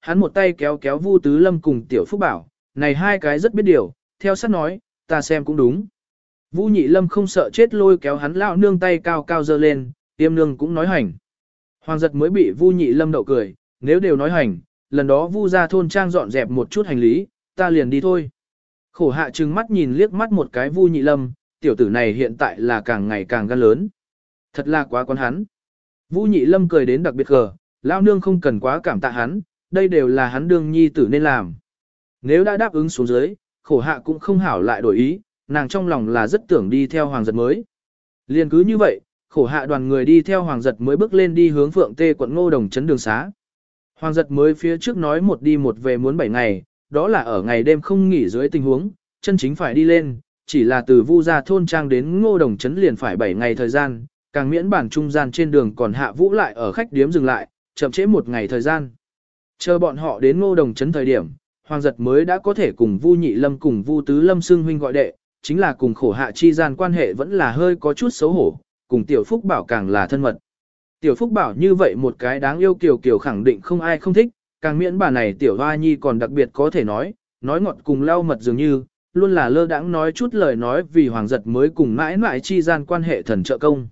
Hắn một tay kéo kéo Vu Tứ Lâm cùng Tiểu Phúc Bảo, này hai cái rất biết điều, theo sát nói, ta xem cũng đúng. Vu Nhị Lâm không sợ chết lôi kéo hắn lão nương tay cao cao dơ lên, tiêm nương cũng nói hành. Hoàng giật mới bị Vu Nhị Lâm đậu cười, nếu đều nói hành, lần đó Vu ra thôn trang dọn dẹp một chút hành lý, ta liền đi thôi. Khổ hạ trừng mắt nhìn liếc mắt một cái Vu Nhị Lâm, tiểu tử này hiện tại là càng ngày càng gan lớn. Thật là quá con hắn. Vu Nhị Lâm cười đến đặc biệt gờ, lão nương không cần quá cảm tạ hắn, đây đều là hắn đương nhi tử nên làm. Nếu đã đáp ứng xuống dưới, khổ hạ cũng không hảo lại đổi ý, nàng trong lòng là rất tưởng đi theo hoàng giật mới. Liên cứ như vậy, khổ hạ đoàn người đi theo hoàng giật mới bước lên đi hướng phượng tê quận ngô đồng chấn đường xá. Hoàng giật mới phía trước nói một đi một về muốn 7 ngày, đó là ở ngày đêm không nghỉ dưới tình huống, chân chính phải đi lên, chỉ là từ vu gia thôn trang đến ngô đồng chấn liền phải 7 ngày thời gian, càng miễn bản trung gian trên đường còn hạ vũ lại ở khách điếm dừng lại, chậm trễ một ngày thời gian. Chờ bọn họ đến ngô đồng chấn thời điểm, hoàng giật mới đã có thể cùng vu nhị lâm cùng vu tứ lâm xưng huynh gọi đệ, chính là cùng khổ hạ chi gian quan hệ vẫn là hơi có chút xấu hổ, cùng tiểu phúc bảo càng là thân mật. Tiểu phúc bảo như vậy một cái đáng yêu kiều kiều khẳng định không ai không thích, càng miễn bà này tiểu hoa nhi còn đặc biệt có thể nói, nói ngọt cùng lau mật dường như, luôn là lơ đãng nói chút lời nói vì hoàng giật mới cùng mãi mãi chi gian quan hệ thần trợ công.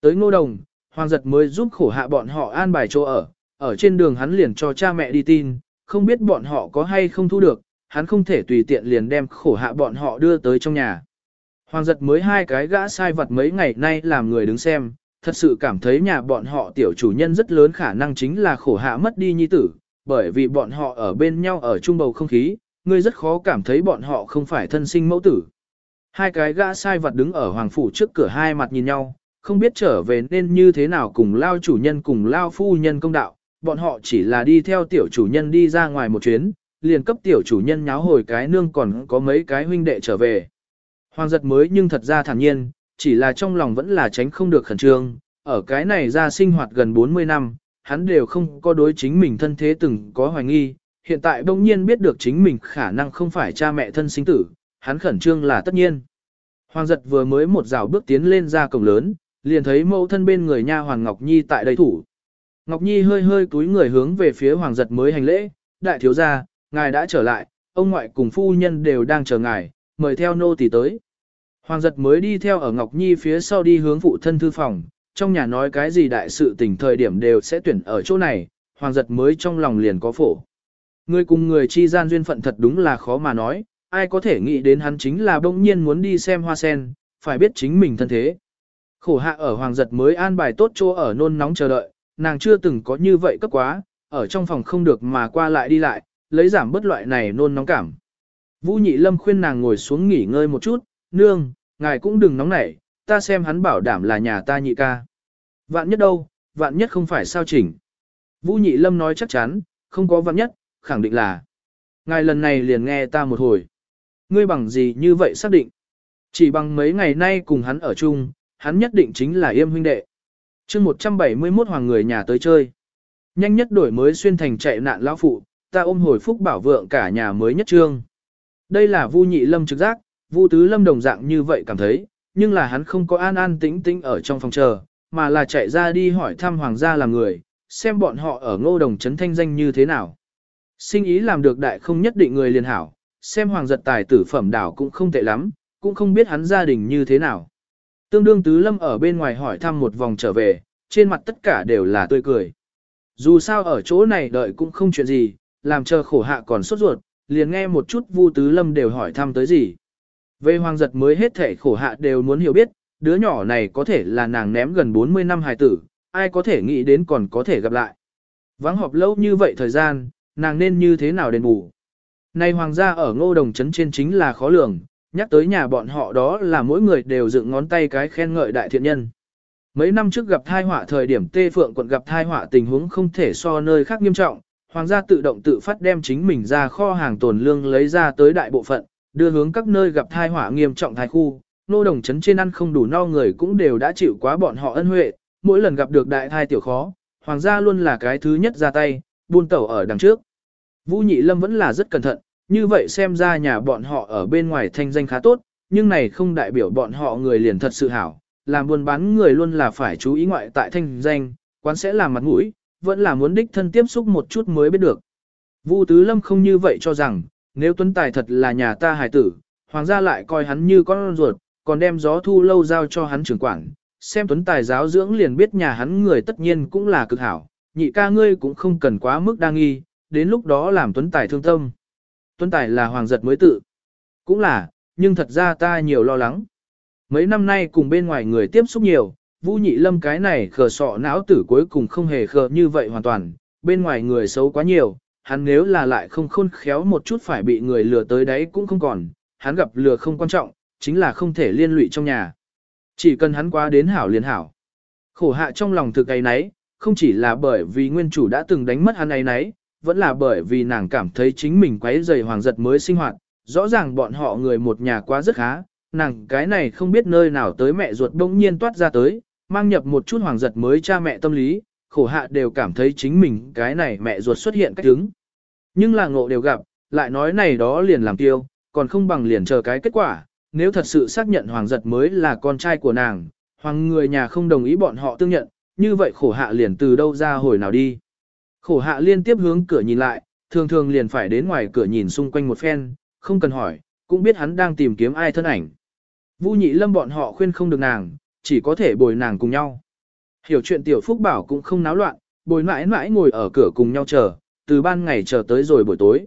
Tới ngô đồng, hoàng giật mới giúp khổ hạ bọn họ an bài chỗ ở, ở trên đường hắn liền cho cha mẹ đi tin, không biết bọn họ có hay không thu được, hắn không thể tùy tiện liền đem khổ hạ bọn họ đưa tới trong nhà. Hoàng giật mới hai cái gã sai vật mấy ngày nay làm người đứng xem, thật sự cảm thấy nhà bọn họ tiểu chủ nhân rất lớn khả năng chính là khổ hạ mất đi nhi tử, bởi vì bọn họ ở bên nhau ở chung bầu không khí, ngươi rất khó cảm thấy bọn họ không phải thân sinh mẫu tử. Hai cái gã sai vật đứng ở hoàng phủ trước cửa hai mặt nhìn nhau, không biết trở về nên như thế nào cùng lao chủ nhân cùng lao phu nhân công đạo, bọn họ chỉ là đi theo tiểu chủ nhân đi ra ngoài một chuyến, liền cấp tiểu chủ nhân nháo hồi cái nương còn có mấy cái huynh đệ trở về. Hoàng giật mới nhưng thật ra thản nhiên, chỉ là trong lòng vẫn là tránh không được khẩn trương, ở cái này ra sinh hoạt gần 40 năm, hắn đều không có đối chính mình thân thế từng có hoài nghi, hiện tại đông nhiên biết được chính mình khả năng không phải cha mẹ thân sinh tử, hắn khẩn trương là tất nhiên. Hoàng giật vừa mới một rào bước tiến lên ra cổng lớn, liền thấy mẫu thân bên người nha Hoàng Ngọc Nhi tại đây thủ. Ngọc Nhi hơi hơi túi người hướng về phía Hoàng giật mới hành lễ, đại thiếu gia, ngài đã trở lại, ông ngoại cùng phu nhân đều đang chờ ngài, mời theo nô tỳ tới. Hoàng giật mới đi theo ở Ngọc Nhi phía sau đi hướng phụ thân thư phòng, trong nhà nói cái gì đại sự tình thời điểm đều sẽ tuyển ở chỗ này, Hoàng giật mới trong lòng liền có phổ. Người cùng người chi gian duyên phận thật đúng là khó mà nói, ai có thể nghĩ đến hắn chính là bỗng nhiên muốn đi xem hoa sen, phải biết chính mình thân thế. Khổ hạ ở Hoàng giật mới an bài tốt chỗ ở nôn nóng chờ đợi, nàng chưa từng có như vậy cấp quá, ở trong phòng không được mà qua lại đi lại, lấy giảm bất loại này nôn nóng cảm. Vũ Nhị Lâm khuyên nàng ngồi xuống nghỉ ngơi một chút, nương, ngài cũng đừng nóng nảy, ta xem hắn bảo đảm là nhà ta nhị ca. Vạn nhất đâu, vạn nhất không phải sao chỉnh. Vũ Nhị Lâm nói chắc chắn, không có vạn nhất, khẳng định là. Ngài lần này liền nghe ta một hồi. Ngươi bằng gì như vậy xác định. Chỉ bằng mấy ngày nay cùng hắn ở chung, hắn nhất định chính là yêm huynh đệ chương 171 hoàng người nhà tới chơi. Nhanh nhất đổi mới xuyên thành chạy nạn lão phụ, ta ôm hồi phúc bảo vượng cả nhà mới nhất trương. Đây là Vu Nhị Lâm trực giác, Vu Tứ Lâm đồng dạng như vậy cảm thấy, nhưng là hắn không có an an tĩnh tĩnh ở trong phòng chờ, mà là chạy ra đi hỏi thăm hoàng gia làm người, xem bọn họ ở ngô đồng trấn thanh danh như thế nào. Sinh ý làm được đại không nhất định người liền hảo, xem hoàng giật tài tử phẩm đảo cũng không tệ lắm, cũng không biết hắn gia đình như thế nào. Tương đương Tứ Lâm ở bên ngoài hỏi thăm một vòng trở về, trên mặt tất cả đều là tươi cười. Dù sao ở chỗ này đợi cũng không chuyện gì, làm chờ khổ hạ còn sốt ruột, liền nghe một chút Vu Tứ Lâm đều hỏi thăm tới gì. Về hoàng giật mới hết thể khổ hạ đều muốn hiểu biết, đứa nhỏ này có thể là nàng ném gần 40 năm hài tử, ai có thể nghĩ đến còn có thể gặp lại. Vắng họp lâu như vậy thời gian, nàng nên như thế nào đền bù. Nay hoàng gia ở ngô đồng trấn trên chính là khó lường, nhắc tới nhà bọn họ đó là mỗi người đều dựng ngón tay cái khen ngợi đại thiện nhân. Mấy năm trước gặp thai họa thời điểm Tê Phượng quận gặp thai họa tình huống không thể so nơi khác nghiêm trọng, hoàng gia tự động tự phát đem chính mình ra kho hàng tồn lương lấy ra tới đại bộ phận, đưa hướng các nơi gặp thai họa nghiêm trọng thai khu, nô đồng chấn trên ăn không đủ no người cũng đều đã chịu quá bọn họ ân huệ, mỗi lần gặp được đại thai tiểu khó, hoàng gia luôn là cái thứ nhất ra tay, buôn tẩu ở đằng trước. Vũ Nhị Lâm vẫn là rất cẩn thận, như vậy xem ra nhà bọn họ ở bên ngoài thanh danh khá tốt, nhưng này không đại biểu bọn họ người liền thật sự hảo, làm buôn bán người luôn là phải chú ý ngoại tại thanh danh, quán sẽ làm mặt mũi, vẫn là muốn đích thân tiếp xúc một chút mới biết được. Vu Tứ Lâm không như vậy cho rằng, nếu Tuấn Tài thật là nhà ta hài tử, hoàng gia lại coi hắn như con ruột, còn đem gió thu lâu giao cho hắn trưởng quản. Xem Tuấn Tài giáo dưỡng liền biết nhà hắn người tất nhiên cũng là cực hảo, nhị ca ngươi cũng không cần quá mức đa nghi, đến lúc đó làm Tuấn Tài thương tâm. Tuấn Tài là hoàng giật mới tự. Cũng là, nhưng thật ra ta nhiều lo lắng. Mấy năm nay cùng bên ngoài người tiếp xúc nhiều, Vũ Nhị Lâm cái này khờ sọ não tử cuối cùng không hề khờ như vậy hoàn toàn, bên ngoài người xấu quá nhiều, hắn nếu là lại không khôn khéo một chút phải bị người lừa tới đấy cũng không còn, hắn gặp lừa không quan trọng, chính là không thể liên lụy trong nhà. Chỉ cần hắn qua đến hảo liền hảo. Khổ hạ trong lòng thực ấy nấy, không chỉ là bởi vì nguyên chủ đã từng đánh mất hắn ấy nấy, vẫn là bởi vì nàng cảm thấy chính mình quấy rầy hoàng giật mới sinh hoạt, rõ ràng bọn họ người một nhà quá rất khá, nàng cái này không biết nơi nào tới mẹ ruột bỗng nhiên toát ra tới, mang nhập một chút hoàng giật mới cha mẹ tâm lý, khổ hạ đều cảm thấy chính mình cái này mẹ ruột xuất hiện cách đứng. Nhưng là ngộ đều gặp, lại nói này đó liền làm tiêu, còn không bằng liền chờ cái kết quả, nếu thật sự xác nhận hoàng giật mới là con trai của nàng, hoàng người nhà không đồng ý bọn họ tương nhận, như vậy khổ hạ liền từ đâu ra hồi nào đi. Khổ hạ liên tiếp hướng cửa nhìn lại, thường thường liền phải đến ngoài cửa nhìn xung quanh một phen, không cần hỏi, cũng biết hắn đang tìm kiếm ai thân ảnh. Vu nhị lâm bọn họ khuyên không được nàng, chỉ có thể bồi nàng cùng nhau. Hiểu chuyện tiểu phúc bảo cũng không náo loạn, bồi mãi mãi ngồi ở cửa cùng nhau chờ, từ ban ngày chờ tới rồi buổi tối.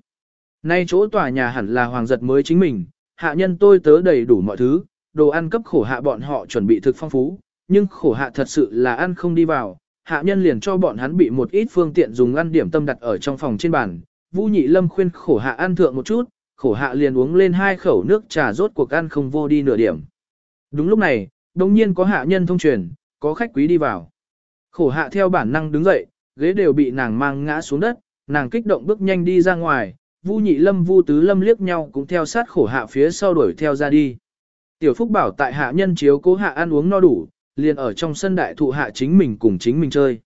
Nay chỗ tòa nhà hẳn là hoàng giật mới chính mình, hạ nhân tôi tớ đầy đủ mọi thứ, đồ ăn cấp khổ hạ bọn họ chuẩn bị thực phong phú, nhưng khổ hạ thật sự là ăn không đi vào, hạ nhân liền cho bọn hắn bị một ít phương tiện dùng ăn điểm tâm đặt ở trong phòng trên bàn. Vũ Nhị Lâm khuyên khổ hạ ăn thượng một chút, khổ hạ liền uống lên hai khẩu nước trà rốt cuộc ăn không vô đi nửa điểm. Đúng lúc này, đồng nhiên có hạ nhân thông truyền, có khách quý đi vào. Khổ hạ theo bản năng đứng dậy, ghế đều bị nàng mang ngã xuống đất, nàng kích động bước nhanh đi ra ngoài, Vu Nhị Lâm Vu Tứ Lâm liếc nhau cũng theo sát khổ hạ phía sau đuổi theo ra đi. Tiểu Phúc bảo tại hạ nhân chiếu cố hạ ăn uống no đủ, liền ở trong sân đại thụ hạ chính mình cùng chính mình chơi.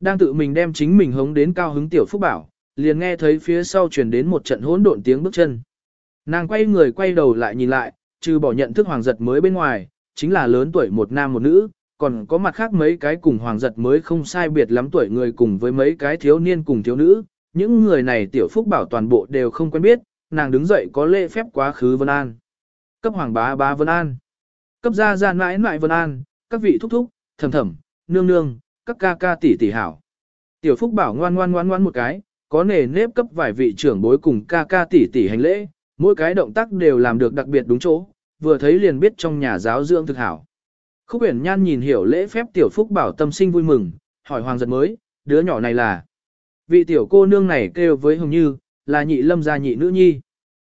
Đang tự mình đem chính mình hống đến cao hứng Tiểu Phúc bảo, liền nghe thấy phía sau truyền đến một trận hỗn độn tiếng bước chân. Nàng quay người quay đầu lại nhìn lại, trừ bỏ nhận thức hoàng giật mới bên ngoài, chính là lớn tuổi một nam một nữ, còn có mặt khác mấy cái cùng hoàng giật mới không sai biệt lắm tuổi người cùng với mấy cái thiếu niên cùng thiếu nữ. Những người này tiểu phúc bảo toàn bộ đều không quen biết, nàng đứng dậy có lễ phép quá khứ Vân An. Cấp hoàng bá bá Vân An. Cấp gia gia mãi mãi Vân An, các vị thúc thúc, thầm thầm, nương nương, các ca ca tỷ tỷ hảo. Tiểu phúc bảo ngoan ngoan ngoan ngoan một cái, có nề nếp cấp vài vị trưởng bối cùng ca ca tỷ tỷ hành lễ, mỗi cái động tác đều làm được đặc biệt đúng chỗ, vừa thấy liền biết trong nhà giáo dưỡng thực hảo. Khúc Uyển Nhan nhìn hiểu lễ phép tiểu phúc bảo tâm sinh vui mừng, hỏi hoàng giật mới, đứa nhỏ này là. Vị tiểu cô nương này kêu với Hồng Như, là nhị lâm gia nhị nữ nhi.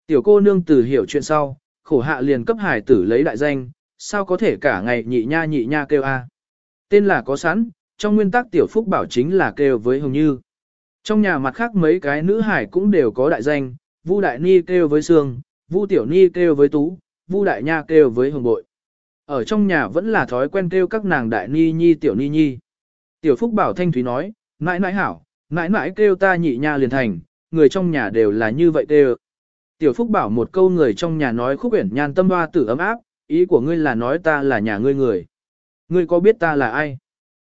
Tiểu cô nương từ hiểu chuyện sau, khổ hạ liền cấp hải tử lấy đại danh, sao có thể cả ngày nhị nha nhị nha kêu a? Tên là có sẵn, trong nguyên tắc tiểu phúc bảo chính là kêu với Hồng Như. Trong nhà mặt khác mấy cái nữ hải cũng đều có đại danh, Vu Đại Ni kêu với Sương, Vu Tiểu Ni kêu với Tú, Vu Đại Nha kêu với Hồng Bội. Ở trong nhà vẫn là thói quen kêu các nàng Đại Ni Nhi Tiểu Ni Nhi. Tiểu Phúc Bảo Thanh Thúy nói, mãi mãi hảo, mãi mãi kêu ta nhị nha liền thành, người trong nhà đều là như vậy kêu. Tiểu Phúc Bảo một câu người trong nhà nói khúc uyển nhan tâm hoa tử ấm áp, ý của ngươi là nói ta là nhà ngươi người. Ngươi có biết ta là ai?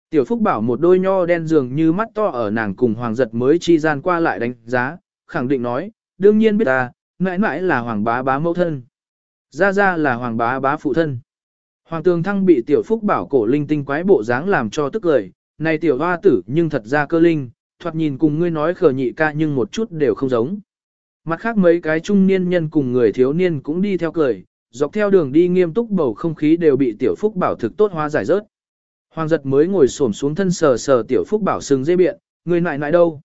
Tiểu Phúc Bảo một đôi nho đen dường như mắt to ở nàng cùng Hoàng giật mới chi gian qua lại đánh giá, khẳng định nói, đương nhiên biết ta, mãi mãi là Hoàng bá bá mẫu thân. Gia Gia là Hoàng bá bá phụ thân. Hoàng tường thăng bị Tiểu Phúc Bảo cổ linh tinh quái bộ dáng làm cho tức lời, này Tiểu Hoa tử nhưng thật ra cơ linh, thoạt nhìn cùng ngươi nói khờ nhị ca nhưng một chút đều không giống. Mặt khác mấy cái trung niên nhân cùng người thiếu niên cũng đi theo cười, dọc theo đường đi nghiêm túc bầu không khí đều bị Tiểu Phúc Bảo thực tốt hóa giải rớt. Hoàng giật mới ngồi xổm xuống thân sờ sờ tiểu phúc bảo sừng dây biện, người nại nại đâu?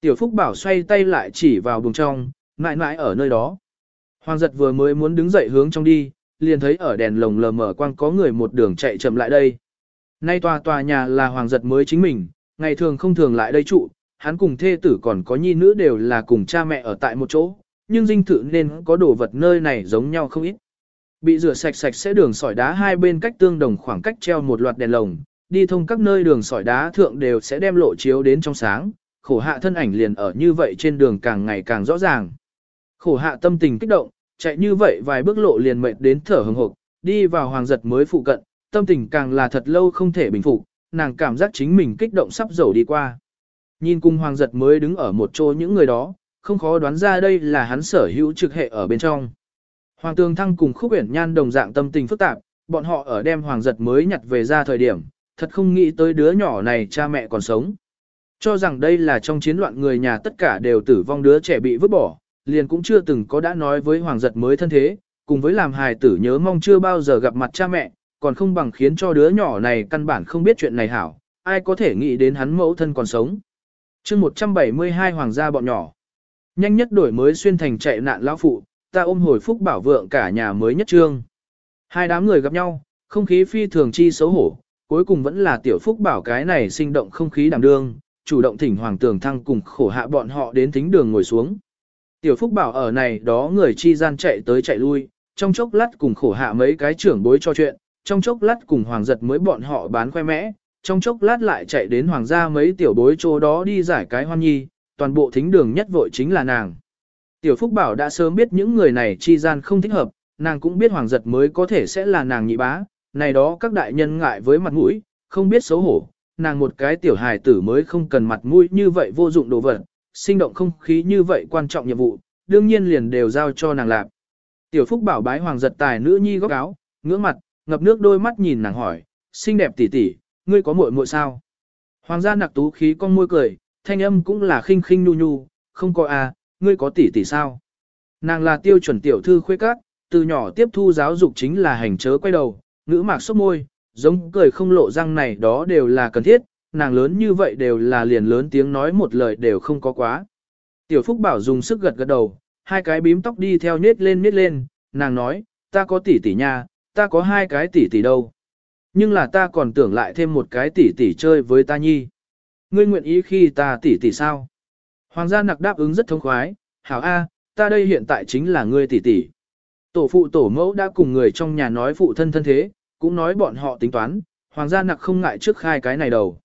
Tiểu phúc bảo xoay tay lại chỉ vào buồng trong, nại nại ở nơi đó. Hoàng giật vừa mới muốn đứng dậy hướng trong đi, liền thấy ở đèn lồng lờ mở quang có người một đường chạy chậm lại đây. Nay tòa tòa nhà là hoàng giật mới chính mình, ngày thường không thường lại đây trụ, hắn cùng thê tử còn có nhi nữ đều là cùng cha mẹ ở tại một chỗ, nhưng dinh thự nên có đồ vật nơi này giống nhau không ít. Bị rửa sạch sạch sẽ đường sỏi đá hai bên cách tương đồng khoảng cách treo một loạt đèn lồng, đi thông các nơi đường sỏi đá thượng đều sẽ đem lộ chiếu đến trong sáng, khổ hạ thân ảnh liền ở như vậy trên đường càng ngày càng rõ ràng. Khổ hạ tâm tình kích động, chạy như vậy vài bước lộ liền mệt đến thở hừng hực, đi vào hoàng giật mới phụ cận, tâm tình càng là thật lâu không thể bình phục, nàng cảm giác chính mình kích động sắp dầu đi qua. Nhìn cùng hoàng giật mới đứng ở một chỗ những người đó, không khó đoán ra đây là hắn sở hữu trực hệ ở bên trong. Hoàng Tường Thăng cùng Khúc Uyển Nhan đồng dạng tâm tình phức tạp, bọn họ ở đem Hoàng Giật mới nhặt về ra thời điểm, thật không nghĩ tới đứa nhỏ này cha mẹ còn sống. Cho rằng đây là trong chiến loạn người nhà tất cả đều tử vong đứa trẻ bị vứt bỏ, liền cũng chưa từng có đã nói với Hoàng Giật mới thân thế, cùng với làm hài tử nhớ mong chưa bao giờ gặp mặt cha mẹ, còn không bằng khiến cho đứa nhỏ này căn bản không biết chuyện này hảo, ai có thể nghĩ đến hắn mẫu thân còn sống. chương 172 Hoàng gia bọn nhỏ. Nhanh nhất đổi mới xuyên thành chạy nạn lão phụ, ta ôm hồi phúc bảo vượng cả nhà mới nhất trương. Hai đám người gặp nhau, không khí phi thường chi xấu hổ, cuối cùng vẫn là tiểu phúc bảo cái này sinh động không khí đảm đương, chủ động thỉnh hoàng tường thăng cùng khổ hạ bọn họ đến thính đường ngồi xuống. Tiểu phúc bảo ở này đó người chi gian chạy tới chạy lui, trong chốc lát cùng khổ hạ mấy cái trưởng bối cho chuyện, trong chốc lát cùng hoàng giật mới bọn họ bán khoe mẽ, trong chốc lát lại chạy đến hoàng gia mấy tiểu bối chỗ đó đi giải cái hoan nhi, toàn bộ thính đường nhất vội chính là nàng. Tiểu Phúc Bảo đã sớm biết những người này chi gian không thích hợp, nàng cũng biết hoàng giật mới có thể sẽ là nàng nhị bá, này đó các đại nhân ngại với mặt mũi, không biết xấu hổ, nàng một cái tiểu hài tử mới không cần mặt mũi như vậy vô dụng đồ vật, sinh động không khí như vậy quan trọng nhiệm vụ, đương nhiên liền đều giao cho nàng làm. Tiểu Phúc Bảo bái hoàng giật tài nữ nhi góc áo, ngưỡng mặt, ngập nước đôi mắt nhìn nàng hỏi, xinh đẹp tỷ tỷ, ngươi có muội muội sao? Hoàng gia nặc tú khí con môi cười, thanh âm cũng là khinh khinh nhu nhu, không có à, ngươi có tỷ tỷ sao? Nàng là tiêu chuẩn tiểu thư khuê các, từ nhỏ tiếp thu giáo dục chính là hành chớ quay đầu, ngữ mạc sốc môi, giống cười không lộ răng này đó đều là cần thiết, nàng lớn như vậy đều là liền lớn tiếng nói một lời đều không có quá. Tiểu Phúc Bảo dùng sức gật gật đầu, hai cái bím tóc đi theo nết lên nết lên, nàng nói, ta có tỷ tỷ nha, ta có hai cái tỷ tỷ đâu. Nhưng là ta còn tưởng lại thêm một cái tỷ tỷ chơi với ta nhi. Ngươi nguyện ý khi ta tỷ tỷ sao? Hoàng gia nặc đáp ứng rất thông khoái, hảo A, ta đây hiện tại chính là ngươi tỷ tỷ. Tổ phụ tổ mẫu đã cùng người trong nhà nói phụ thân thân thế, cũng nói bọn họ tính toán, hoàng gia nặc không ngại trước khai cái này đầu.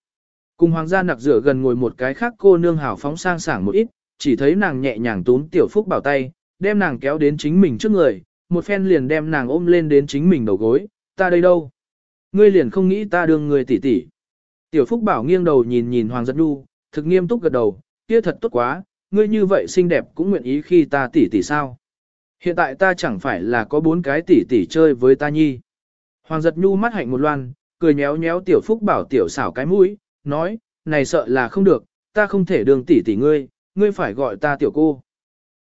Cùng hoàng gia nặc rửa gần ngồi một cái khác cô nương hảo phóng sang sảng một ít, chỉ thấy nàng nhẹ nhàng túm tiểu phúc bảo tay, đem nàng kéo đến chính mình trước người, một phen liền đem nàng ôm lên đến chính mình đầu gối, ta đây đâu? Ngươi liền không nghĩ ta đương người tỷ tỷ. Tiểu phúc bảo nghiêng đầu nhìn nhìn hoàng giật đu, thực nghiêm túc gật đầu, kia thật tốt quá, ngươi như vậy xinh đẹp cũng nguyện ý khi ta tỷ tỷ sao. Hiện tại ta chẳng phải là có bốn cái tỷ tỷ chơi với ta nhi. Hoàng giật nhu mắt hạnh một loan, cười nhéo nhéo tiểu phúc bảo tiểu xảo cái mũi, nói, này sợ là không được, ta không thể đường tỷ tỷ ngươi, ngươi phải gọi ta tiểu cô.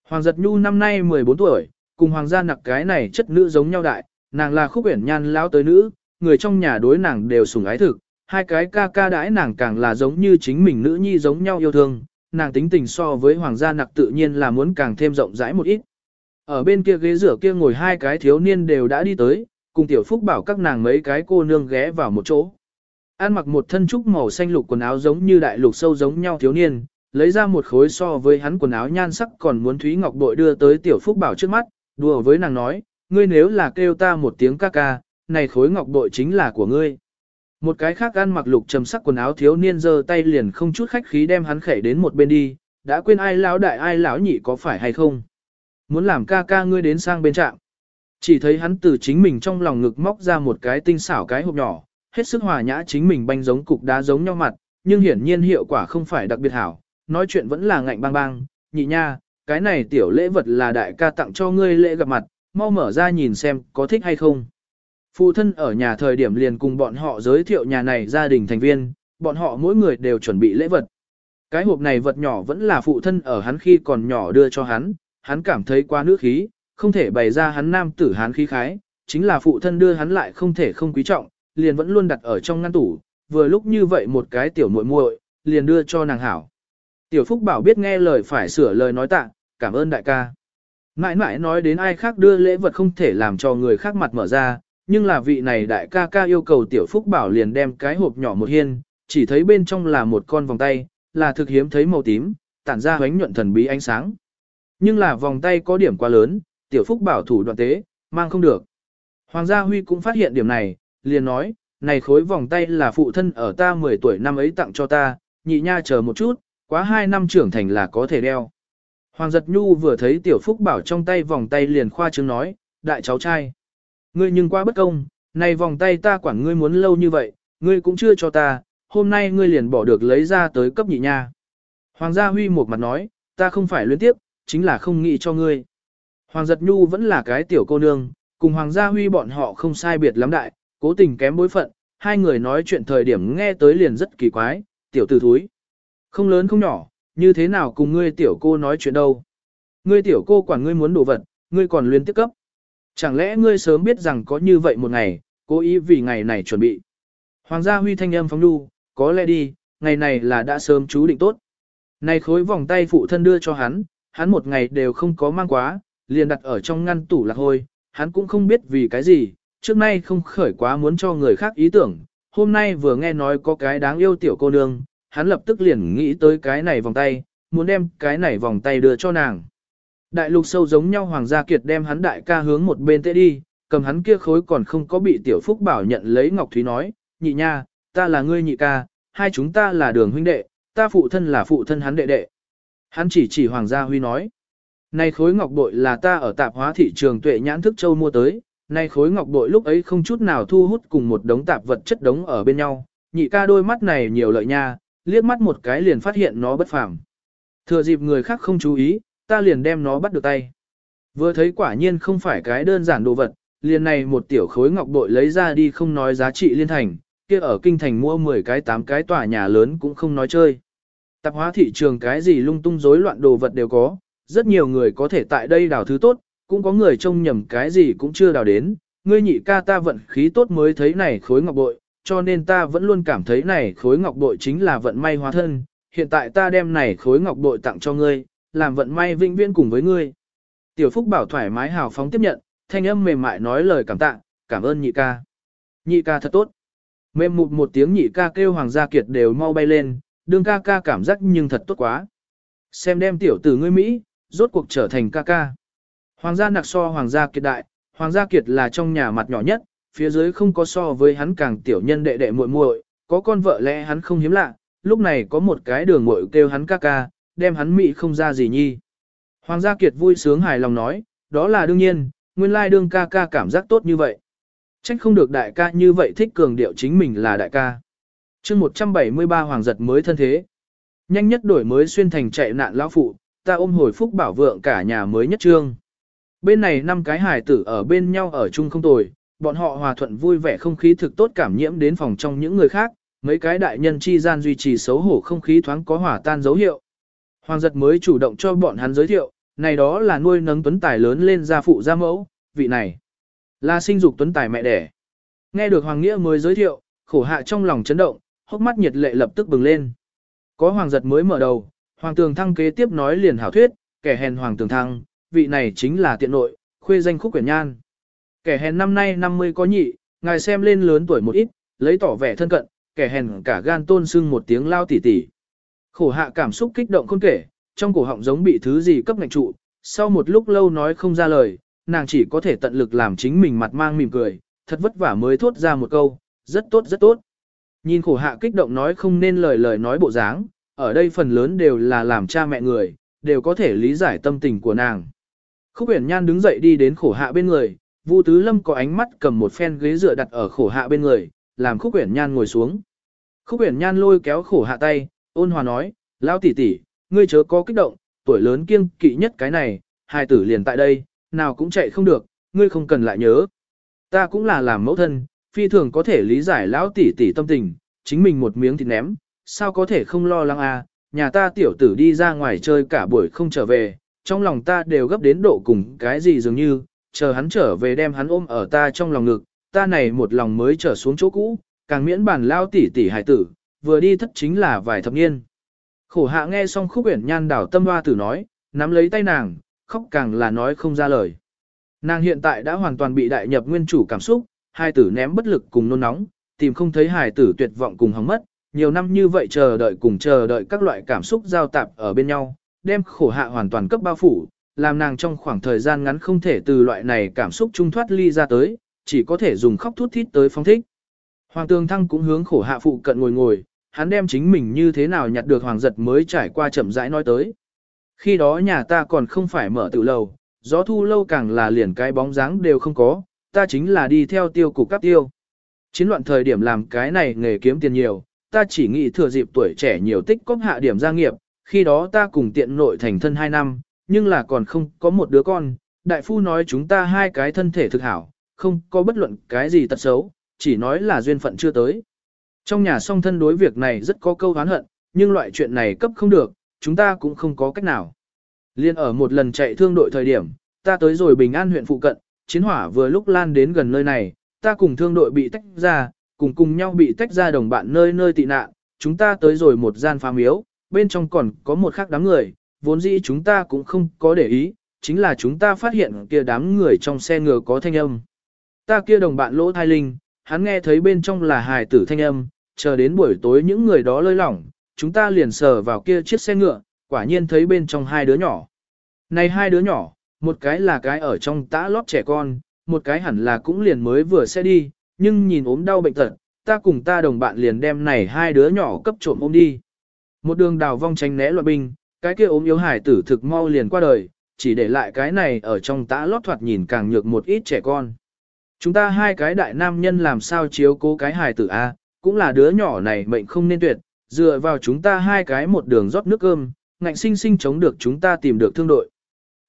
Hoàng giật nhu năm nay 14 tuổi, cùng hoàng gia nặc cái này chất nữ giống nhau đại, nàng là khúc uyển nhan lão tới nữ, người trong nhà đối nàng đều sủng ái thực, hai cái ca ca đãi nàng càng là giống như chính mình nữ nhi giống nhau yêu thương, nàng tính tình so với hoàng gia nặc tự nhiên là muốn càng thêm rộng rãi một ít. Ở bên kia ghế rửa kia ngồi hai cái thiếu niên đều đã đi tới, cùng tiểu phúc bảo các nàng mấy cái cô nương ghé vào một chỗ. An mặc một thân trúc màu xanh lục quần áo giống như đại lục sâu giống nhau thiếu niên, lấy ra một khối so với hắn quần áo nhan sắc còn muốn Thúy Ngọc bội đưa tới tiểu phúc bảo trước mắt, đùa với nàng nói, ngươi nếu là kêu ta một tiếng ca ca, này khối ngọc bội chính là của ngươi. Một cái khác ăn mặc lục trầm sắc quần áo thiếu niên giơ tay liền không chút khách khí đem hắn khẩy đến một bên đi, đã quên ai lão đại ai lão nhị có phải hay không. Muốn làm ca ca ngươi đến sang bên trạm. Chỉ thấy hắn từ chính mình trong lòng ngực móc ra một cái tinh xảo cái hộp nhỏ, hết sức hòa nhã chính mình banh giống cục đá giống nhau mặt, nhưng hiển nhiên hiệu quả không phải đặc biệt hảo, nói chuyện vẫn là ngạnh bang bang, nhị nha, cái này tiểu lễ vật là đại ca tặng cho ngươi lễ gặp mặt, mau mở ra nhìn xem có thích hay không. Phụ thân ở nhà thời điểm liền cùng bọn họ giới thiệu nhà này gia đình thành viên, bọn họ mỗi người đều chuẩn bị lễ vật. Cái hộp này vật nhỏ vẫn là phụ thân ở hắn khi còn nhỏ đưa cho hắn, hắn cảm thấy quá nước khí, không thể bày ra hắn nam tử hắn khí khái, chính là phụ thân đưa hắn lại không thể không quý trọng, liền vẫn luôn đặt ở trong ngăn tủ, vừa lúc như vậy một cái tiểu muội muội, liền đưa cho nàng hảo. Tiểu Phúc Bảo biết nghe lời phải sửa lời nói tạ, cảm ơn đại ca. Mãi mãi nói đến ai khác đưa lễ vật không thể làm cho người khác mặt mở ra, nhưng là vị này đại ca ca yêu cầu tiểu phúc bảo liền đem cái hộp nhỏ một hiên, chỉ thấy bên trong là một con vòng tay, là thực hiếm thấy màu tím, tản ra ánh nhuận thần bí ánh sáng. Nhưng là vòng tay có điểm quá lớn, tiểu phúc bảo thủ đoạn tế, mang không được. Hoàng gia Huy cũng phát hiện điểm này, liền nói, này khối vòng tay là phụ thân ở ta 10 tuổi năm ấy tặng cho ta, nhị nha chờ một chút, quá 2 năm trưởng thành là có thể đeo. Hoàng giật nhu vừa thấy tiểu phúc bảo trong tay vòng tay liền khoa trương nói, đại cháu trai. Ngươi nhưng quá bất công, này vòng tay ta quản ngươi muốn lâu như vậy, ngươi cũng chưa cho ta, hôm nay ngươi liền bỏ được lấy ra tới cấp nhị nha. Hoàng gia huy một mặt nói, ta không phải luyến tiếp, chính là không nghĩ cho ngươi. Hoàng Giật Nhu vẫn là cái tiểu cô nương, cùng Hoàng gia huy bọn họ không sai biệt lắm đại, cố tình kém bối phận, hai người nói chuyện thời điểm nghe tới liền rất kỳ quái, tiểu tử thúi. Không lớn không nhỏ, như thế nào cùng ngươi tiểu cô nói chuyện đâu. Ngươi tiểu cô quản ngươi muốn đồ vật, ngươi còn luyến tiếp cấp. Chẳng lẽ ngươi sớm biết rằng có như vậy một ngày, cố ý vì ngày này chuẩn bị. Hoàng gia huy thanh âm phóng đu, có lẽ đi, ngày này là đã sớm chú định tốt. Này khối vòng tay phụ thân đưa cho hắn, hắn một ngày đều không có mang quá, liền đặt ở trong ngăn tủ lạc hôi, hắn cũng không biết vì cái gì, trước nay không khởi quá muốn cho người khác ý tưởng, hôm nay vừa nghe nói có cái đáng yêu tiểu cô nương, hắn lập tức liền nghĩ tới cái này vòng tay, muốn đem cái này vòng tay đưa cho nàng. Đại lục sâu giống nhau Hoàng gia Kiệt đem hắn đại ca hướng một bên tê đi, cầm hắn kia khối còn không có bị tiểu phúc bảo nhận lấy Ngọc Thúy nói, nhị nha, ta là ngươi nhị ca, hai chúng ta là đường huynh đệ, ta phụ thân là phụ thân hắn đệ đệ. Hắn chỉ chỉ Hoàng gia Huy nói, nay khối ngọc bội là ta ở tạp hóa thị trường tuệ nhãn thức châu mua tới, nay khối ngọc bội lúc ấy không chút nào thu hút cùng một đống tạp vật chất đống ở bên nhau, nhị ca đôi mắt này nhiều lợi nha, liếc mắt một cái liền phát hiện nó bất phàm. Thừa dịp người khác không chú ý, ta liền đem nó bắt được tay. Vừa thấy quả nhiên không phải cái đơn giản đồ vật, liền này một tiểu khối ngọc bội lấy ra đi không nói giá trị liên thành, kia ở kinh thành mua 10 cái 8 cái tòa nhà lớn cũng không nói chơi. Tạp hóa thị trường cái gì lung tung rối loạn đồ vật đều có, rất nhiều người có thể tại đây đào thứ tốt, cũng có người trông nhầm cái gì cũng chưa đào đến, ngươi nhị ca ta vận khí tốt mới thấy này khối ngọc bội, cho nên ta vẫn luôn cảm thấy này khối ngọc bội chính là vận may hóa thân, hiện tại ta đem này khối ngọc bội tặng cho ngươi, làm vận may vĩnh viễn cùng với ngươi. Tiểu Phúc bảo thoải mái hào phóng tiếp nhận, thanh âm mềm mại nói lời cảm tạ, cảm ơn nhị ca. Nhị ca thật tốt. Mềm mụt một tiếng nhị ca kêu Hoàng gia Kiệt đều mau bay lên, đương ca ca cảm giác nhưng thật tốt quá. Xem đem tiểu tử ngươi Mỹ, rốt cuộc trở thành ca ca. Hoàng gia nặc so Hoàng gia Kiệt đại, Hoàng gia Kiệt là trong nhà mặt nhỏ nhất, phía dưới không có so với hắn càng tiểu nhân đệ đệ muội muội, có con vợ lẽ hắn không hiếm lạ, lúc này có một cái đường muội kêu hắn ca ca, đem hắn mị không ra gì nhi. Hoàng gia Kiệt vui sướng hài lòng nói, đó là đương nhiên, nguyên lai đương ca ca cảm giác tốt như vậy. Trách không được đại ca như vậy thích cường điệu chính mình là đại ca. chương 173 Hoàng giật mới thân thế. Nhanh nhất đổi mới xuyên thành chạy nạn lão phụ, ta ôm hồi phúc bảo vượng cả nhà mới nhất trương. Bên này năm cái hài tử ở bên nhau ở chung không tồi, bọn họ hòa thuận vui vẻ không khí thực tốt cảm nhiễm đến phòng trong những người khác, mấy cái đại nhân chi gian duy trì xấu hổ không khí thoáng có hỏa tan dấu hiệu. Hoàng giật mới chủ động cho bọn hắn giới thiệu, này đó là nuôi nấng tuấn tài lớn lên gia phụ gia mẫu, vị này là sinh dục tuấn tài mẹ đẻ. Nghe được Hoàng Nghĩa mới giới thiệu, khổ hạ trong lòng chấn động, hốc mắt nhiệt lệ lập tức bừng lên. Có Hoàng giật mới mở đầu, Hoàng Tường Thăng kế tiếp nói liền hảo thuyết, kẻ hèn Hoàng Tường Thăng, vị này chính là tiện nội, khuê danh khúc quyển nhan. Kẻ hèn năm nay 50 có nhị, ngài xem lên lớn tuổi một ít, lấy tỏ vẻ thân cận, kẻ hèn cả gan tôn sưng một tiếng lao tỉ tỉ. Khổ hạ cảm xúc kích động không kể, trong cổ họng giống bị thứ gì cấp ngạch trụ, sau một lúc lâu nói không ra lời, nàng chỉ có thể tận lực làm chính mình mặt mang mỉm cười, thật vất vả mới thốt ra một câu, rất tốt rất tốt. Nhìn khổ hạ kích động nói không nên lời lời nói bộ dáng, ở đây phần lớn đều là làm cha mẹ người, đều có thể lý giải tâm tình của nàng. Khúc Uyển Nhan đứng dậy đi đến khổ hạ bên người, Vu Tứ Lâm có ánh mắt cầm một phen ghế dựa đặt ở khổ hạ bên người, làm Khúc Uyển Nhan ngồi xuống. Khúc Uyển Nhan lôi kéo khổ hạ tay, ôn hòa nói, lão tỷ tỷ, ngươi chớ có kích động, tuổi lớn kiêng kỵ nhất cái này, hai tử liền tại đây, nào cũng chạy không được, ngươi không cần lại nhớ. Ta cũng là làm mẫu thân, phi thường có thể lý giải lão tỷ tỷ tâm tình, chính mình một miếng thịt ném, sao có thể không lo lắng à, nhà ta tiểu tử đi ra ngoài chơi cả buổi không trở về, trong lòng ta đều gấp đến độ cùng cái gì dường như, chờ hắn trở về đem hắn ôm ở ta trong lòng ngực, ta này một lòng mới trở xuống chỗ cũ, càng miễn bản lao tỷ tỷ hài tử, vừa đi thất chính là vài thập niên. Khổ hạ nghe xong khúc uyển nhan đảo tâm hoa tử nói, nắm lấy tay nàng, khóc càng là nói không ra lời. Nàng hiện tại đã hoàn toàn bị đại nhập nguyên chủ cảm xúc, hai tử ném bất lực cùng nôn nóng, tìm không thấy hài tử tuyệt vọng cùng hóng mất, nhiều năm như vậy chờ đợi cùng chờ đợi các loại cảm xúc giao tạp ở bên nhau, đem khổ hạ hoàn toàn cấp bao phủ, làm nàng trong khoảng thời gian ngắn không thể từ loại này cảm xúc trung thoát ly ra tới, chỉ có thể dùng khóc thút thít tới phong thích. Hoàng Tường Thăng cũng hướng khổ hạ phụ cận ngồi ngồi, hắn đem chính mình như thế nào nhặt được hoàng giật mới trải qua chậm rãi nói tới. Khi đó nhà ta còn không phải mở tự lầu, gió thu lâu càng là liền cái bóng dáng đều không có, ta chính là đi theo tiêu cục cấp tiêu. Chiến loạn thời điểm làm cái này nghề kiếm tiền nhiều, ta chỉ nghĩ thừa dịp tuổi trẻ nhiều tích cóp hạ điểm gia nghiệp, khi đó ta cùng tiện nội thành thân 2 năm, nhưng là còn không có một đứa con, đại phu nói chúng ta hai cái thân thể thực hảo, không có bất luận cái gì tật xấu, chỉ nói là duyên phận chưa tới. Trong nhà song thân đối việc này rất có câu hán hận, nhưng loại chuyện này cấp không được, chúng ta cũng không có cách nào. Liên ở một lần chạy thương đội thời điểm, ta tới rồi Bình An huyện phụ cận, chiến hỏa vừa lúc lan đến gần nơi này, ta cùng thương đội bị tách ra, cùng cùng nhau bị tách ra đồng bạn nơi nơi tị nạn, chúng ta tới rồi một gian phá miếu, bên trong còn có một khác đám người, vốn dĩ chúng ta cũng không có để ý, chính là chúng ta phát hiện kia đám người trong xe ngựa có thanh âm. Ta kia đồng bạn lỗ thai linh, hắn nghe thấy bên trong là hài tử thanh âm, chờ đến buổi tối những người đó lơi lỏng, chúng ta liền sờ vào kia chiếc xe ngựa, quả nhiên thấy bên trong hai đứa nhỏ. Này hai đứa nhỏ, một cái là cái ở trong tã lót trẻ con, một cái hẳn là cũng liền mới vừa xe đi, nhưng nhìn ốm đau bệnh tật, ta cùng ta đồng bạn liền đem này hai đứa nhỏ cấp trộm ôm đi. Một đường đào vong tránh né loạn binh, cái kia ốm yếu hải tử thực mau liền qua đời, chỉ để lại cái này ở trong tã lót thoạt nhìn càng nhược một ít trẻ con. Chúng ta hai cái đại nam nhân làm sao chiếu cố cái hải tử A, cũng là đứa nhỏ này mệnh không nên tuyệt, dựa vào chúng ta hai cái một đường rót nước cơm, ngạnh sinh sinh chống được chúng ta tìm được thương đội.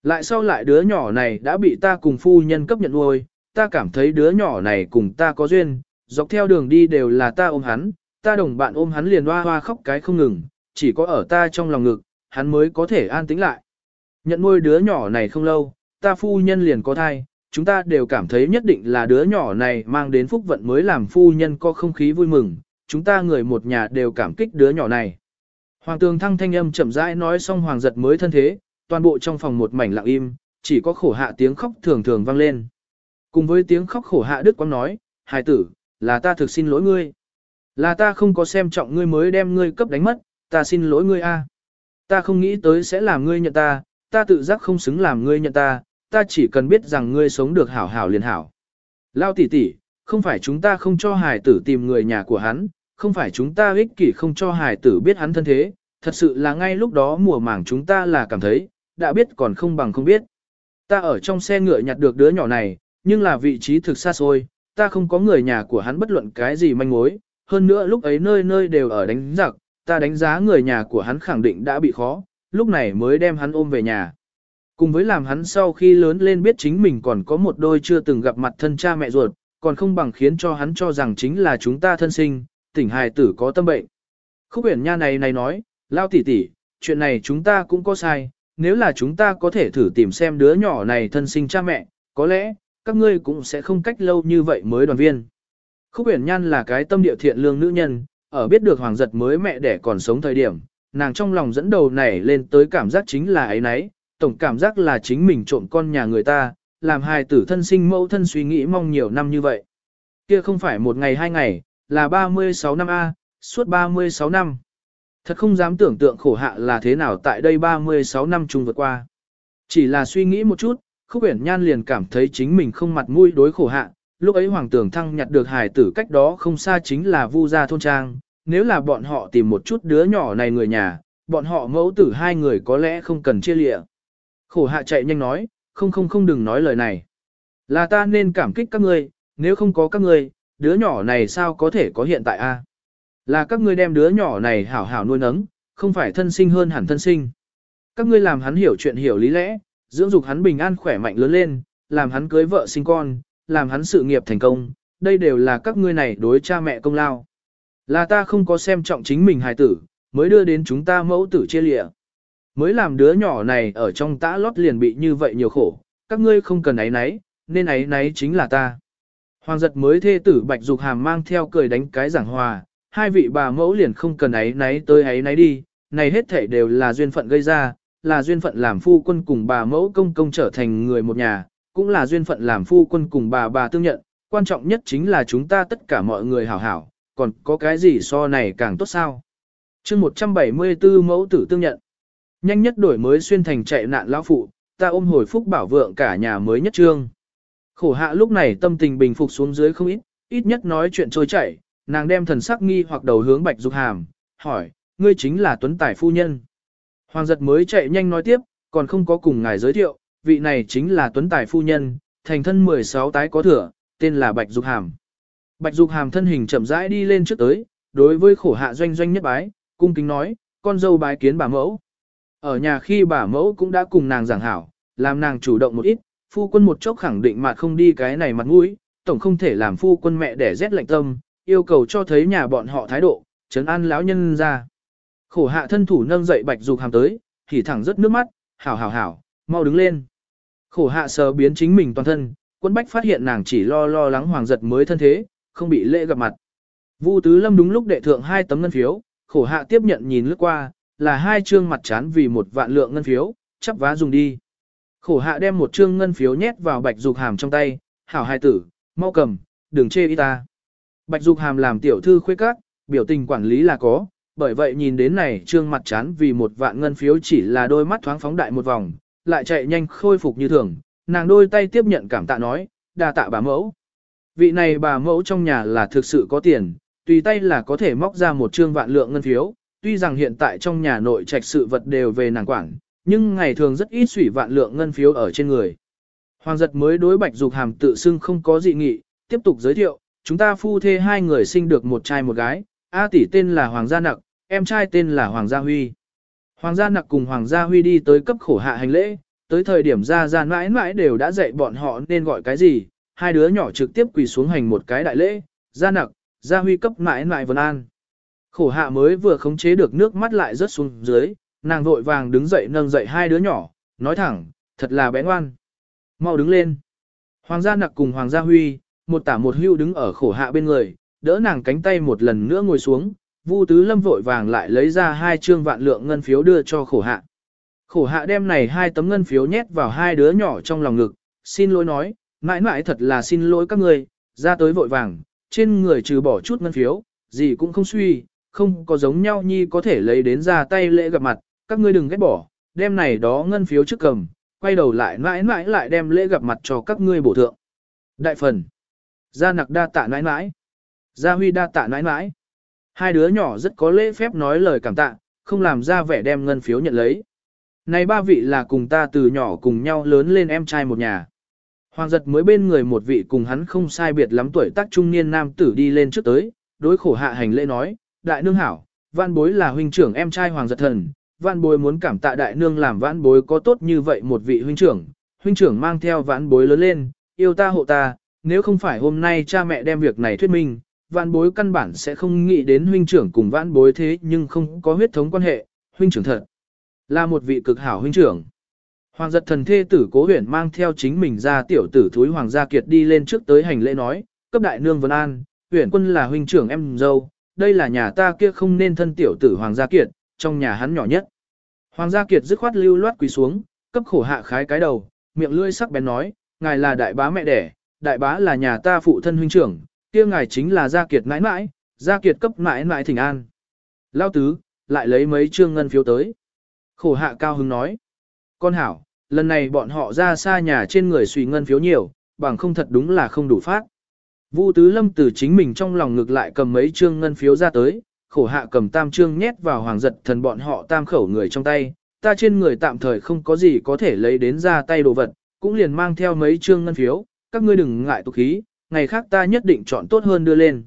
Lại sau lại đứa nhỏ này đã bị ta cùng phu nhân cấp nhận nuôi, ta cảm thấy đứa nhỏ này cùng ta có duyên, dọc theo đường đi đều là ta ôm hắn, ta đồng bạn ôm hắn liền hoa hoa khóc cái không ngừng, chỉ có ở ta trong lòng ngực, hắn mới có thể an tĩnh lại. Nhận nuôi đứa nhỏ này không lâu, ta phu nhân liền có thai, chúng ta đều cảm thấy nhất định là đứa nhỏ này mang đến phúc vận mới làm phu nhân có không khí vui mừng, chúng ta người một nhà đều cảm kích đứa nhỏ này. Hoàng tường thăng thanh âm chậm rãi nói xong hoàng giật mới thân thế, toàn bộ trong phòng một mảnh lặng im, chỉ có khổ hạ tiếng khóc thường thường vang lên. Cùng với tiếng khóc khổ hạ Đức Quang nói, hài tử, là ta thực xin lỗi ngươi. Là ta không có xem trọng ngươi mới đem ngươi cấp đánh mất, ta xin lỗi ngươi a. Ta không nghĩ tới sẽ làm ngươi nhận ta, ta tự giác không xứng làm ngươi nhận ta, ta chỉ cần biết rằng ngươi sống được hảo hảo liền hảo. Lao tỷ tỷ, không phải chúng ta không cho hài tử tìm người nhà của hắn, không phải chúng ta ích kỷ không cho hài tử biết hắn thân thế, thật sự là ngay lúc đó mùa màng chúng ta là cảm thấy, đã biết còn không bằng không biết. Ta ở trong xe ngựa nhặt được đứa nhỏ này, nhưng là vị trí thực xa xôi, ta không có người nhà của hắn bất luận cái gì manh mối, hơn nữa lúc ấy nơi nơi đều ở đánh giặc, ta đánh giá người nhà của hắn khẳng định đã bị khó, lúc này mới đem hắn ôm về nhà. Cùng với làm hắn sau khi lớn lên biết chính mình còn có một đôi chưa từng gặp mặt thân cha mẹ ruột, còn không bằng khiến cho hắn cho rằng chính là chúng ta thân sinh, tỉnh hài tử có tâm bệnh. Khúc uyển nha này này nói, lao tỷ tỷ, chuyện này chúng ta cũng có sai, nếu là chúng ta có thể thử tìm xem đứa nhỏ này thân sinh cha mẹ, có lẽ, các ngươi cũng sẽ không cách lâu như vậy mới đoàn viên. Khúc uyển nhan là cái tâm địa thiện lương nữ nhân, ở biết được hoàng giật mới mẹ đẻ còn sống thời điểm, nàng trong lòng dẫn đầu nảy lên tới cảm giác chính là ấy nấy, tổng cảm giác là chính mình trộm con nhà người ta, làm hài tử thân sinh mẫu thân suy nghĩ mong nhiều năm như vậy. Kia không phải một ngày hai ngày, là 36 năm A, suốt 36 năm. Thật không dám tưởng tượng khổ hạ là thế nào tại đây 36 năm chung vượt qua. Chỉ là suy nghĩ một chút, Khúc Uyển Nhan liền cảm thấy chính mình không mặt mũi đối khổ hạ, lúc ấy Hoàng Tưởng Thăng nhặt được hài tử cách đó không xa chính là Vu gia thôn trang, nếu là bọn họ tìm một chút đứa nhỏ này người nhà, bọn họ mẫu tử hai người có lẽ không cần chia lịa. Khổ hạ chạy nhanh nói, không không không đừng nói lời này. Là ta nên cảm kích các ngươi, nếu không có các ngươi, đứa nhỏ này sao có thể có hiện tại a? Là các ngươi đem đứa nhỏ này hảo hảo nuôi nấng, không phải thân sinh hơn hẳn thân sinh. Các ngươi làm hắn hiểu chuyện hiểu lý lẽ, dưỡng dục hắn bình an khỏe mạnh lớn lên, làm hắn cưới vợ sinh con, làm hắn sự nghiệp thành công, đây đều là các ngươi này đối cha mẹ công lao. Là ta không có xem trọng chính mình hài tử, mới đưa đến chúng ta mẫu tử chia lịa. Mới làm đứa nhỏ này ở trong tã lót liền bị như vậy nhiều khổ, các ngươi không cần ấy nấy, nên ấy nấy chính là ta. Hoàng giật mới thê tử Bạch Dục Hàm mang theo cười đánh cái giảng hòa, hai vị bà mẫu liền không cần ấy nấy tới ấy nấy đi, này hết thảy đều là duyên phận gây ra, là duyên phận làm phu quân cùng bà mẫu công công trở thành người một nhà, cũng là duyên phận làm phu quân cùng bà bà tương nhận, quan trọng nhất chính là chúng ta tất cả mọi người hảo hảo, còn có cái gì so này càng tốt sao. chương 174 mẫu tử tương nhận, nhanh nhất đổi mới xuyên thành chạy nạn lão phụ, ta ôm hồi phúc bảo vượng cả nhà mới nhất trương. Khổ hạ lúc này tâm tình bình phục xuống dưới không ít, ít nhất nói chuyện trôi chảy, nàng đem thần sắc nghi hoặc đầu hướng bạch dục hàm, hỏi, ngươi chính là tuấn tài phu nhân. Hoàng giật mới chạy nhanh nói tiếp, còn không có cùng ngài giới thiệu, vị này chính là tuấn tài phu nhân, thành thân 16 tái có thừa, tên là bạch dục hàm. Bạch dục hàm thân hình chậm rãi đi lên trước tới, đối với khổ hạ doanh doanh nhất bái, cung kính nói, con dâu bái kiến bà mẫu. Ở nhà khi bà mẫu cũng đã cùng nàng giảng hảo, làm nàng chủ động một ít, phu quân một chốc khẳng định mà không đi cái này mặt mũi, tổng không thể làm phu quân mẹ để rét lạnh tâm, yêu cầu cho thấy nhà bọn họ thái độ, chấn an lão nhân ra. Khổ hạ thân thủ nâng dậy bạch dục hàm tới, thì thẳng rất nước mắt, hảo hảo hảo, mau đứng lên. Khổ hạ sờ biến chính mình toàn thân, quân bách phát hiện nàng chỉ lo lo lắng hoàng giật mới thân thế, không bị lễ gặp mặt. Vu Tứ Lâm đúng lúc đệ thượng hai tấm ngân phiếu, khổ hạ tiếp nhận nhìn lướt qua, là hai trương mặt chán vì một vạn lượng ngân phiếu, chắp vá dùng đi. Khổ hạ đem một trương ngân phiếu nhét vào bạch dục hàm trong tay, hảo hai tử, mau cầm, đừng chê y ta. Bạch dục hàm làm tiểu thư khuê các, biểu tình quản lý là có, bởi vậy nhìn đến này trương mặt chán vì một vạn ngân phiếu chỉ là đôi mắt thoáng phóng đại một vòng, lại chạy nhanh khôi phục như thường, nàng đôi tay tiếp nhận cảm tạ nói, đa tạ bà mẫu. Vị này bà mẫu trong nhà là thực sự có tiền, tùy tay là có thể móc ra một trương vạn lượng ngân phiếu, tuy rằng hiện tại trong nhà nội trạch sự vật đều về nàng quản, nhưng ngày thường rất ít sủy vạn lượng ngân phiếu ở trên người. Hoàng giật mới đối bạch dục hàm tự xưng không có dị nghị, tiếp tục giới thiệu, chúng ta phu thê hai người sinh được một trai một gái, A tỷ tên là Hoàng gia nặc, em trai tên là Hoàng gia Huy. Hoàng gia nặc cùng Hoàng gia Huy đi tới cấp khổ hạ hành lễ, tới thời điểm ra ra mãi mãi đều đã dạy bọn họ nên gọi cái gì, hai đứa nhỏ trực tiếp quỳ xuống hành một cái đại lễ, gia nặc, gia huy cấp mãi mãi vân an. Khổ hạ mới vừa khống chế được nước mắt lại rớt xuống dưới, nàng vội vàng đứng dậy nâng dậy hai đứa nhỏ, nói thẳng, thật là bé ngoan. Mau đứng lên. Hoàng gia nặc cùng Hoàng gia huy, một tả một hưu đứng ở khổ hạ bên người, đỡ nàng cánh tay một lần nữa ngồi xuống, Vu Tứ Lâm vội vàng lại lấy ra hai trương vạn lượng ngân phiếu đưa cho khổ hạ. Khổ hạ đem này hai tấm ngân phiếu nhét vào hai đứa nhỏ trong lòng ngực, xin lỗi nói, mãi mãi thật là xin lỗi các người, ra tới vội vàng, trên người trừ bỏ chút ngân phiếu, gì cũng không suy, không có giống nhau nhi có thể lấy đến ra tay lễ gặp mặt, các ngươi đừng ghét bỏ, đem này đó ngân phiếu trước cầm, quay đầu lại mãi mãi lại đem lễ gặp mặt cho các ngươi bổ thượng. Đại phần, gia nặc đa tạ mãi mãi, gia huy đa tạ mãi mãi. Hai đứa nhỏ rất có lễ phép nói lời cảm tạ, không làm ra vẻ đem ngân phiếu nhận lấy. Này ba vị là cùng ta từ nhỏ cùng nhau lớn lên em trai một nhà. Hoàng giật mới bên người một vị cùng hắn không sai biệt lắm tuổi tác trung niên nam tử đi lên trước tới, đối khổ hạ hành lễ nói, đại nương hảo, văn bối là huynh trưởng em trai hoàng giật thần, văn bối muốn cảm tạ đại nương làm văn bối có tốt như vậy một vị huynh trưởng, huynh trưởng mang theo văn bối lớn lên, yêu ta hộ ta, nếu không phải hôm nay cha mẹ đem việc này thuyết minh, văn bối căn bản sẽ không nghĩ đến huynh trưởng cùng văn bối thế nhưng không có huyết thống quan hệ, huynh trưởng thật. Là một vị cực hảo huynh trưởng. Hoàng giật thần thê tử cố huyện mang theo chính mình ra tiểu tử thúi Hoàng gia kiệt đi lên trước tới hành lễ nói, cấp đại nương vân an, huyện quân là huynh trưởng em dâu, đây là nhà ta kia không nên thân tiểu tử Hoàng gia kiệt, trong nhà hắn nhỏ nhất. Hoàng gia kiệt dứt khoát lưu loát quỳ xuống, cấp khổ hạ khái cái đầu, miệng lưỡi sắc bén nói, ngài là đại bá mẹ đẻ, đại bá là nhà ta phụ thân huynh trưởng, kia ngài chính là gia kiệt mãi mãi, gia kiệt cấp mãi mãi thỉnh an. Lao tứ, lại lấy mấy trương ngân phiếu tới. Khổ hạ cao hứng nói. Con hảo, lần này bọn họ ra xa nhà trên người suy ngân phiếu nhiều, bằng không thật đúng là không đủ phát. Vu Tứ Lâm từ chính mình trong lòng ngược lại cầm mấy trương ngân phiếu ra tới, khổ hạ cầm tam trương nhét vào hoàng giật thần bọn họ tam khẩu người trong tay, ta trên người tạm thời không có gì có thể lấy đến ra tay đồ vật, cũng liền mang theo mấy trương ngân phiếu, các ngươi đừng ngại tục khí, ngày khác ta nhất định chọn tốt hơn đưa lên.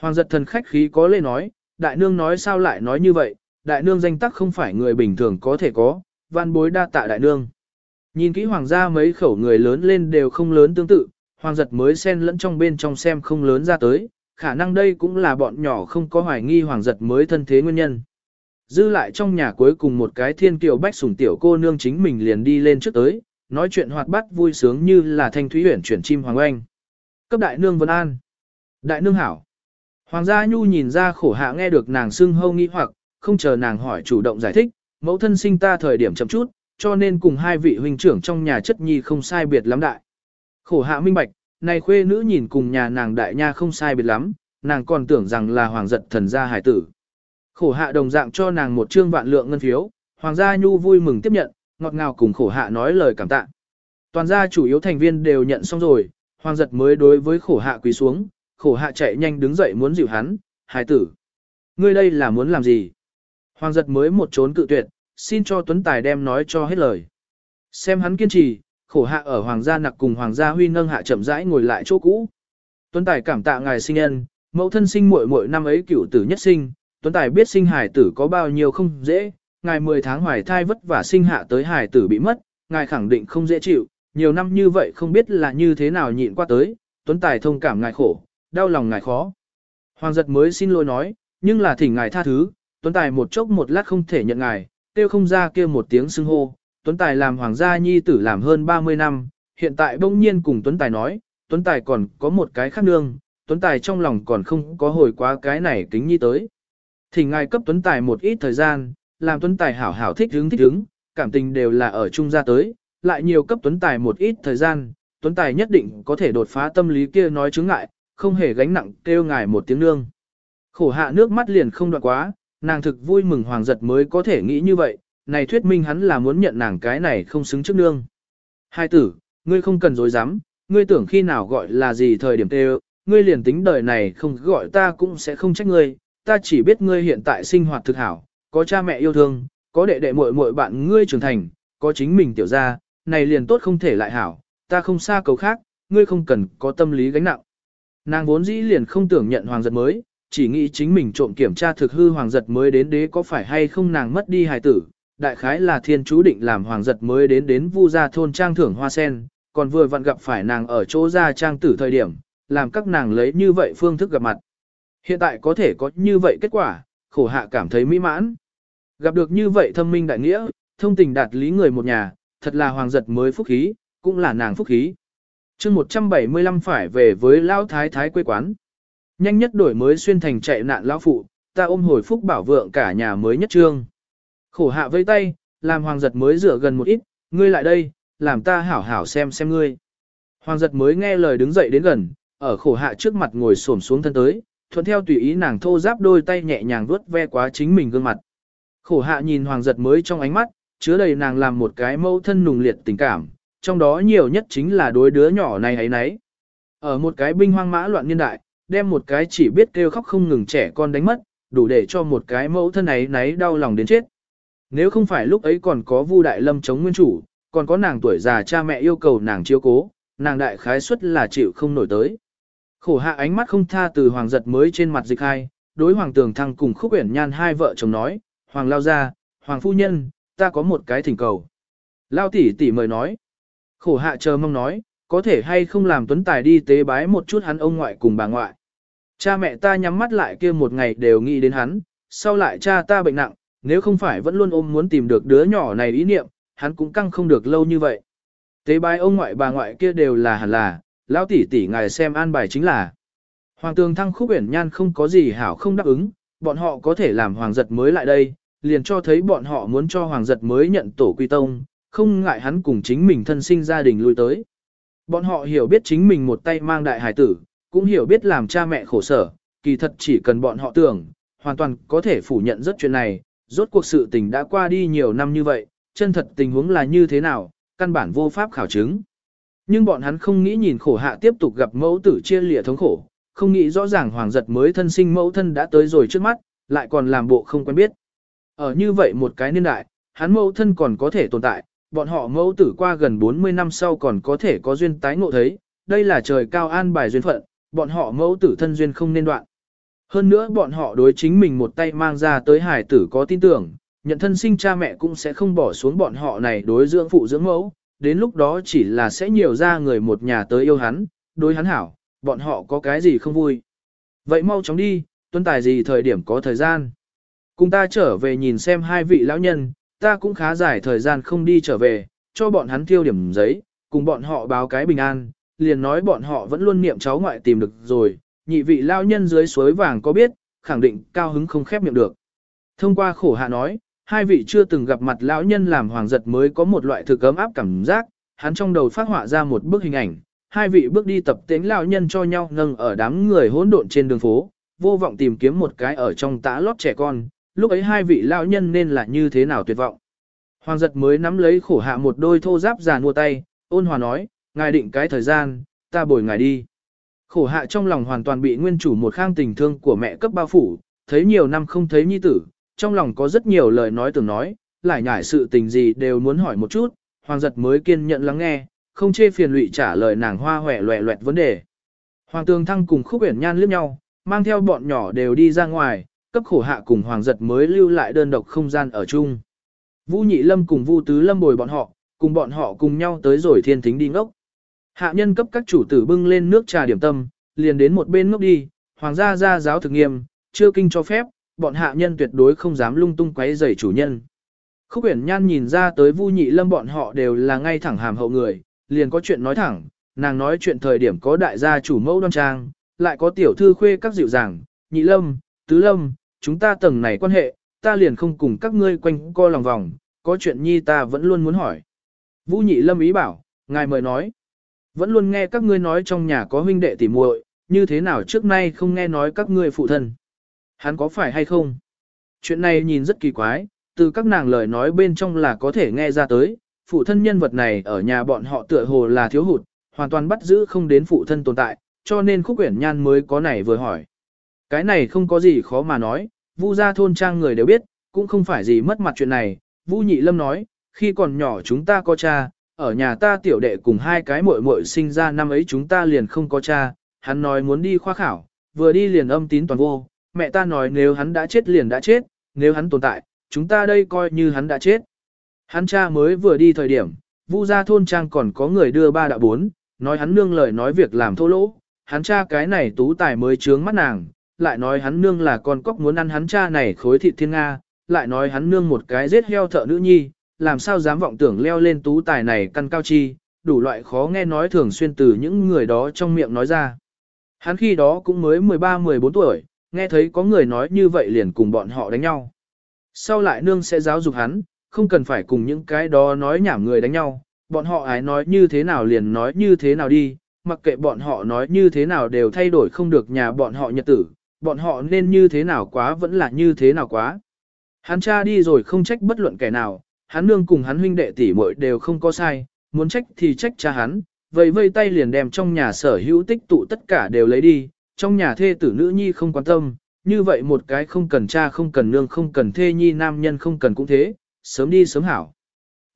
Hoàng giật thần khách khí có lê nói, đại nương nói sao lại nói như vậy, đại nương danh tắc không phải người bình thường có thể có, văn bối đa tạ đại nương. Nhìn kỹ hoàng gia mấy khẩu người lớn lên đều không lớn tương tự, hoàng giật mới xen lẫn trong bên trong xem không lớn ra tới, khả năng đây cũng là bọn nhỏ không có hoài nghi hoàng giật mới thân thế nguyên nhân. Dư lại trong nhà cuối cùng một cái thiên kiều bách sủng tiểu cô nương chính mình liền đi lên trước tới, nói chuyện hoạt bát vui sướng như là thanh thúy huyển chuyển chim hoàng oanh. Cấp đại nương vân an. Đại nương hảo. Hoàng gia nhu nhìn ra khổ hạ nghe được nàng xưng hâu nghi hoặc, không chờ nàng hỏi chủ động giải thích, mẫu thân sinh ta thời điểm chậm chút, cho nên cùng hai vị huynh trưởng trong nhà chất nhi không sai biệt lắm đại. Khổ hạ minh bạch, này khuê nữ nhìn cùng nhà nàng đại nha không sai biệt lắm, nàng còn tưởng rằng là hoàng giật thần gia hải tử. Khổ hạ đồng dạng cho nàng một trương vạn lượng ngân phiếu, hoàng gia nhu vui mừng tiếp nhận, ngọt ngào cùng khổ hạ nói lời cảm tạ. Toàn gia chủ yếu thành viên đều nhận xong rồi, hoàng giật mới đối với khổ hạ quỳ xuống, khổ hạ chạy nhanh đứng dậy muốn dịu hắn, hải tử. Ngươi đây là muốn làm gì? Hoàng giật mới một trốn cự tuyệt, xin cho Tuấn Tài đem nói cho hết lời. Xem hắn kiên trì, khổ hạ ở Hoàng gia nặc cùng Hoàng gia huy nâng hạ chậm rãi ngồi lại chỗ cũ. Tuấn Tài cảm tạ ngài sinh nhân, mẫu thân sinh muội muội năm ấy cửu tử nhất sinh, Tuấn Tài biết sinh hải tử có bao nhiêu không dễ, ngài 10 tháng hoài thai vất vả sinh hạ tới hài tử bị mất, ngài khẳng định không dễ chịu, nhiều năm như vậy không biết là như thế nào nhịn qua tới, tuấn tài thông cảm ngài khổ, đau lòng ngài khó. Hoàng giật mới xin lỗi nói, nhưng là thỉnh ngài tha thứ, tuấn tài một chốc một lát không thể nhận ngài, tiêu không ra kia một tiếng xưng hô, tuấn tài làm hoàng gia nhi tử làm hơn 30 năm, hiện tại bỗng nhiên cùng tuấn tài nói, tuấn tài còn có một cái khác nương, tuấn tài trong lòng còn không có hồi quá cái này kính nhi tới. Thỉnh ngài cấp tuấn tài một ít thời gian, làm tuấn tài hảo hảo thích hứng thích hứng, cảm tình đều là ở chung ra tới, lại nhiều cấp tuấn tài một ít thời gian, tuấn tài nhất định có thể đột phá tâm lý kia nói chứng ngại, không hề gánh nặng kêu ngài một tiếng nương. Khổ hạ nước mắt liền không đoạn quá, nàng thực vui mừng hoàng giật mới có thể nghĩ như vậy, này thuyết minh hắn là muốn nhận nàng cái này không xứng trước nương. Hai tử, ngươi không cần dối dám, ngươi tưởng khi nào gọi là gì thời điểm tê ngươi liền tính đời này không gọi ta cũng sẽ không trách ngươi, ta chỉ biết ngươi hiện tại sinh hoạt thực hảo, có cha mẹ yêu thương, có đệ đệ muội muội bạn ngươi trưởng thành, có chính mình tiểu gia, này liền tốt không thể lại hảo, ta không xa cầu khác, ngươi không cần có tâm lý gánh nặng. Nàng vốn dĩ liền không tưởng nhận hoàng giật mới, chỉ nghĩ chính mình trộm kiểm tra thực hư hoàng giật mới đến đế có phải hay không nàng mất đi hài tử. Đại khái là thiên chú định làm hoàng giật mới đến đến vu gia thôn trang thưởng hoa sen, còn vừa vặn gặp phải nàng ở chỗ gia trang tử thời điểm, làm các nàng lấy như vậy phương thức gặp mặt. Hiện tại có thể có như vậy kết quả, khổ hạ cảm thấy mỹ mãn. Gặp được như vậy thâm minh đại nghĩa, thông tình đạt lý người một nhà, thật là hoàng giật mới phúc khí, cũng là nàng phúc khí. chương 175 phải về với Lão Thái Thái quê quán. Nhanh nhất đổi mới xuyên thành chạy nạn Lão Phụ, ta ôm hồi phúc bảo vượng cả nhà mới nhất trương. Khổ hạ vây tay, làm hoàng giật mới rửa gần một ít, ngươi lại đây, làm ta hảo hảo xem xem ngươi. Hoàng giật mới nghe lời đứng dậy đến gần, ở khổ hạ trước mặt ngồi xổm xuống thân tới, thuận theo tùy ý nàng thô giáp đôi tay nhẹ nhàng vuốt ve quá chính mình gương mặt. Khổ hạ nhìn hoàng giật mới trong ánh mắt, chứa đầy nàng làm một cái mâu thân nùng liệt tình cảm, trong đó nhiều nhất chính là đối đứa nhỏ này ấy nấy. Ở một cái binh hoang mã loạn niên đại, đem một cái chỉ biết kêu khóc không ngừng trẻ con đánh mất, đủ để cho một cái mẫu thân ấy nấy đau lòng đến chết. Nếu không phải lúc ấy còn có Vu Đại Lâm chống nguyên chủ, còn có nàng tuổi già cha mẹ yêu cầu nàng chiếu cố, nàng đại khái suất là chịu không nổi tới. Khổ hạ ánh mắt không tha từ hoàng giật mới trên mặt dịch hai, đối hoàng tường thăng cùng khúc uyển nhan hai vợ chồng nói, hoàng lao ra, hoàng phu nhân, ta có một cái thỉnh cầu. Lao tỷ tỷ mời nói. Khổ hạ chờ mong nói, có thể hay không làm tuấn tài đi tế bái một chút hắn ông ngoại cùng bà ngoại. Cha mẹ ta nhắm mắt lại kia một ngày đều nghĩ đến hắn, sau lại cha ta bệnh nặng, nếu không phải vẫn luôn ôm muốn tìm được đứa nhỏ này ý niệm, hắn cũng căng không được lâu như vậy. Tế bái ông ngoại bà ngoại kia đều là hẳn là, lão tỷ tỷ ngài xem an bài chính là. Hoàng tường thăng khúc uyển nhan không có gì hảo không đáp ứng, bọn họ có thể làm hoàng giật mới lại đây, liền cho thấy bọn họ muốn cho hoàng giật mới nhận tổ quy tông, không ngại hắn cùng chính mình thân sinh gia đình lui tới. Bọn họ hiểu biết chính mình một tay mang đại hải tử, cũng hiểu biết làm cha mẹ khổ sở, kỳ thật chỉ cần bọn họ tưởng, hoàn toàn có thể phủ nhận rất chuyện này, rốt cuộc sự tình đã qua đi nhiều năm như vậy, chân thật tình huống là như thế nào, căn bản vô pháp khảo chứng. Nhưng bọn hắn không nghĩ nhìn khổ hạ tiếp tục gặp mẫu tử chia lìa thống khổ, không nghĩ rõ ràng hoàng giật mới thân sinh mẫu thân đã tới rồi trước mắt, lại còn làm bộ không quen biết. Ở như vậy một cái niên đại, hắn mẫu thân còn có thể tồn tại, bọn họ mẫu tử qua gần 40 năm sau còn có thể có duyên tái ngộ thấy, đây là trời cao an bài duyên phận, bọn họ mẫu tử thân duyên không nên đoạn. Hơn nữa bọn họ đối chính mình một tay mang ra tới hải tử có tin tưởng, nhận thân sinh cha mẹ cũng sẽ không bỏ xuống bọn họ này đối dưỡng phụ dưỡng mẫu, đến lúc đó chỉ là sẽ nhiều ra người một nhà tới yêu hắn, đối hắn hảo, bọn họ có cái gì không vui. Vậy mau chóng đi, tuân tài gì thời điểm có thời gian. Cùng ta trở về nhìn xem hai vị lão nhân, ta cũng khá dài thời gian không đi trở về, cho bọn hắn tiêu điểm giấy, cùng bọn họ báo cái bình an, liền nói bọn họ vẫn luôn niệm cháu ngoại tìm được rồi, nhị vị lão nhân dưới suối vàng có biết, khẳng định cao hứng không khép miệng được. Thông qua khổ hạ nói, hai vị chưa từng gặp mặt lão nhân làm hoàng giật mới có một loại thực ấm áp cảm giác, hắn trong đầu phát họa ra một bức hình ảnh, hai vị bước đi tập tính lão nhân cho nhau nâng ở đám người hỗn độn trên đường phố, vô vọng tìm kiếm một cái ở trong tã lót trẻ con, lúc ấy hai vị lão nhân nên là như thế nào tuyệt vọng. Hoàng giật mới nắm lấy khổ hạ một đôi thô giáp già mua tay, ôn hòa nói, ngài định cái thời gian, ta bồi ngài đi. Khổ hạ trong lòng hoàn toàn bị nguyên chủ một khang tình thương của mẹ cấp bao phủ, thấy nhiều năm không thấy nhi tử, trong lòng có rất nhiều lời nói tưởng nói, lại nhải sự tình gì đều muốn hỏi một chút, hoàng giật mới kiên nhận lắng nghe, không chê phiền lụy trả lời nàng hoa hòe loẹ loẹt vấn đề. Hoàng tường thăng cùng khúc uyển nhan liếc nhau, mang theo bọn nhỏ đều đi ra ngoài, cấp khổ hạ cùng hoàng giật mới lưu lại đơn độc không gian ở chung. Vu Nhị Lâm cùng Vu Tứ Lâm bồi bọn họ, cùng bọn họ cùng nhau tới rồi thiên thính đi ngốc. Hạ nhân cấp các chủ tử bưng lên nước trà điểm tâm, liền đến một bên ngốc đi, hoàng gia gia giáo thực nghiêm, chưa kinh cho phép, bọn hạ nhân tuyệt đối không dám lung tung quấy rầy chủ nhân. Khúc Uyển Nhan nhìn ra tới Vu Nhị Lâm bọn họ đều là ngay thẳng hàm hậu người, liền có chuyện nói thẳng, nàng nói chuyện thời điểm có đại gia chủ mẫu đoan trang, lại có tiểu thư khuê các dịu dàng, Nhị Lâm, Tứ Lâm, chúng ta tầng này quan hệ, ta liền không cùng các ngươi quanh co lòng vòng, có chuyện nhi ta vẫn luôn muốn hỏi. Vũ Nhị Lâm ý bảo, ngài mời nói. Vẫn luôn nghe các ngươi nói trong nhà có huynh đệ tỉ muội, như thế nào trước nay không nghe nói các ngươi phụ thân. Hắn có phải hay không? Chuyện này nhìn rất kỳ quái, từ các nàng lời nói bên trong là có thể nghe ra tới, phụ thân nhân vật này ở nhà bọn họ tựa hồ là thiếu hụt, hoàn toàn bắt giữ không đến phụ thân tồn tại, cho nên khúc quyển nhan mới có này vừa hỏi. Cái này không có gì khó mà nói, vu gia thôn trang người đều biết, cũng không phải gì mất mặt chuyện này, Vu Nhị Lâm nói, khi còn nhỏ chúng ta có cha, ở nhà ta tiểu đệ cùng hai cái muội muội sinh ra năm ấy chúng ta liền không có cha, hắn nói muốn đi khoa khảo, vừa đi liền âm tín toàn vô, mẹ ta nói nếu hắn đã chết liền đã chết, nếu hắn tồn tại, chúng ta đây coi như hắn đã chết. Hắn cha mới vừa đi thời điểm, Vu gia thôn trang còn có người đưa ba đạo bốn, nói hắn nương lời nói việc làm thô lỗ, hắn cha cái này tú tài mới trướng mắt nàng, lại nói hắn nương là con cóc muốn ăn hắn cha này khối thịt thiên Nga, lại nói hắn nương một cái giết heo thợ nữ nhi, làm sao dám vọng tưởng leo lên tú tài này căn cao chi, đủ loại khó nghe nói thường xuyên từ những người đó trong miệng nói ra. Hắn khi đó cũng mới 13-14 tuổi, nghe thấy có người nói như vậy liền cùng bọn họ đánh nhau. Sau lại nương sẽ giáo dục hắn, không cần phải cùng những cái đó nói nhảm người đánh nhau, bọn họ ái nói như thế nào liền nói như thế nào đi, mặc kệ bọn họ nói như thế nào đều thay đổi không được nhà bọn họ nhật tử, bọn họ nên như thế nào quá vẫn là như thế nào quá. Hắn cha đi rồi không trách bất luận kẻ nào, hắn nương cùng hắn huynh đệ tỷ muội đều không có sai, muốn trách thì trách cha hắn, vậy vây tay liền đem trong nhà sở hữu tích tụ tất cả đều lấy đi, trong nhà thê tử nữ nhi không quan tâm, như vậy một cái không cần cha không cần nương không cần thê nhi nam nhân không cần cũng thế, sớm đi sớm hảo.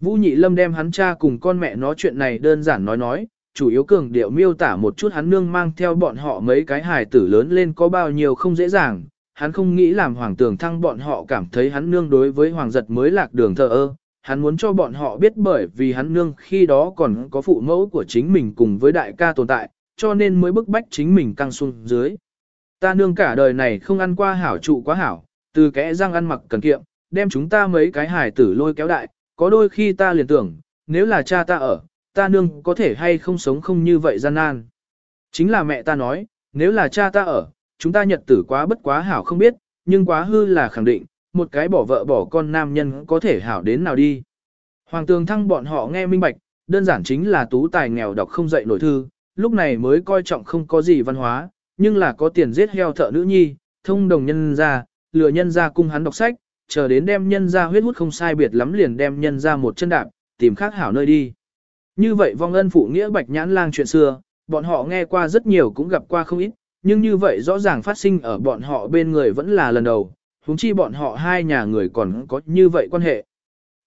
Vũ Nhị Lâm đem hắn cha cùng con mẹ nói chuyện này đơn giản nói nói, chủ yếu cường điệu miêu tả một chút hắn nương mang theo bọn họ mấy cái hài tử lớn lên có bao nhiêu không dễ dàng, hắn không nghĩ làm hoàng tường thăng bọn họ cảm thấy hắn nương đối với hoàng giật mới lạc đường thờ ơ, hắn muốn cho bọn họ biết bởi vì hắn nương khi đó còn có phụ mẫu của chính mình cùng với đại ca tồn tại, cho nên mới bức bách chính mình căng xuống dưới. Ta nương cả đời này không ăn qua hảo trụ quá hảo, từ kẽ răng ăn mặc cần kiệm, đem chúng ta mấy cái hài tử lôi kéo đại, có đôi khi ta liền tưởng, nếu là cha ta ở, ta nương có thể hay không sống không như vậy gian nan. Chính là mẹ ta nói, nếu là cha ta ở, chúng ta nhật tử quá bất quá hảo không biết, nhưng quá hư là khẳng định, một cái bỏ vợ bỏ con nam nhân có thể hảo đến nào đi. Hoàng tường thăng bọn họ nghe minh bạch, đơn giản chính là tú tài nghèo đọc không dậy nổi thư, lúc này mới coi trọng không có gì văn hóa, nhưng là có tiền giết heo thợ nữ nhi, thông đồng nhân ra, lừa nhân ra cung hắn đọc sách, chờ đến đem nhân ra huyết hút không sai biệt lắm liền đem nhân ra một chân đạp, tìm khác hảo nơi đi. Như vậy vong ân phụ nghĩa bạch nhãn lang chuyện xưa, bọn họ nghe qua rất nhiều cũng gặp qua không ít, nhưng như vậy rõ ràng phát sinh ở bọn họ bên người vẫn là lần đầu, huống chi bọn họ hai nhà người còn có như vậy quan hệ.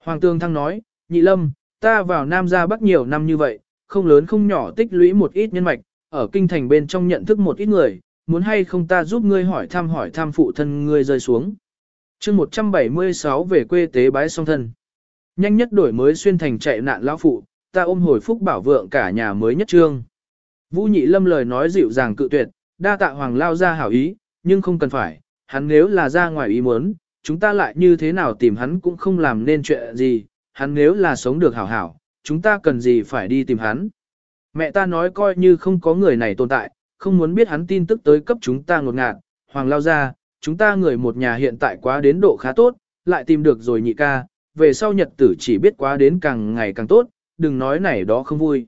Hoàng Tương Thăng nói, nhị lâm, ta vào Nam ra Bắc nhiều năm như vậy, không lớn không nhỏ tích lũy một ít nhân mạch, ở kinh thành bên trong nhận thức một ít người, muốn hay không ta giúp ngươi hỏi thăm hỏi thăm phụ thân ngươi rơi xuống. chương 176 về quê tế bái song thân. Nhanh nhất đổi mới xuyên thành chạy nạn lão phụ, ta ôm hồi phúc bảo vượng cả nhà mới nhất trương. Vũ nhị lâm lời nói dịu dàng cự tuyệt, đa tạ hoàng lao ra hảo ý, nhưng không cần phải, hắn nếu là ra ngoài ý muốn, chúng ta lại như thế nào tìm hắn cũng không làm nên chuyện gì, hắn nếu là sống được hảo hảo, chúng ta cần gì phải đi tìm hắn. Mẹ ta nói coi như không có người này tồn tại, không muốn biết hắn tin tức tới cấp chúng ta ngột ngạt, hoàng lao ra, chúng ta người một nhà hiện tại quá đến độ khá tốt, lại tìm được rồi nhị ca, về sau nhật tử chỉ biết quá đến càng ngày càng tốt, đừng nói này đó không vui.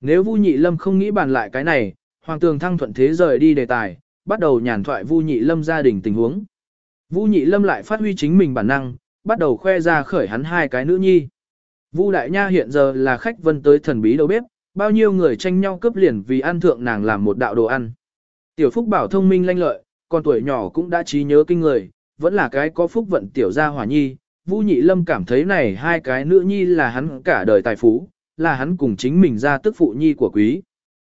Nếu Vu Nhị Lâm không nghĩ bàn lại cái này, Hoàng Tường Thăng thuận thế rời đi đề tài, bắt đầu nhàn thoại Vu Nhị Lâm gia đình tình huống. Vu Nhị Lâm lại phát huy chính mình bản năng, bắt đầu khoe ra khởi hắn hai cái nữ nhi. Vu Đại Nha hiện giờ là khách vân tới thần bí đầu bếp, bao nhiêu người tranh nhau cướp liền vì ăn thượng nàng làm một đạo đồ ăn. Tiểu Phúc bảo thông minh lanh lợi, còn tuổi nhỏ cũng đã trí nhớ kinh người, vẫn là cái có phúc vận tiểu gia hỏa nhi. Vu Nhị Lâm cảm thấy này hai cái nữ nhi là hắn cả đời tài phú, là hắn cùng chính mình ra tức phụ nhi của quý.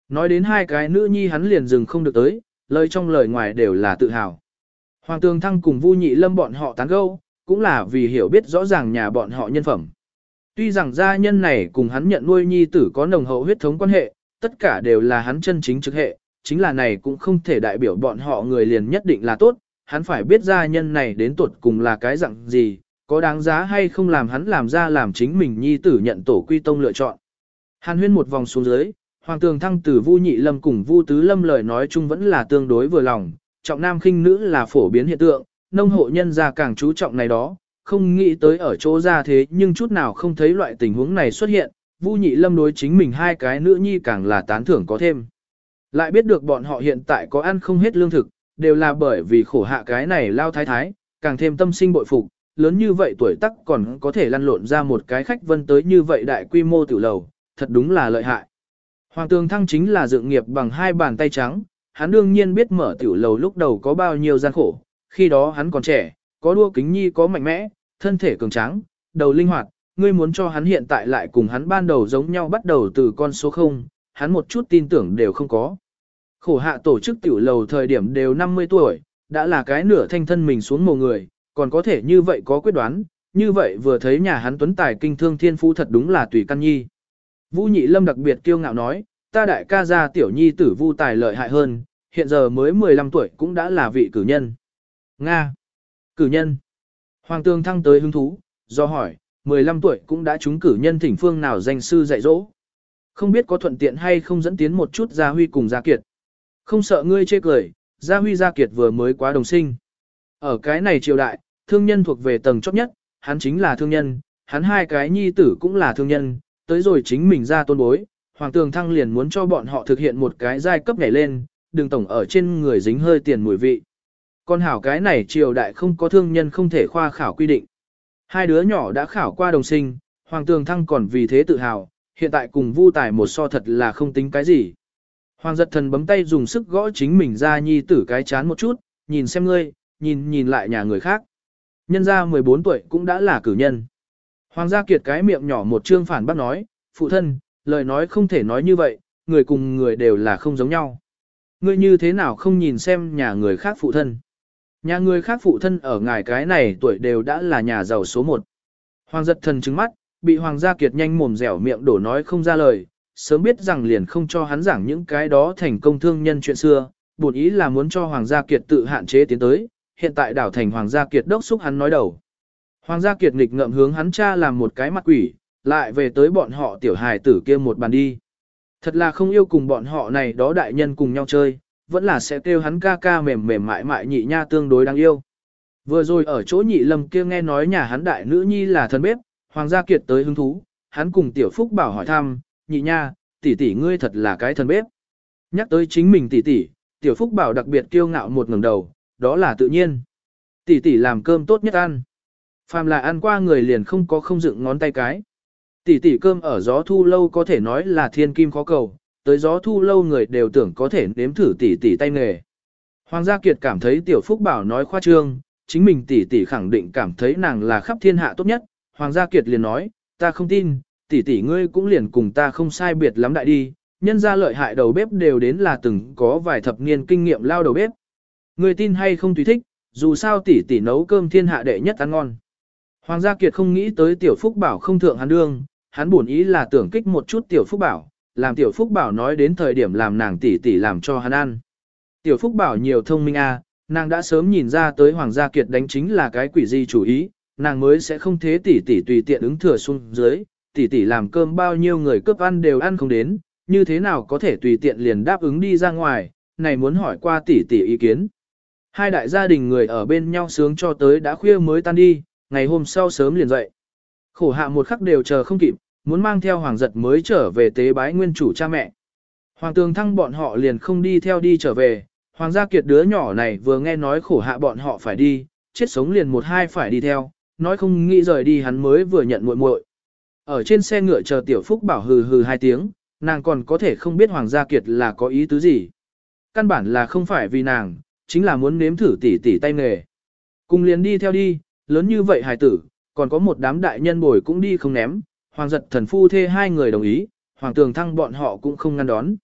Nói đến hai cái nữ nhi hắn liền dừng không được tới, lời trong lời ngoài đều là tự hào. Hoàng tường thăng cùng Vu nhị lâm bọn họ tán gẫu, cũng là vì hiểu biết rõ ràng nhà bọn họ nhân phẩm. Tuy rằng gia nhân này cùng hắn nhận nuôi nhi tử có nồng hậu huyết thống quan hệ, tất cả đều là hắn chân chính trực hệ, chính là này cũng không thể đại biểu bọn họ người liền nhất định là tốt, hắn phải biết gia nhân này đến tuột cùng là cái dạng gì, có đáng giá hay không làm hắn làm ra làm chính mình nhi tử nhận tổ quy tông lựa chọn. Hàn huyên một vòng xuống dưới, Hoàng tường thăng từ Vu Nhị Lâm cùng Vu Tứ Lâm lời nói chung vẫn là tương đối vừa lòng, trọng nam khinh nữ là phổ biến hiện tượng, nông hộ nhân gia càng chú trọng này đó, không nghĩ tới ở chỗ ra thế nhưng chút nào không thấy loại tình huống này xuất hiện, Vu Nhị Lâm đối chính mình hai cái nữ nhi càng là tán thưởng có thêm. Lại biết được bọn họ hiện tại có ăn không hết lương thực, đều là bởi vì khổ hạ cái này lao thái thái, càng thêm tâm sinh bội phục, lớn như vậy tuổi tác còn có thể lăn lộn ra một cái khách vân tới như vậy đại quy mô tiểu lầu, thật đúng là lợi hại. Hoàng tường thăng chính là dựng nghiệp bằng hai bàn tay trắng, hắn đương nhiên biết mở tiểu lầu lúc đầu có bao nhiêu gian khổ, khi đó hắn còn trẻ, có đua kính nhi có mạnh mẽ, thân thể cường tráng, đầu linh hoạt, ngươi muốn cho hắn hiện tại lại cùng hắn ban đầu giống nhau bắt đầu từ con số 0, hắn một chút tin tưởng đều không có. Khổ hạ tổ chức tiểu lầu thời điểm đều 50 tuổi, đã là cái nửa thanh thân mình xuống mồ người, còn có thể như vậy có quyết đoán, như vậy vừa thấy nhà hắn tuấn tài kinh thương thiên phú thật đúng là tùy căn nhi. Vũ Nhị Lâm đặc biệt kiêu ngạo nói, ta đại ca gia tiểu nhi tử Vu tài lợi hại hơn, hiện giờ mới 15 tuổi cũng đã là vị cử nhân. Nga. Cử nhân. Hoàng tương thăng tới hứng thú, do hỏi, 15 tuổi cũng đã trúng cử nhân thỉnh phương nào danh sư dạy dỗ. Không biết có thuận tiện hay không dẫn tiến một chút Gia Huy cùng Gia Kiệt. Không sợ ngươi chê cười, Gia Huy Gia Kiệt vừa mới quá đồng sinh. Ở cái này triều đại, thương nhân thuộc về tầng chót nhất, hắn chính là thương nhân, hắn hai cái nhi tử cũng là thương nhân, tới rồi chính mình ra tôn bối, Hoàng Tường Thăng liền muốn cho bọn họ thực hiện một cái giai cấp nhảy lên, đừng tổng ở trên người dính hơi tiền mùi vị. Con hảo cái này triều đại không có thương nhân không thể khoa khảo quy định. Hai đứa nhỏ đã khảo qua đồng sinh, Hoàng Tường Thăng còn vì thế tự hào, hiện tại cùng vu tài một so thật là không tính cái gì. Hoàng giật thần bấm tay dùng sức gõ chính mình ra nhi tử cái chán một chút, nhìn xem ngươi, nhìn nhìn lại nhà người khác. Nhân ra 14 tuổi cũng đã là cử nhân. Hoàng gia kiệt cái miệng nhỏ một trương phản bác nói, phụ thân, lời nói không thể nói như vậy, người cùng người đều là không giống nhau. Ngươi như thế nào không nhìn xem nhà người khác phụ thân. Nhà người khác phụ thân ở ngài cái này tuổi đều đã là nhà giàu số một. Hoàng giật thần trứng mắt, bị Hoàng gia kiệt nhanh mồm dẻo miệng đổ nói không ra lời, sớm biết rằng liền không cho hắn giảng những cái đó thành công thương nhân chuyện xưa, buồn ý là muốn cho Hoàng gia kiệt tự hạn chế tiến tới, hiện tại đảo thành Hoàng gia kiệt đốc xúc hắn nói đầu. Hoàng gia kiệt nghịch ngậm hướng hắn cha làm một cái mặt quỷ, lại về tới bọn họ tiểu hài tử kia một bàn đi. Thật là không yêu cùng bọn họ này đó đại nhân cùng nhau chơi, vẫn là sẽ kêu hắn ca ca mềm mềm mại mại nhị nha tương đối đáng yêu. Vừa rồi ở chỗ nhị lâm kia nghe nói nhà hắn đại nữ nhi là thần bếp, Hoàng gia kiệt tới hứng thú, hắn cùng tiểu phúc bảo hỏi thăm, nhị nha, tỷ tỷ ngươi thật là cái thần bếp. Nhắc tới chính mình tỷ tỷ, tiểu phúc bảo đặc biệt kiêu ngạo một ngẩng đầu, đó là tự nhiên. Tỷ tỷ làm cơm tốt nhất ăn. Phàm là ăn qua người liền không có không dựng ngón tay cái. Tỷ tỷ cơm ở gió thu lâu có thể nói là thiên kim khó cầu, tới gió thu lâu người đều tưởng có thể nếm thử tỷ tỷ tay nghề. Hoàng gia Kiệt cảm thấy tiểu phúc bảo nói khoa trương, chính mình tỷ tỷ khẳng định cảm thấy nàng là khắp thiên hạ tốt nhất. Hoàng gia Kiệt liền nói, ta không tin, tỷ tỷ ngươi cũng liền cùng ta không sai biệt lắm đại đi, nhân gia lợi hại đầu bếp đều đến là từng có vài thập niên kinh nghiệm lao đầu bếp. Ngươi tin hay không tùy thích, dù sao tỷ tỷ nấu cơm thiên hạ đệ nhất ăn ngon. Hoàng gia Kiệt không nghĩ tới tiểu phúc bảo không thượng hắn đương, hắn buồn ý là tưởng kích một chút tiểu phúc bảo, làm tiểu phúc bảo nói đến thời điểm làm nàng tỷ tỷ làm cho hắn ăn. Tiểu phúc bảo nhiều thông minh a, à, nàng đã sớm nhìn ra tới Hoàng gia Kiệt đánh chính là cái quỷ gì chủ ý, nàng mới sẽ không thế tỷ tỷ tùy tiện ứng thừa xuống dưới, tỷ tỷ làm cơm bao nhiêu người cướp ăn đều ăn không đến, như thế nào có thể tùy tiện liền đáp ứng đi ra ngoài, này muốn hỏi qua tỷ tỷ ý kiến. Hai đại gia đình người ở bên nhau sướng cho tới đã khuya mới tan đi, ngày hôm sau sớm liền dậy. Khổ hạ một khắc đều chờ không kịp, muốn mang theo hoàng giật mới trở về tế bái nguyên chủ cha mẹ. Hoàng tường thăng bọn họ liền không đi theo đi trở về, hoàng gia kiệt đứa nhỏ này vừa nghe nói khổ hạ bọn họ phải đi, chết sống liền một hai phải đi theo, nói không nghĩ rời đi hắn mới vừa nhận muội muội. Ở trên xe ngựa chờ tiểu phúc bảo hừ hừ hai tiếng, nàng còn có thể không biết hoàng gia kiệt là có ý tứ gì. Căn bản là không phải vì nàng, chính là muốn nếm thử tỉ tỉ tay nghề. Cùng liền đi theo đi, lớn như vậy hài tử, còn có một đám đại nhân bồi cũng đi không ném, hoàng giật thần phu thê hai người đồng ý, hoàng tường thăng bọn họ cũng không ngăn đón.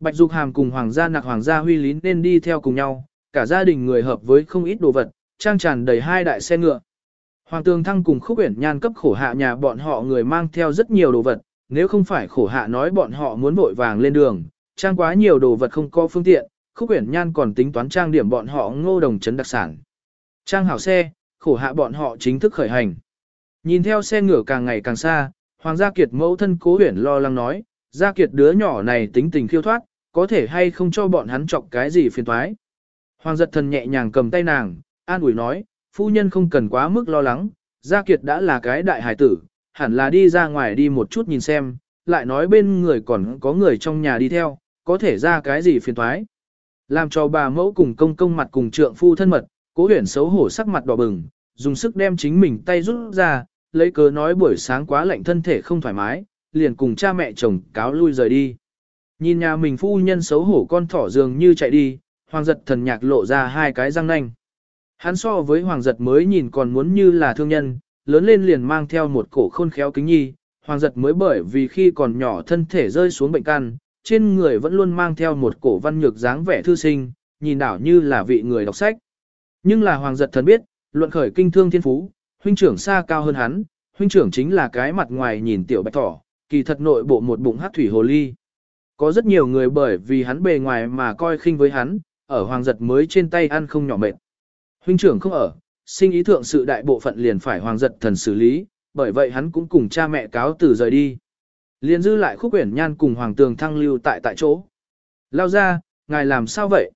Bạch Dục Hàm cùng hoàng gia nặc hoàng gia huy lý nên đi theo cùng nhau, cả gia đình người hợp với không ít đồ vật, trang tràn đầy hai đại xe ngựa. Hoàng Tường Thăng cùng Khúc Uyển Nhan cấp khổ hạ nhà bọn họ người mang theo rất nhiều đồ vật, nếu không phải khổ hạ nói bọn họ muốn vội vàng lên đường, trang quá nhiều đồ vật không có phương tiện, Khúc Uyển Nhan còn tính toán trang điểm bọn họ ngô đồng chấn đặc sản. Trang hảo xe, khổ hạ bọn họ chính thức khởi hành. Nhìn theo xe ngựa càng ngày càng xa, Hoàng Gia Kiệt mẫu thân cố huyển lo lắng nói, Gia Kiệt đứa nhỏ này tính tình khiêu thoát, có thể hay không cho bọn hắn chọc cái gì phiền toái. Hoàng giật thần nhẹ nhàng cầm tay nàng, an ủi nói, phu nhân không cần quá mức lo lắng, Gia Kiệt đã là cái đại hải tử, hẳn là đi ra ngoài đi một chút nhìn xem, lại nói bên người còn có người trong nhà đi theo, có thể ra cái gì phiền toái. Làm cho bà mẫu cùng công công mặt cùng trượng phu thân mật, cố Huyền xấu hổ sắc mặt đỏ bừng, dùng sức đem chính mình tay rút ra, lấy cớ nói buổi sáng quá lạnh thân thể không thoải mái, liền cùng cha mẹ chồng cáo lui rời đi. Nhìn nhà mình phu nhân xấu hổ con thỏ dường như chạy đi, hoàng giật thần nhạc lộ ra hai cái răng nanh. Hắn so với hoàng giật mới nhìn còn muốn như là thương nhân, lớn lên liền mang theo một cổ khôn khéo kính nhi, hoàng giật mới bởi vì khi còn nhỏ thân thể rơi xuống bệnh căn, trên người vẫn luôn mang theo một cổ văn nhược dáng vẻ thư sinh, nhìn đảo như là vị người đọc sách. Nhưng là hoàng giật thần biết, luận khởi kinh thương thiên phú, huynh trưởng xa cao hơn hắn, huynh trưởng chính là cái mặt ngoài nhìn tiểu bạch thỏ, kỳ thật nội bộ một bụng hát thủy hồ ly. Có rất nhiều người bởi vì hắn bề ngoài mà coi khinh với hắn, ở hoàng giật mới trên tay ăn không nhỏ mệt. Huynh trưởng không ở, sinh ý thượng sự đại bộ phận liền phải hoàng giật thần xử lý, bởi vậy hắn cũng cùng cha mẹ cáo từ rời đi. Liền dư lại khúc quyển nhan cùng hoàng tường thăng lưu tại tại chỗ. Lao ra, ngài làm sao vậy?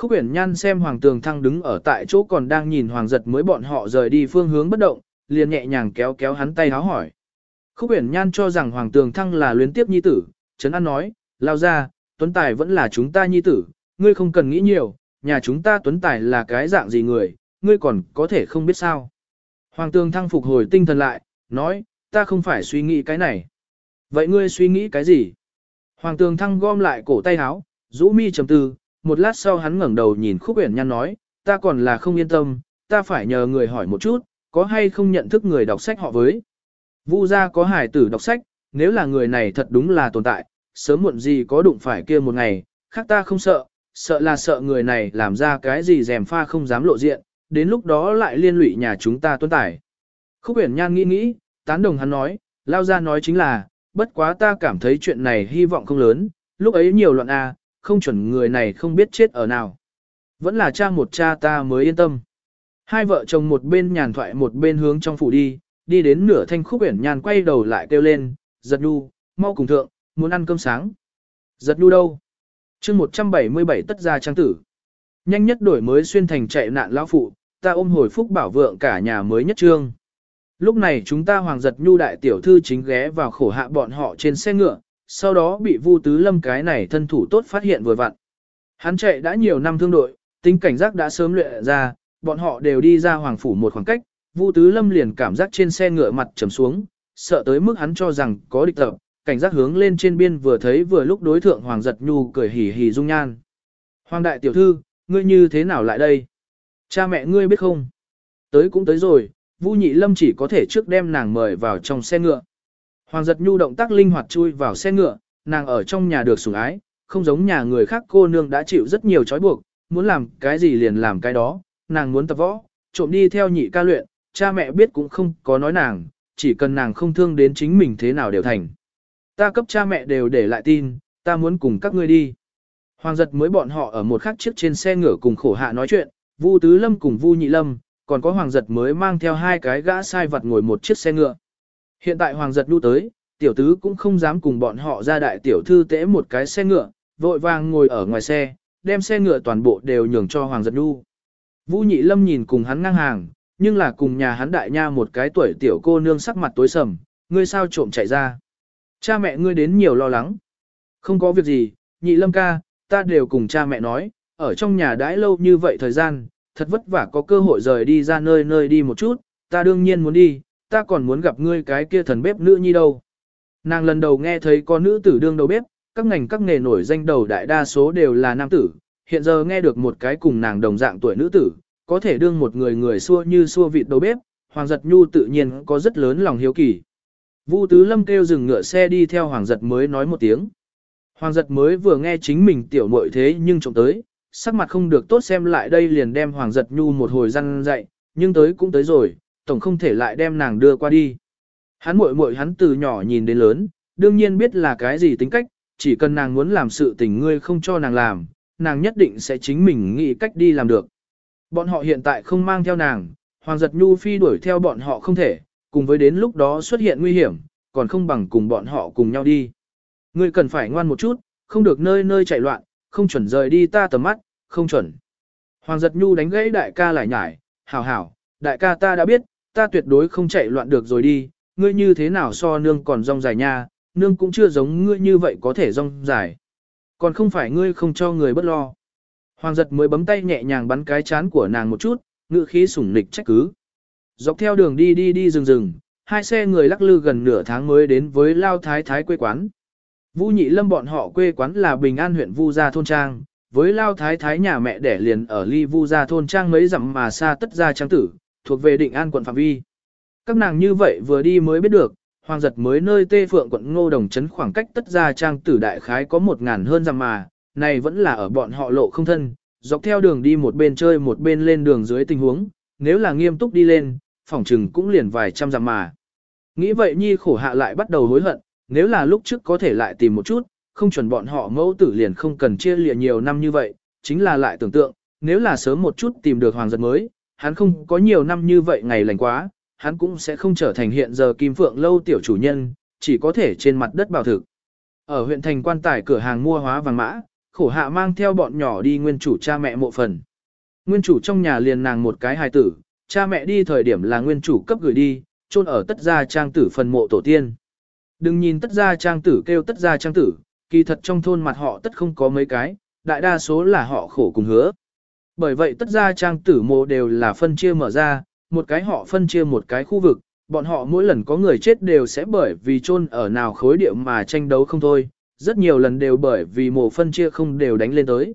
Khúc Uyển nhan xem hoàng tường thăng đứng ở tại chỗ còn đang nhìn hoàng giật mới bọn họ rời đi phương hướng bất động, liền nhẹ nhàng kéo kéo hắn tay háo hỏi. Khúc Uyển nhan cho rằng hoàng tường thăng là luyến tiếp nhi tử, Trấn An nói, lao ra, Tuấn Tài vẫn là chúng ta nhi tử, ngươi không cần nghĩ nhiều, nhà chúng ta Tuấn Tài là cái dạng gì người, ngươi còn có thể không biết sao. Hoàng tường thăng phục hồi tinh thần lại, nói, ta không phải suy nghĩ cái này. Vậy ngươi suy nghĩ cái gì? Hoàng tường thăng gom lại cổ tay háo, rũ mi trầm tư, một lát sau hắn ngẩng đầu nhìn khúc uyển nhan nói, ta còn là không yên tâm, ta phải nhờ người hỏi một chút, có hay không nhận thức người đọc sách họ với. Vu gia có hải tử đọc sách, nếu là người này thật đúng là tồn tại, sớm muộn gì có đụng phải kia một ngày, khác ta không sợ, sợ là sợ người này làm ra cái gì dèm pha không dám lộ diện, đến lúc đó lại liên lụy nhà chúng ta tuân tải. Khúc uyển nhan nghĩ nghĩ, tán đồng hắn nói, lao ra nói chính là, bất quá ta cảm thấy chuyện này hy vọng không lớn, lúc ấy nhiều loạn a, không chuẩn người này không biết chết ở nào. Vẫn là cha một cha ta mới yên tâm. Hai vợ chồng một bên nhàn thoại một bên hướng trong phủ đi, đi đến nửa thanh khúc uyển nhàn quay đầu lại kêu lên, giật nu, mau cùng thượng, muốn ăn cơm sáng. Giật nu đâu? chương 177 tất gia trang tử. Nhanh nhất đổi mới xuyên thành chạy nạn lão phụ, ta ôm hồi phúc bảo vượng cả nhà mới nhất trương. Lúc này chúng ta hoàng giật nhu đại tiểu thư chính ghé vào khổ hạ bọn họ trên xe ngựa, sau đó bị Vu Tứ Lâm cái này thân thủ tốt phát hiện vừa vặn. Hắn chạy đã nhiều năm thương đội, tính cảnh giác đã sớm luyện ra, bọn họ đều đi ra hoàng phủ một khoảng cách, Vu Tứ Lâm liền cảm giác trên xe ngựa mặt trầm xuống, sợ tới mức hắn cho rằng có địch tập, cảnh giác hướng lên trên biên vừa thấy vừa lúc đối thượng Hoàng Giật Nhu cười hỉ hỉ dung nhan. Hoàng đại tiểu thư, ngươi như thế nào lại đây? Cha mẹ ngươi biết không? Tới cũng tới rồi, Vu Nhị Lâm chỉ có thể trước đem nàng mời vào trong xe ngựa. Hoàng giật nhu động tác linh hoạt chui vào xe ngựa, nàng ở trong nhà được sủng ái, không giống nhà người khác cô nương đã chịu rất nhiều trói buộc, muốn làm cái gì liền làm cái đó, nàng muốn tập võ, trộm đi theo nhị ca luyện, cha mẹ biết cũng không có nói nàng, chỉ cần nàng không thương đến chính mình thế nào đều thành. Ta cấp cha mẹ đều để lại tin, ta muốn cùng các ngươi đi. Hoàng giật mới bọn họ ở một khắc chiếc trên xe ngựa cùng khổ hạ nói chuyện, Vu Tứ Lâm cùng Vu Nhị Lâm, còn có Hoàng giật mới mang theo hai cái gã sai vật ngồi một chiếc xe ngựa. Hiện tại Hoàng giật đu tới, tiểu tứ cũng không dám cùng bọn họ ra đại tiểu thư tễ một cái xe ngựa, vội vàng ngồi ở ngoài xe, đem xe ngựa toàn bộ đều nhường cho Hoàng giật đu. Vũ Nhị Lâm nhìn cùng hắn ngang hàng, nhưng là cùng nhà hắn đại nha một cái tuổi tiểu cô nương sắc mặt tối sầm, ngươi sao trộm chạy ra. Cha mẹ ngươi đến nhiều lo lắng. Không có việc gì, Nhị Lâm ca, ta đều cùng cha mẹ nói, ở trong nhà đãi lâu như vậy thời gian, thật vất vả có cơ hội rời đi ra nơi nơi đi một chút, ta đương nhiên muốn đi, ta còn muốn gặp ngươi cái kia thần bếp nữ nhi đâu. Nàng lần đầu nghe thấy có nữ tử đương đầu bếp, các ngành các nghề nổi danh đầu đại đa số đều là nam tử, hiện giờ nghe được một cái cùng nàng đồng dạng tuổi nữ tử, có thể đương một người người xua như xua vịt đầu bếp, Hoàng Giật Nhu tự nhiên có rất lớn lòng hiếu kỳ. Vu Tứ Lâm kêu dừng ngựa xe đi theo Hoàng Giật mới nói một tiếng. Hoàng Giật mới vừa nghe chính mình tiểu muội thế nhưng trông tới, sắc mặt không được tốt xem lại đây liền đem Hoàng Giật Nhu một hồi răn dạy, nhưng tới cũng tới rồi, tổng không thể lại đem nàng đưa qua đi. Hắn muội muội hắn từ nhỏ nhìn đến lớn, đương nhiên biết là cái gì tính cách, chỉ cần nàng muốn làm sự tình ngươi không cho nàng làm, nàng nhất định sẽ chính mình nghĩ cách đi làm được. Bọn họ hiện tại không mang theo nàng, Hoàng Giật Nhu phi đuổi theo bọn họ không thể, cùng với đến lúc đó xuất hiện nguy hiểm, còn không bằng cùng bọn họ cùng nhau đi. Ngươi cần phải ngoan một chút, không được nơi nơi chạy loạn, không chuẩn rời đi ta tầm mắt, không chuẩn. Hoàng Giật Nhu đánh gãy đại ca lại nhải, hảo hảo, đại ca ta đã biết, ta tuyệt đối không chạy loạn được rồi đi, ngươi như thế nào so nương còn rong dài nha, nương cũng chưa giống ngươi như vậy có thể rong dài. Còn không phải ngươi không cho người bất lo. Hoàng giật mới bấm tay nhẹ nhàng bắn cái chán của nàng một chút, ngự khí sủng nịch trách cứ. Dọc theo đường đi đi đi rừng rừng, hai xe người lắc lư gần nửa tháng mới đến với Lao Thái Thái quê quán. Vũ Nhị Lâm bọn họ quê quán là Bình An huyện Vu Gia Thôn Trang, với Lao Thái Thái nhà mẹ đẻ liền ở ly Vu Gia Thôn Trang mấy dặm mà xa tất ra trang tử, thuộc về định an quận phạm vi. Các nàng như vậy vừa đi mới biết được, hoàng giật mới nơi tê phượng quận ngô đồng chấn khoảng cách tất ra trang tử đại khái có một ngàn hơn dặm mà, này vẫn là ở bọn họ lộ không thân, dọc theo đường đi một bên chơi một bên lên đường dưới tình huống, nếu là nghiêm túc đi lên, phỏng chừng cũng liền vài trăm dặm mà. Nghĩ vậy nhi khổ hạ lại bắt đầu hối hận, nếu là lúc trước có thể lại tìm một chút, không chuẩn bọn họ mẫu tử liền không cần chia lịa nhiều năm như vậy, chính là lại tưởng tượng, nếu là sớm một chút tìm được hoàng giật mới, hắn không có nhiều năm như vậy ngày lành quá, hắn cũng sẽ không trở thành hiện giờ Kim Phượng lâu tiểu chủ nhân, chỉ có thể trên mặt đất bảo thực. Ở huyện thành quan tài cửa hàng mua hóa vàng mã, khổ hạ mang theo bọn nhỏ đi nguyên chủ cha mẹ mộ phần. Nguyên chủ trong nhà liền nàng một cái hài tử, cha mẹ đi thời điểm là nguyên chủ cấp gửi đi, chôn ở tất gia trang tử phần mộ tổ tiên. Đừng nhìn tất gia trang tử kêu tất gia trang tử, kỳ thật trong thôn mặt họ tất không có mấy cái, đại đa số là họ khổ cùng hứa. Bởi vậy tất ra trang tử mộ đều là phân chia mở ra, một cái họ phân chia một cái khu vực, bọn họ mỗi lần có người chết đều sẽ bởi vì chôn ở nào khối địa mà tranh đấu không thôi, rất nhiều lần đều bởi vì mộ phân chia không đều đánh lên tới.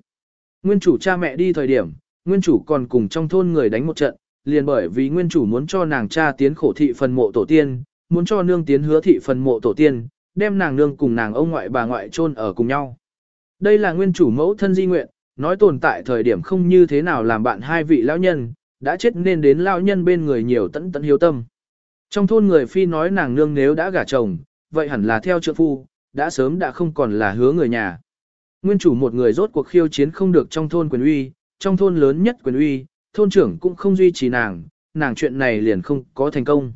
Nguyên chủ cha mẹ đi thời điểm, nguyên chủ còn cùng trong thôn người đánh một trận, liền bởi vì nguyên chủ muốn cho nàng cha tiến khổ thị phần mộ tổ tiên, muốn cho nương tiến hứa thị phần mộ tổ tiên, đem nàng nương cùng nàng ông ngoại bà ngoại chôn ở cùng nhau. Đây là nguyên chủ mẫu thân di nguyện, nói tồn tại thời điểm không như thế nào làm bạn hai vị lão nhân, đã chết nên đến lão nhân bên người nhiều tận tận hiếu tâm. Trong thôn người phi nói nàng nương nếu đã gả chồng, vậy hẳn là theo trượng phu, đã sớm đã không còn là hứa người nhà. Nguyên chủ một người rốt cuộc khiêu chiến không được trong thôn quyền uy, trong thôn lớn nhất quyền uy, thôn trưởng cũng không duy trì nàng, nàng chuyện này liền không có thành công.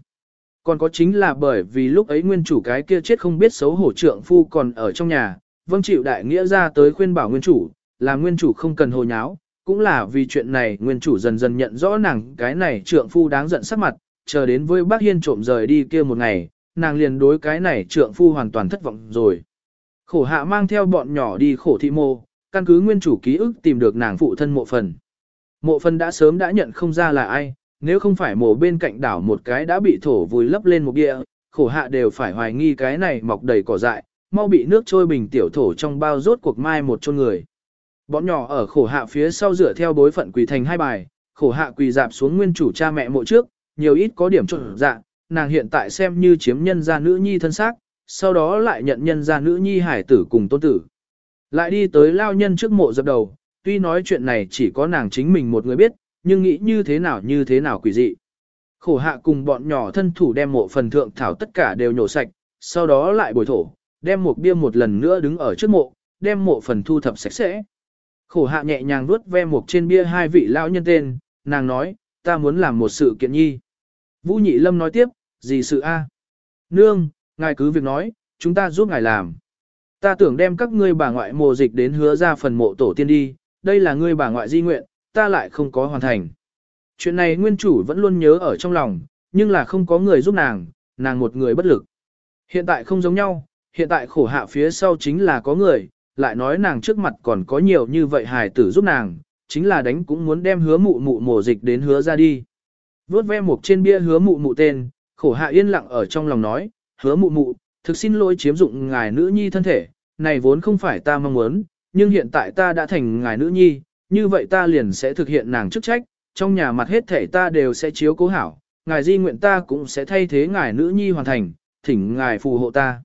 Còn có chính là bởi vì lúc ấy nguyên chủ cái kia chết không biết xấu hổ trượng phu còn ở trong nhà, vâng chịu đại nghĩa ra tới khuyên bảo nguyên chủ, là nguyên chủ không cần hồ nháo, cũng là vì chuyện này nguyên chủ dần dần nhận rõ nàng cái này trượng phu đáng giận sắc mặt, chờ đến với bác hiên trộm rời đi kia một ngày, nàng liền đối cái này trượng phu hoàn toàn thất vọng rồi. Khổ hạ mang theo bọn nhỏ đi khổ thị mô, căn cứ nguyên chủ ký ức tìm được nàng phụ thân mộ phần. Mộ phần đã sớm đã nhận không ra là ai, nếu không phải mộ bên cạnh đảo một cái đã bị thổ vùi lấp lên một địa, khổ hạ đều phải hoài nghi cái này mọc đầy cỏ dại, mau bị nước trôi bình tiểu thổ trong bao rốt cuộc mai một chôn người. Bọn nhỏ ở khổ hạ phía sau dựa theo bối phận quỳ thành hai bài, khổ hạ quỳ dạp xuống nguyên chủ cha mẹ mộ trước, nhiều ít có điểm trộn dạ, nàng hiện tại xem như chiếm nhân gia nữ nhi thân xác, sau đó lại nhận nhân gia nữ nhi hải tử cùng tôn tử. Lại đi tới lao nhân trước mộ dập đầu, tuy nói chuyện này chỉ có nàng chính mình một người biết, nhưng nghĩ như thế nào như thế nào quỷ dị. Khổ hạ cùng bọn nhỏ thân thủ đem mộ phần thượng thảo tất cả đều nhổ sạch, sau đó lại bồi thổ, đem một bia một lần nữa đứng ở trước mộ, đem mộ phần thu thập sạch sẽ. Khổ hạ nhẹ nhàng vuốt ve một trên bia hai vị lão nhân tên, nàng nói, ta muốn làm một sự kiện nhi. Vũ Nhị Lâm nói tiếp, gì sự a? Nương, ngài cứ việc nói, chúng ta giúp ngài làm. Ta tưởng đem các ngươi bà ngoại mồ dịch đến hứa ra phần mộ tổ tiên đi, đây là ngươi bà ngoại di nguyện, ta lại không có hoàn thành. Chuyện này nguyên chủ vẫn luôn nhớ ở trong lòng, nhưng là không có người giúp nàng, nàng một người bất lực. Hiện tại không giống nhau, hiện tại khổ hạ phía sau chính là có người, lại nói nàng trước mặt còn có nhiều như vậy hài tử giúp nàng, chính là đánh cũng muốn đem hứa mụ mụ mổ dịch đến hứa ra đi. Vốt ve một trên bia hứa mụ mụ tên, khổ hạ yên lặng ở trong lòng nói, hứa mụ mụ, thực xin lỗi chiếm dụng ngài nữ nhi thân thể, này vốn không phải ta mong muốn, nhưng hiện tại ta đã thành ngài nữ nhi, như vậy ta liền sẽ thực hiện nàng chức trách, trong nhà mặt hết thể ta đều sẽ chiếu cố hảo, ngài di nguyện ta cũng sẽ thay thế ngài nữ nhi hoàn thành, thỉnh ngài phù hộ ta.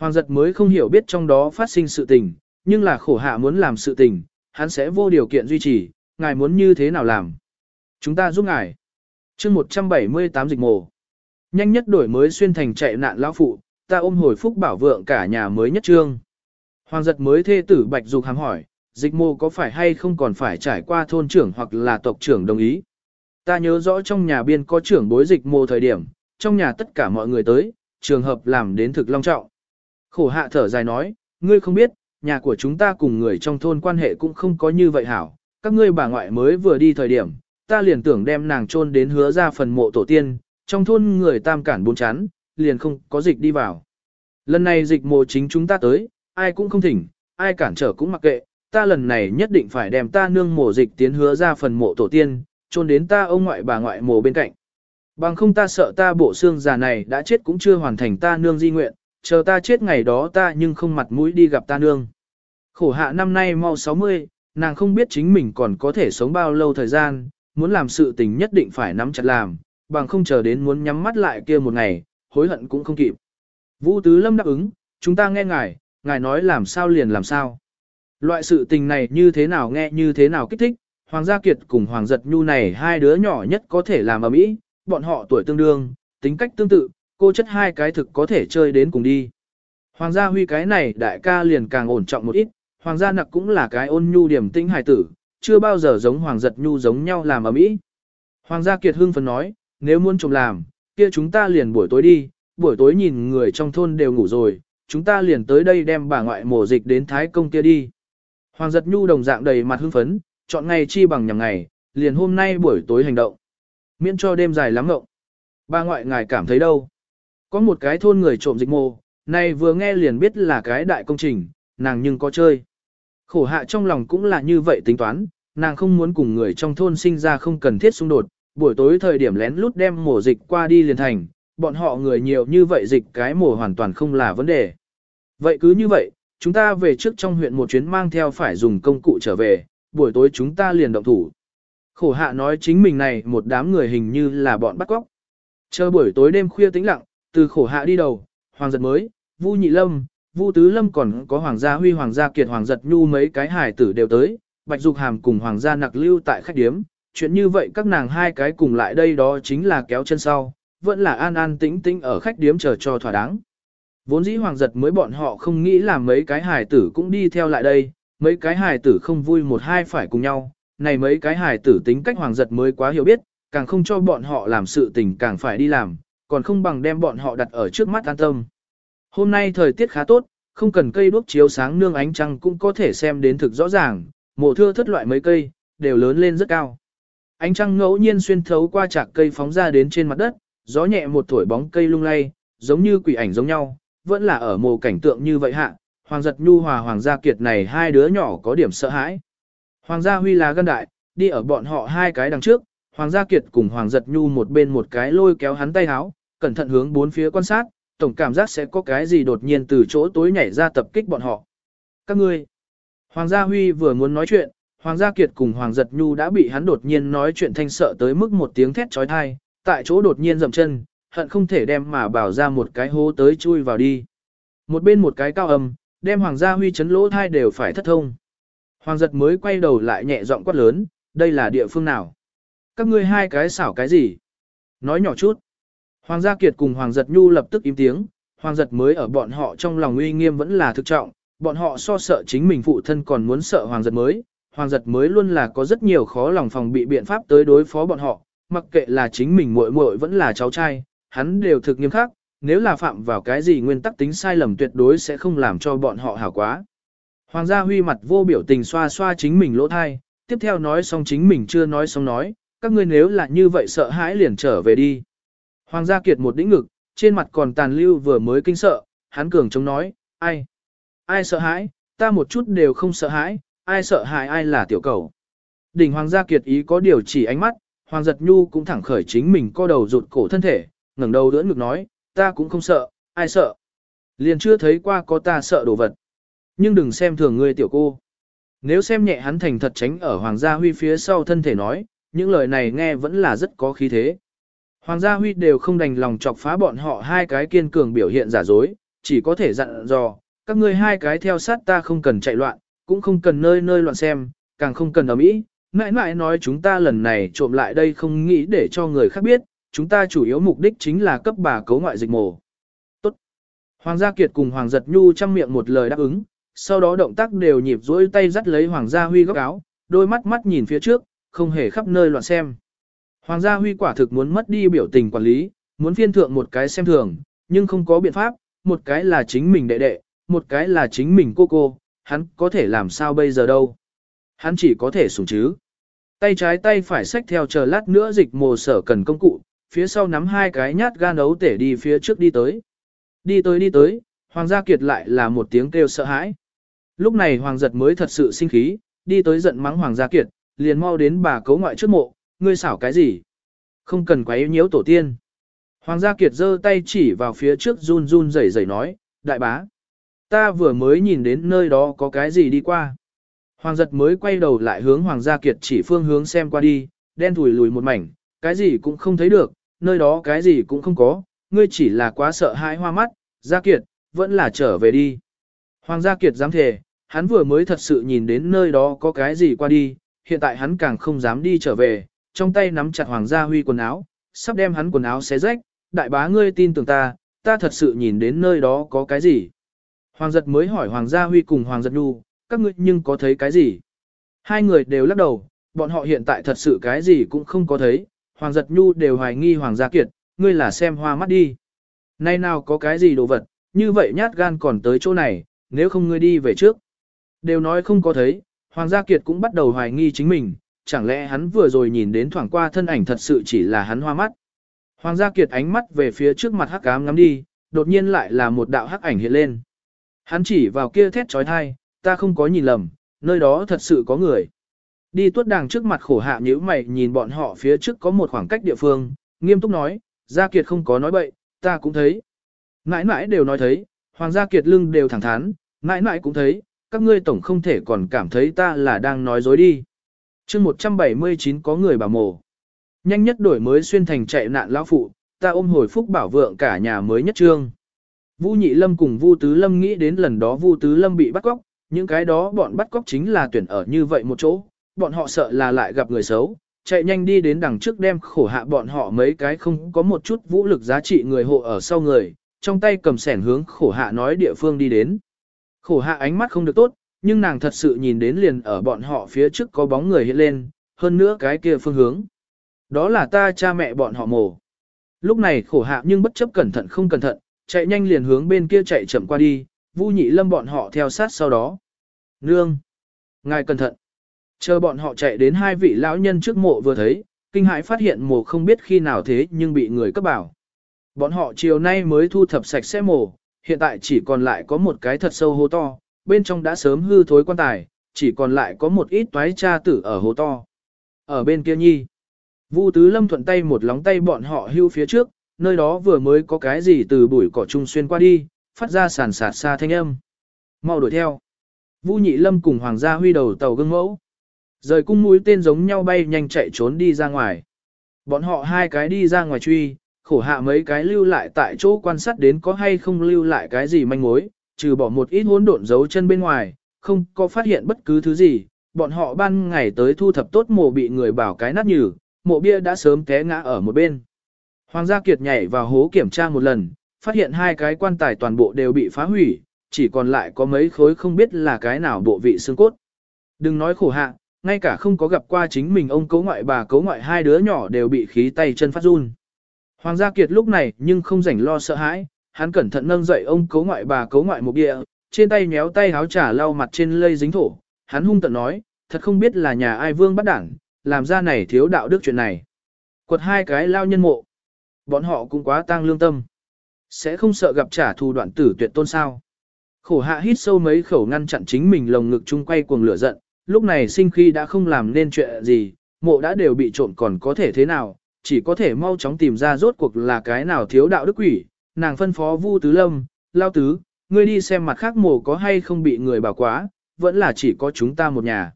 Hoàng giật mới không hiểu biết trong đó phát sinh sự tình, nhưng là khổ hạ muốn làm sự tình, hắn sẽ vô điều kiện duy trì, ngài muốn như thế nào làm. Chúng ta giúp ngài. chương 178 dịch mồ. Nhanh nhất đổi mới xuyên thành chạy nạn lão phụ, ta ôm hồi phúc bảo vượng cả nhà mới nhất trương. Hoàng giật mới thê tử Bạch Dục hàm hỏi, dịch mồ có phải hay không còn phải trải qua thôn trưởng hoặc là tộc trưởng đồng ý. Ta nhớ rõ trong nhà biên có trưởng bối dịch mồ thời điểm, trong nhà tất cả mọi người tới, trường hợp làm đến thực long trọng. Khổ hạ thở dài nói, ngươi không biết, nhà của chúng ta cùng người trong thôn quan hệ cũng không có như vậy hảo, các ngươi bà ngoại mới vừa đi thời điểm, ta liền tưởng đem nàng chôn đến hứa ra phần mộ tổ tiên, trong thôn người tam cản bốn chán, liền không có dịch đi vào. Lần này dịch mộ chính chúng ta tới, ai cũng không thỉnh, ai cản trở cũng mặc kệ, ta lần này nhất định phải đem ta nương mộ dịch tiến hứa ra phần mộ tổ tiên, chôn đến ta ông ngoại bà ngoại mộ bên cạnh. Bằng không ta sợ ta bộ xương già này đã chết cũng chưa hoàn thành ta nương di nguyện, chờ ta chết ngày đó ta nhưng không mặt mũi đi gặp ta nương. Khổ hạ năm nay mau 60, nàng không biết chính mình còn có thể sống bao lâu thời gian, muốn làm sự tình nhất định phải nắm chặt làm, bằng không chờ đến muốn nhắm mắt lại kia một ngày, hối hận cũng không kịp. Vũ Tứ Lâm đáp ứng, chúng ta nghe ngài, ngài nói làm sao liền làm sao. Loại sự tình này như thế nào nghe như thế nào kích thích, Hoàng Gia Kiệt cùng Hoàng Giật Nhu này hai đứa nhỏ nhất có thể làm ở mỹ, bọn họ tuổi tương đương, tính cách tương tự, cô chất hai cái thực có thể chơi đến cùng đi. Hoàng gia huy cái này đại ca liền càng ổn trọng một ít, hoàng gia nặc cũng là cái ôn nhu điểm tinh hài tử, chưa bao giờ giống hoàng giật nhu giống nhau làm ở mỹ. Hoàng gia kiệt hưng phấn nói, nếu muốn chồng làm, kia chúng ta liền buổi tối đi, buổi tối nhìn người trong thôn đều ngủ rồi, chúng ta liền tới đây đem bà ngoại mổ dịch đến thái công kia đi. Hoàng giật nhu đồng dạng đầy mặt hưng phấn, chọn ngày chi bằng nhằm ngày, liền hôm nay buổi tối hành động. Miễn cho đêm dài lắm ngộng. Bà ngoại ngài cảm thấy đâu? Có một cái thôn người trộm dịch mô, này vừa nghe liền biết là cái đại công trình, nàng nhưng có chơi. Khổ hạ trong lòng cũng là như vậy tính toán, nàng không muốn cùng người trong thôn sinh ra không cần thiết xung đột, buổi tối thời điểm lén lút đem mổ dịch qua đi liền thành, bọn họ người nhiều như vậy dịch cái mổ hoàn toàn không là vấn đề. Vậy cứ như vậy, chúng ta về trước trong huyện một chuyến mang theo phải dùng công cụ trở về, buổi tối chúng ta liền động thủ. Khổ hạ nói chính mình này một đám người hình như là bọn bắt cóc. Chờ buổi tối đêm khuya tĩnh lặng, từ khổ hạ đi đầu, hoàng giật mới, vu nhị lâm, vu tứ lâm còn có hoàng gia huy hoàng gia kiệt hoàng giật nhu mấy cái hải tử đều tới, bạch dục hàm cùng hoàng gia nặc lưu tại khách điếm. Chuyện như vậy các nàng hai cái cùng lại đây đó chính là kéo chân sau, vẫn là an an tĩnh tĩnh ở khách điếm chờ cho thỏa đáng. Vốn dĩ hoàng giật mới bọn họ không nghĩ là mấy cái hải tử cũng đi theo lại đây, mấy cái hải tử không vui một hai phải cùng nhau, này mấy cái hải tử tính cách hoàng giật mới quá hiểu biết, càng không cho bọn họ làm sự tình càng phải đi làm, còn không bằng đem bọn họ đặt ở trước mắt an tâm. Hôm nay thời tiết khá tốt, không cần cây đuốc chiếu sáng nương ánh trăng cũng có thể xem đến thực rõ ràng, mộ thưa thất loại mấy cây, đều lớn lên rất cao. Ánh trăng ngẫu nhiên xuyên thấu qua chạc cây phóng ra đến trên mặt đất, gió nhẹ một thổi bóng cây lung lay, giống như quỷ ảnh giống nhau, vẫn là ở mồ cảnh tượng như vậy hạ. Hoàng giật nhu hòa hoàng gia kiệt này hai đứa nhỏ có điểm sợ hãi. Hoàng gia huy là gân đại, đi ở bọn họ hai cái đằng trước, hoàng gia kiệt cùng hoàng giật nhu một bên một cái lôi kéo hắn tay háo, cẩn thận hướng bốn phía quan sát, tổng cảm giác sẽ có cái gì đột nhiên từ chỗ tối nhảy ra tập kích bọn họ. Các ngươi, Hoàng gia Huy vừa muốn nói chuyện, Hoàng gia Kiệt cùng Hoàng giật nhu đã bị hắn đột nhiên nói chuyện thanh sợ tới mức một tiếng thét trói thai, tại chỗ đột nhiên dậm chân, hận không thể đem mà bảo ra một cái hố tới chui vào đi. Một bên một cái cao âm, đem Hoàng gia Huy chấn lỗ thai đều phải thất thông. Hoàng giật mới quay đầu lại nhẹ giọng quát lớn, đây là địa phương nào? Các ngươi hai cái xảo cái gì? Nói nhỏ chút. Hoàng gia Kiệt cùng Hoàng giật nhu lập tức im tiếng, Hoàng giật mới ở bọn họ trong lòng uy nghiêm vẫn là thực trọng, bọn họ so sợ chính mình phụ thân còn muốn sợ Hoàng giật mới. Hoàng giật mới luôn là có rất nhiều khó lòng phòng bị biện pháp tới đối phó bọn họ, mặc kệ là chính mình muội muội vẫn là cháu trai, hắn đều thực nghiêm khắc, nếu là phạm vào cái gì nguyên tắc tính sai lầm tuyệt đối sẽ không làm cho bọn họ hảo quá. Hoàng gia huy mặt vô biểu tình xoa xoa chính mình lỗ thai, tiếp theo nói xong chính mình chưa nói xong nói, các ngươi nếu là như vậy sợ hãi liền trở về đi. Hoàng gia kiệt một đĩnh ngực, trên mặt còn tàn lưu vừa mới kinh sợ, hắn cường chống nói, ai? Ai sợ hãi, ta một chút đều không sợ hãi, ai sợ hãi ai là tiểu cầu. Đỉnh Hoàng gia kiệt ý có điều chỉ ánh mắt, Hoàng giật nhu cũng thẳng khởi chính mình co đầu rụt cổ thân thể, ngẩng đầu đỡ ngực nói, ta cũng không sợ, ai sợ. Liền chưa thấy qua có ta sợ đồ vật. Nhưng đừng xem thường ngươi tiểu cô. Nếu xem nhẹ hắn thành thật tránh ở Hoàng gia huy phía sau thân thể nói, những lời này nghe vẫn là rất có khí thế. Hoàng gia huy đều không đành lòng chọc phá bọn họ hai cái kiên cường biểu hiện giả dối, chỉ có thể dặn dò, các ngươi hai cái theo sát ta không cần chạy loạn, cũng không cần nơi nơi loạn xem, càng không cần ở mỹ, mãi mãi nói chúng ta lần này trộm lại đây không nghĩ để cho người khác biết, chúng ta chủ yếu mục đích chính là cấp bà cấu ngoại dịch mổ. Tốt. Hoàng gia Kiệt cùng Hoàng Giật Nhu chăm miệng một lời đáp ứng, sau đó động tác đều nhịp duỗi tay dắt lấy Hoàng gia Huy góc áo, đôi mắt mắt nhìn phía trước, không hề khắp nơi loạn xem. Hoàng gia Huy quả thực muốn mất đi biểu tình quản lý, muốn phiên thượng một cái xem thường, nhưng không có biện pháp, một cái là chính mình đệ đệ, một cái là chính mình cô cô, hắn có thể làm sao bây giờ đâu. Hắn chỉ có thể sủng chứ. Tay trái tay phải xách theo chờ lát nữa dịch mồ sở cần công cụ, phía sau nắm hai cái nhát gan ấu tể đi phía trước đi tới. Đi tới đi tới, Hoàng gia Kiệt lại là một tiếng kêu sợ hãi. Lúc này Hoàng giật mới thật sự sinh khí, đi tới giận mắng Hoàng gia Kiệt, liền mau đến bà cấu ngoại trước mộ, ngươi xảo cái gì? Không cần quấy nhiễu tổ tiên. Hoàng gia Kiệt giơ tay chỉ vào phía trước run run rẩy rẩy nói, đại bá. Ta vừa mới nhìn đến nơi đó có cái gì đi qua. Hoàng giật mới quay đầu lại hướng Hoàng gia Kiệt chỉ phương hướng xem qua đi, đen thùi lùi một mảnh, cái gì cũng không thấy được, nơi đó cái gì cũng không có, ngươi chỉ là quá sợ hãi hoa mắt, gia Kiệt, vẫn là trở về đi. Hoàng gia Kiệt dám thề, hắn vừa mới thật sự nhìn đến nơi đó có cái gì qua đi, hiện tại hắn càng không dám đi trở về, trong tay nắm chặt Hoàng gia Huy quần áo, sắp đem hắn quần áo xé rách, đại bá ngươi tin tưởng ta, ta thật sự nhìn đến nơi đó có cái gì. Hoàng giật mới hỏi Hoàng gia Huy cùng Hoàng giật Nhu, các ngươi nhưng có thấy cái gì? Hai người đều lắc đầu, bọn họ hiện tại thật sự cái gì cũng không có thấy, Hoàng giật Nhu đều hoài nghi Hoàng gia Kiệt, ngươi là xem hoa mắt đi. Nay nào có cái gì đồ vật, như vậy nhát gan còn tới chỗ này, nếu không ngươi đi về trước. Đều nói không có thấy, Hoàng gia Kiệt cũng bắt đầu hoài nghi chính mình, chẳng lẽ hắn vừa rồi nhìn đến thoảng qua thân ảnh thật sự chỉ là hắn hoa mắt. Hoàng gia Kiệt ánh mắt về phía trước mặt hắc ám ngắm đi, đột nhiên lại là một đạo hắc ảnh hiện lên. Hắn chỉ vào kia thét trói thai, ta không có nhìn lầm, nơi đó thật sự có người. Đi tuốt đàng trước mặt khổ hạ nhíu mày nhìn bọn họ phía trước có một khoảng cách địa phương, nghiêm túc nói, Gia Kiệt không có nói bậy, ta cũng thấy. Mãi mãi đều nói thấy, Hoàng Gia Kiệt lưng đều thẳng thắn, mãi mãi cũng thấy, các ngươi tổng không thể còn cảm thấy ta là đang nói dối đi chương 179 có người bảo mổ. Nhanh nhất đổi mới xuyên thành chạy nạn lão phụ, ta ôm hồi phúc bảo vượng cả nhà mới nhất trương. Vu Nhị Lâm cùng Vu Tứ Lâm nghĩ đến lần đó Vu Tứ Lâm bị bắt cóc, những cái đó bọn bắt cóc chính là tuyển ở như vậy một chỗ, bọn họ sợ là lại gặp người xấu, chạy nhanh đi đến đằng trước đem khổ hạ bọn họ mấy cái không có một chút vũ lực giá trị người hộ ở sau người, trong tay cầm sẻn hướng khổ hạ nói địa phương đi đến. Khổ hạ ánh mắt không được tốt, nhưng nàng thật sự nhìn đến liền ở bọn họ phía trước có bóng người hiện lên, hơn nữa cái kia phương hướng. Đó là ta cha mẹ bọn họ mổ. Lúc này khổ hạ nhưng bất chấp cẩn thận không cẩn thận, chạy nhanh liền hướng bên kia chạy chậm qua đi, Vu Nhị Lâm bọn họ theo sát sau đó. Nương! Ngài cẩn thận! Chờ bọn họ chạy đến hai vị lão nhân trước mộ vừa thấy, kinh hãi phát hiện mộ không biết khi nào thế nhưng bị người cấp bảo. Bọn họ chiều nay mới thu thập sạch sẽ mộ, hiện tại chỉ còn lại có một cái thật sâu hố to, bên trong đã sớm hư thối quan tài, chỉ còn lại có một ít toái cha tử ở hố to. Ở bên kia nhi, Vu Tứ Lâm thuận tay một lóng tay bọn họ hưu phía trước, nơi đó vừa mới có cái gì từ bụi cỏ trung xuyên qua đi, phát ra sàn sạt xa thanh âm. Mau đuổi theo. Vu Nhị Lâm cùng Hoàng gia huy đầu tàu gương mẫu. Rời cung mũi tên giống nhau bay nhanh chạy trốn đi ra ngoài. Bọn họ hai cái đi ra ngoài truy, khổ hạ mấy cái lưu lại tại chỗ quan sát đến có hay không lưu lại cái gì manh mối, trừ bỏ một ít hỗn độn dấu chân bên ngoài, không có phát hiện bất cứ thứ gì. Bọn họ ban ngày tới thu thập tốt mộ bị người bảo cái nát nhừ, mộ bia đã sớm té ngã ở một bên. Hoàng gia Kiệt nhảy vào hố kiểm tra một lần, phát hiện hai cái quan tài toàn bộ đều bị phá hủy, chỉ còn lại có mấy khối không biết là cái nào bộ vị xương cốt. Đừng nói khổ hạ, ngay cả không có gặp qua chính mình ông cấu ngoại bà cấu ngoại hai đứa nhỏ đều bị khí tay chân phát run. Hoàng gia Kiệt lúc này nhưng không rảnh lo sợ hãi, hắn cẩn thận nâng dậy ông cấu ngoại bà cấu ngoại một địa, trên tay méo tay háo trả lau mặt trên lây dính thổ, hắn hung tận nói, thật không biết là nhà ai vương bắt đảng, làm ra này thiếu đạo đức chuyện này. Quật hai cái lao nhân mộ, bọn họ cũng quá tang lương tâm. Sẽ không sợ gặp trả thù đoạn tử tuyệt tôn sao. Khổ hạ hít sâu mấy khẩu ngăn chặn chính mình lồng ngực chung quay cuồng lửa giận, lúc này sinh khi đã không làm nên chuyện gì, mộ đã đều bị trộn còn có thể thế nào, chỉ có thể mau chóng tìm ra rốt cuộc là cái nào thiếu đạo đức quỷ, nàng phân phó Vu Tứ Lâm, lao tứ, ngươi đi xem mặt khác mộ có hay không bị người bảo quá, vẫn là chỉ có chúng ta một nhà.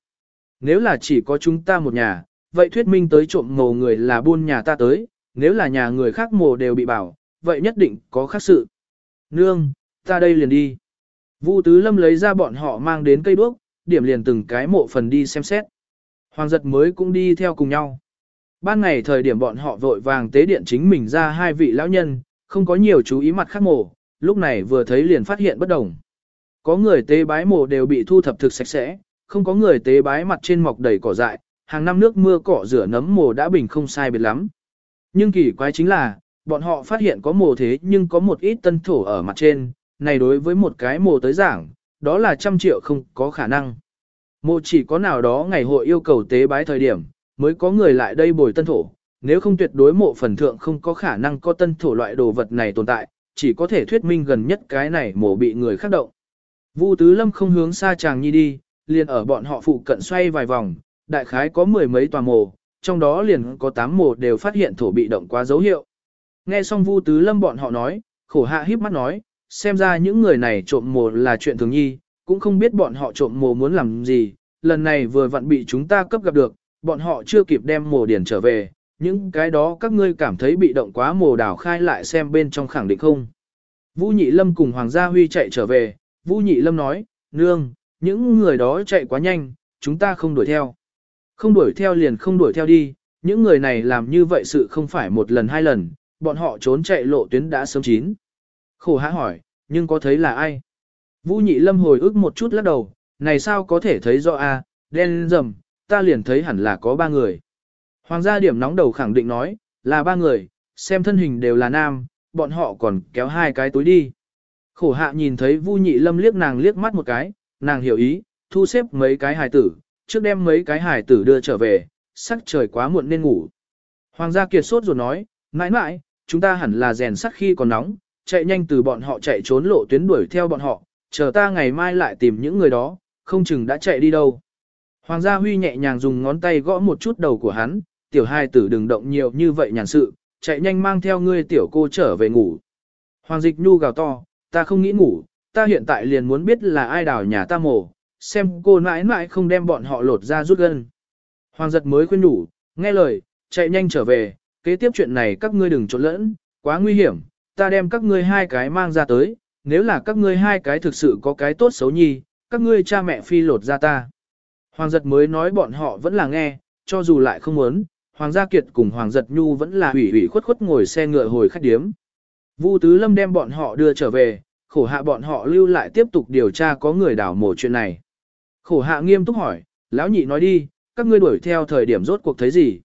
Nếu là chỉ có chúng ta một nhà, vậy thuyết minh tới trộm mộ người là buôn nhà ta tới, nếu là nhà người khác mộ đều bị bảo, vậy nhất định có khác sự. Nương, ta đây liền đi. Vu Tứ Lâm lấy ra bọn họ mang đến cây đuốc, điểm liền từng cái mộ phần đi xem xét. Hoàng giật mới cũng đi theo cùng nhau. Ban ngày thời điểm bọn họ vội vàng tế điện chính mình ra hai vị lão nhân, không có nhiều chú ý mặt khác mổ, lúc này vừa thấy liền phát hiện bất đồng. Có người tế bái mổ đều bị thu thập thực sạch sẽ, không có người tế bái mặt trên mọc đầy cỏ dại, hàng năm nước mưa cỏ rửa nấm mồ đã bình không sai biệt lắm. Nhưng kỳ quái chính là, bọn họ phát hiện có mồ thế nhưng có một ít tân thổ ở mặt trên, này đối với một cái mồ tới giảng, đó là trăm triệu không có khả năng. Mồ chỉ có nào đó ngày hội yêu cầu tế bái thời điểm, mới có người lại đây bồi tân thổ, nếu không tuyệt đối mộ phần thượng không có khả năng có tân thổ loại đồ vật này tồn tại, chỉ có thể thuyết minh gần nhất cái này mổ bị người khác động. Vu Tứ Lâm không hướng xa chàng nhi đi, liền ở bọn họ phụ cận xoay vài vòng, đại khái có mười mấy tòa mồ, trong đó liền có tám mồ đều phát hiện thổ bị động quá dấu hiệu. Nghe xong Vu Tứ Lâm bọn họ nói, khổ hạ híp mắt nói, xem ra những người này trộm mồ là chuyện thường nhi, cũng không biết bọn họ trộm mồ muốn làm gì, lần này vừa vặn bị chúng ta cấp gặp được, bọn họ chưa kịp đem mồ điển trở về, những cái đó các ngươi cảm thấy bị động quá mồ đảo khai lại xem bên trong khẳng định không. Vũ Nhị Lâm cùng Hoàng gia Huy chạy trở về, Vũ Nhị Lâm nói, nương, những người đó chạy quá nhanh, chúng ta không đuổi theo. Không đuổi theo liền không đuổi theo đi, những người này làm như vậy sự không phải một lần hai lần, bọn họ trốn chạy lộ tuyến đã sớm chín. Khổ hã hỏi, nhưng có thấy là ai? Vũ Nhị Lâm hồi ức một chút lắc đầu, này sao có thể thấy rõ a? đen rầm, ta liền thấy hẳn là có ba người. Hoàng gia điểm nóng đầu khẳng định nói, là ba người, xem thân hình đều là nam, bọn họ còn kéo hai cái túi đi. Khổ hạ nhìn thấy Vu Nhị Lâm liếc nàng liếc mắt một cái, nàng hiểu ý, thu xếp mấy cái hài tử, trước đem mấy cái hài tử đưa trở về, sắc trời quá muộn nên ngủ. Hoàng gia kiệt sốt rồi nói, mãi mãi, chúng ta hẳn là rèn sắt khi còn nóng, chạy nhanh từ bọn họ chạy trốn lộ tuyến đuổi theo bọn họ, chờ ta ngày mai lại tìm những người đó, không chừng đã chạy đi đâu. Hoàng gia Huy nhẹ nhàng dùng ngón tay gõ một chút đầu của hắn, tiểu hai tử đừng động nhiều như vậy nhàn sự, chạy nhanh mang theo ngươi tiểu cô trở về ngủ. Hoàng dịch nhu gào to, ta không nghĩ ngủ, ta hiện tại liền muốn biết là ai đào nhà ta mổ, xem cô mãi mãi không đem bọn họ lột ra rút gân. Hoàng giật mới khuyên đủ, nghe lời, chạy nhanh trở về, kế tiếp chuyện này các ngươi đừng trộn lẫn, quá nguy hiểm, ta đem các ngươi hai cái mang ra tới, nếu là các ngươi hai cái thực sự có cái tốt xấu nhi, các ngươi cha mẹ phi lột ra ta. Hoàng giật mới nói bọn họ vẫn là nghe, cho dù lại không muốn, Hoàng gia Kiệt cùng Hoàng giật nhu vẫn là ủy ủy khuất khuất ngồi xe ngựa hồi khách điếm. Vu Tứ Lâm đem bọn họ đưa trở về, khổ hạ bọn họ lưu lại tiếp tục điều tra có người đảo mổ chuyện này. Khổ hạ nghiêm túc hỏi, lão nhị nói đi, các ngươi đuổi theo thời điểm rốt cuộc thấy gì?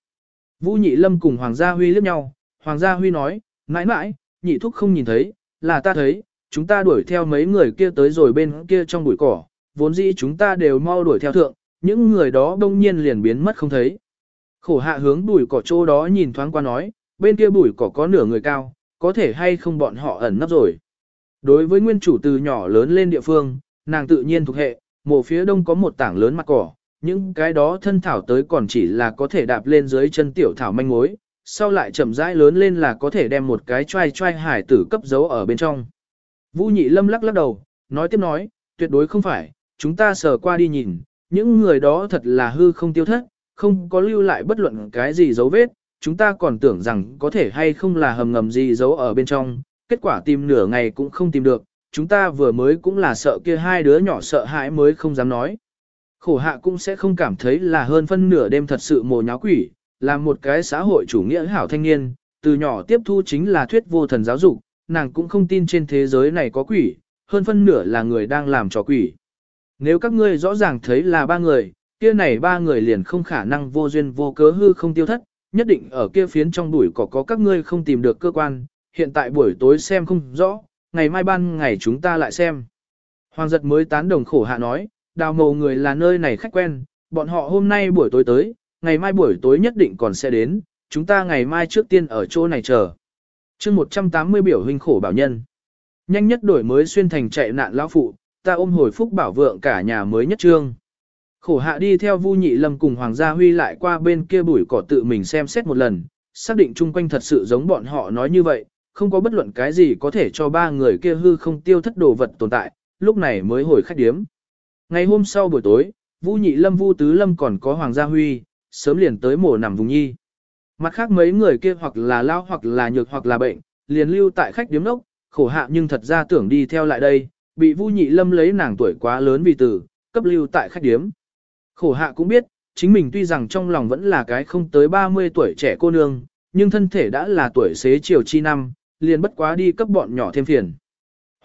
Vũ nhị lâm cùng Hoàng gia Huy liếc nhau, Hoàng gia Huy nói, mãi mãi, nhị thúc không nhìn thấy, là ta thấy, chúng ta đuổi theo mấy người kia tới rồi bên kia trong bụi cỏ, vốn dĩ chúng ta đều mau đuổi theo thượng, những người đó đông nhiên liền biến mất không thấy. Khổ hạ hướng bụi cỏ chỗ đó nhìn thoáng qua nói, bên kia bụi cỏ có nửa người cao, có thể hay không bọn họ ẩn nấp rồi. Đối với nguyên chủ từ nhỏ lớn lên địa phương, nàng tự nhiên thuộc hệ, mộ phía đông có một tảng lớn mặt cỏ, những cái đó thân thảo tới còn chỉ là có thể đạp lên dưới chân tiểu thảo manh mối, sau lại chậm rãi lớn lên là có thể đem một cái trai trai hải tử cấp dấu ở bên trong. Vũ nhị lâm lắc lắc đầu, nói tiếp nói, tuyệt đối không phải, chúng ta sờ qua đi nhìn, những người đó thật là hư không tiêu thất, không có lưu lại bất luận cái gì dấu vết, chúng ta còn tưởng rằng có thể hay không là hầm ngầm gì giấu ở bên trong, kết quả tìm nửa ngày cũng không tìm được, chúng ta vừa mới cũng là sợ kia hai đứa nhỏ sợ hãi mới không dám nói. Khổ hạ cũng sẽ không cảm thấy là hơn phân nửa đêm thật sự mồ nháo quỷ, là một cái xã hội chủ nghĩa hảo thanh niên, từ nhỏ tiếp thu chính là thuyết vô thần giáo dục, nàng cũng không tin trên thế giới này có quỷ, hơn phân nửa là người đang làm trò quỷ. Nếu các ngươi rõ ràng thấy là ba người, kia này ba người liền không khả năng vô duyên vô cớ hư không tiêu thất, nhất định ở kia phiến trong bụi cỏ có các ngươi không tìm được cơ quan, hiện tại buổi tối xem không rõ, ngày mai ban ngày chúng ta lại xem. Hoàng giật mới tán đồng khổ hạ nói, đào mầu người là nơi này khách quen, bọn họ hôm nay buổi tối tới, ngày mai buổi tối nhất định còn sẽ đến, chúng ta ngày mai trước tiên ở chỗ này chờ. chương 180 biểu huynh khổ bảo nhân. Nhanh nhất đổi mới xuyên thành chạy nạn lão phụ, ta ôm hồi phúc bảo vượng cả nhà mới nhất trương. Khổ hạ đi theo Vu Nhị Lâm cùng Hoàng gia Huy lại qua bên kia bụi cỏ tự mình xem xét một lần, xác định chung quanh thật sự giống bọn họ nói như vậy, không có bất luận cái gì có thể cho ba người kia hư không tiêu thất đồ vật tồn tại, lúc này mới hồi khách điếm. Ngày hôm sau buổi tối, Vu Nhị Lâm Vu Tứ Lâm còn có Hoàng gia Huy, sớm liền tới mổ nằm vùng nhi. Mặt khác mấy người kia hoặc là lao hoặc là nhược hoặc là bệnh, liền lưu tại khách điếm nốc, khổ hạ nhưng thật ra tưởng đi theo lại đây, bị Vu Nhị Lâm lấy nàng tuổi quá lớn vì tử, cấp lưu tại khách điếm. Khổ hạ cũng biết, chính mình tuy rằng trong lòng vẫn là cái không tới 30 tuổi trẻ cô nương, nhưng thân thể đã là tuổi xế chiều chi năm, liền bất quá đi cấp bọn nhỏ thêm phiền.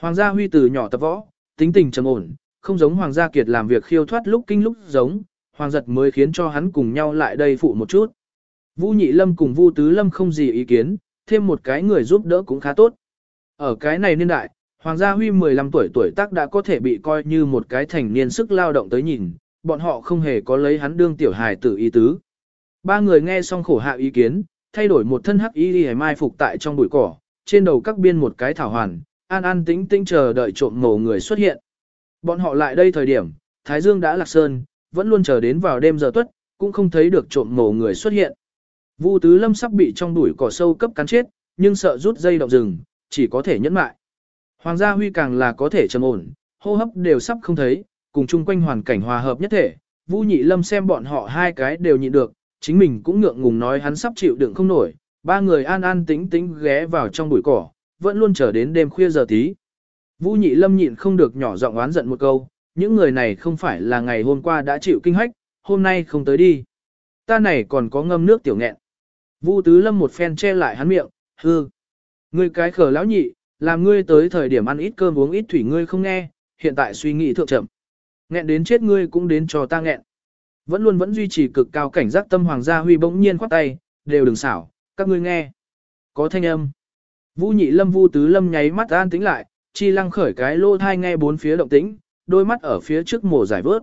Hoàng gia huy từ nhỏ tập võ, tính tình trầm ổn, không giống Hoàng gia kiệt làm việc khiêu thoát lúc kinh lúc giống, Hoàng giật mới khiến cho hắn cùng nhau lại đây phụ một chút. Vũ Nhị Lâm cùng Vu Tứ Lâm không gì ý kiến, thêm một cái người giúp đỡ cũng khá tốt. Ở cái này niên đại, Hoàng gia Huy 15 tuổi tuổi tác đã có thể bị coi như một cái thành niên sức lao động tới nhìn, bọn họ không hề có lấy hắn đương tiểu hài tử ý tứ. Ba người nghe xong khổ hạ ý kiến, thay đổi một thân hắc y đi mai phục tại trong bụi cỏ, trên đầu các biên một cái thảo hoàn, an an tĩnh tĩnh chờ đợi trộm mồ người xuất hiện. Bọn họ lại đây thời điểm, Thái Dương đã lạc sơn, vẫn luôn chờ đến vào đêm giờ tuất, cũng không thấy được trộm mồ người xuất hiện. Vu Tứ Lâm sắp bị trong bụi cỏ sâu cấp cắn chết, nhưng sợ rút dây động rừng, chỉ có thể nhẫn mại. Hoàng gia Huy càng là có thể trầm ổn, hô hấp đều sắp không thấy, cùng chung quanh hoàn cảnh hòa hợp nhất thể. Vu Nhị Lâm xem bọn họ hai cái đều nhịn được, chính mình cũng ngượng ngùng nói hắn sắp chịu đựng không nổi. Ba người an an tĩnh tĩnh ghé vào trong bụi cỏ, vẫn luôn chờ đến đêm khuya giờ tí. Vu Nhị Lâm nhịn không được nhỏ giọng oán giận một câu, những người này không phải là ngày hôm qua đã chịu kinh hách, hôm nay không tới đi. Ta này còn có ngâm nước tiểu nghẹn. Vu Tứ Lâm một phen che lại hắn miệng, hư. Ngươi cái khờ lão nhị, làm ngươi tới thời điểm ăn ít cơm uống ít thủy ngươi không nghe, hiện tại suy nghĩ thượng chậm. Nghẹn đến chết ngươi cũng đến cho ta nghẹn. Vẫn luôn vẫn duy trì cực cao cảnh giác tâm hoàng gia huy bỗng nhiên khoát tay, đều đừng xảo, các ngươi nghe. Có thanh âm. Vũ nhị lâm vu tứ lâm nháy mắt an tĩnh lại, chi lăng khởi cái lô thai nghe bốn phía động tĩnh, đôi mắt ở phía trước mổ giải vớt.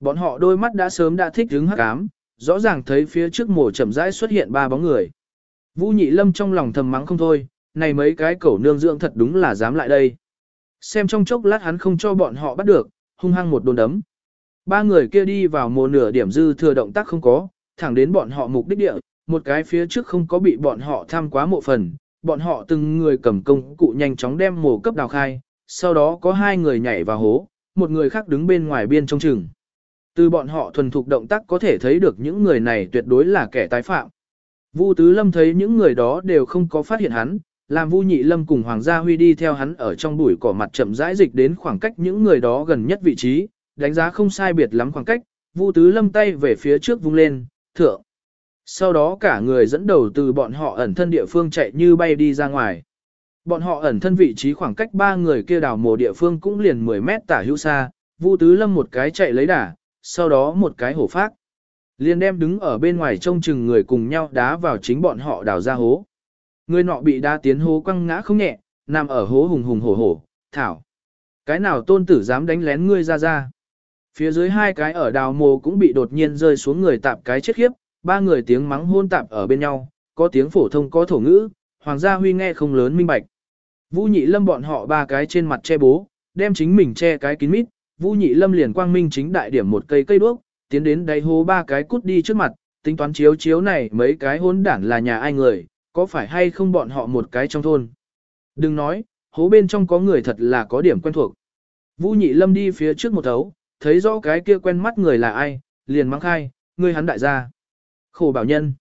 Bọn họ đôi mắt đã sớm đã thích đứng hắc ám, rõ ràng thấy phía trước mổ chậm rãi xuất hiện ba bóng người. Vũ nhị lâm trong lòng thầm mắng không thôi, này mấy cái cẩu nương dưỡng thật đúng là dám lại đây. Xem trong chốc lát hắn không cho bọn họ bắt được, hung hăng một đồn đấm. Ba người kia đi vào mồ nửa điểm dư thừa động tác không có, thẳng đến bọn họ mục đích địa, một cái phía trước không có bị bọn họ tham quá mộ phần, bọn họ từng người cầm công cụ nhanh chóng đem mồ cấp đào khai, sau đó có hai người nhảy vào hố, một người khác đứng bên ngoài biên trong chừng. Từ bọn họ thuần thục động tác có thể thấy được những người này tuyệt đối là kẻ tái phạm. Vu Tứ Lâm thấy những người đó đều không có phát hiện hắn, làm Vu Nhị Lâm cùng Hoàng gia Huy đi theo hắn ở trong bụi cỏ mặt chậm rãi dịch đến khoảng cách những người đó gần nhất vị trí, đánh giá không sai biệt lắm khoảng cách, Vu Tứ Lâm tay về phía trước vung lên, thượng. Sau đó cả người dẫn đầu từ bọn họ ẩn thân địa phương chạy như bay đi ra ngoài. Bọn họ ẩn thân vị trí khoảng cách ba người kia đào mồ địa phương cũng liền 10 mét tả hữu xa, Vu Tứ Lâm một cái chạy lấy đà, sau đó một cái hổ phát. Liền đem đứng ở bên ngoài trông chừng người cùng nhau đá vào chính bọn họ đào ra hố. Người nọ bị đá tiến hố quăng ngã không nhẹ, nằm ở hố hùng hùng hổ hổ, thảo. Cái nào tôn tử dám đánh lén ngươi ra ra. Phía dưới hai cái ở đào mồ cũng bị đột nhiên rơi xuống người tạp cái chết khiếp, ba người tiếng mắng hôn tạp ở bên nhau, có tiếng phổ thông có thổ ngữ, hoàng gia huy nghe không lớn minh bạch. Vũ nhị lâm bọn họ ba cái trên mặt che bố, đem chính mình che cái kín mít, Vũ nhị lâm liền quang minh chính đại điểm một cây cây đuốc, tiến đến đáy hố ba cái cút đi trước mặt, tính toán chiếu chiếu này mấy cái hôn đản là nhà ai người, có phải hay không bọn họ một cái trong thôn. Đừng nói, hố bên trong có người thật là có điểm quen thuộc. Vũ nhị lâm đi phía trước một thấu, thấy rõ cái kia quen mắt người là ai, liền mang khai, ngươi hắn đại gia. Khổ bảo nhân.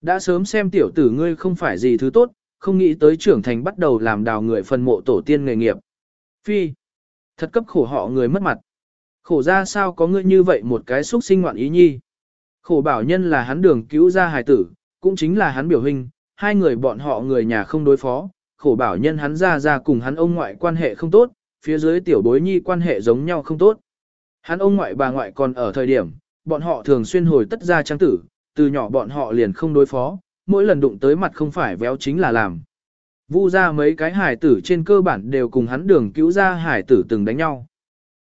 Đã sớm xem tiểu tử ngươi không phải gì thứ tốt, không nghĩ tới trưởng thành bắt đầu làm đào người phần mộ tổ tiên nghề nghiệp. Phi. Thật cấp khổ họ người mất mặt. Khổ ra sao có ngươi như vậy một cái xúc sinh ngoạn ý nhi. Khổ bảo nhân là hắn đường cứu ra hài tử, cũng chính là hắn biểu hình, hai người bọn họ người nhà không đối phó, khổ bảo nhân hắn ra ra cùng hắn ông ngoại quan hệ không tốt, phía dưới tiểu bối nhi quan hệ giống nhau không tốt. Hắn ông ngoại bà ngoại còn ở thời điểm, bọn họ thường xuyên hồi tất ra trang tử, từ nhỏ bọn họ liền không đối phó, mỗi lần đụng tới mặt không phải véo chính là làm. Vu ra mấy cái hải tử trên cơ bản đều cùng hắn đường cứu ra hải tử từng đánh nhau.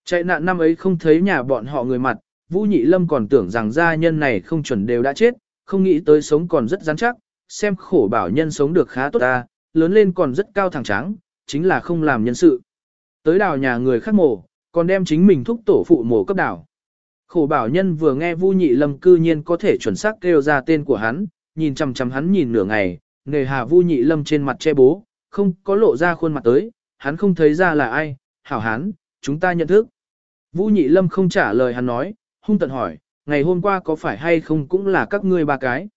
Chạy nạn năm ấy không thấy nhà bọn họ người mặt, Vũ Nhị Lâm còn tưởng rằng gia nhân này không chuẩn đều đã chết, không nghĩ tới sống còn rất rắn chắc, xem khổ bảo nhân sống được khá tốt ta, lớn lên còn rất cao thẳng trắng, chính là không làm nhân sự. Tới đào nhà người khác mổ, còn đem chính mình thúc tổ phụ mổ cấp đảo. Khổ bảo nhân vừa nghe Vu Nhị Lâm cư nhiên có thể chuẩn xác kêu ra tên của hắn, nhìn chằm chằm hắn nhìn nửa ngày, nề hà Vu Nhị Lâm trên mặt che bố, không có lộ ra khuôn mặt tới, hắn không thấy ra là ai, hảo hắn chúng ta nhận thức. Vu Nhị Lâm không trả lời hắn nói, hung tận hỏi, ngày hôm qua có phải hay không cũng là các ngươi ba cái.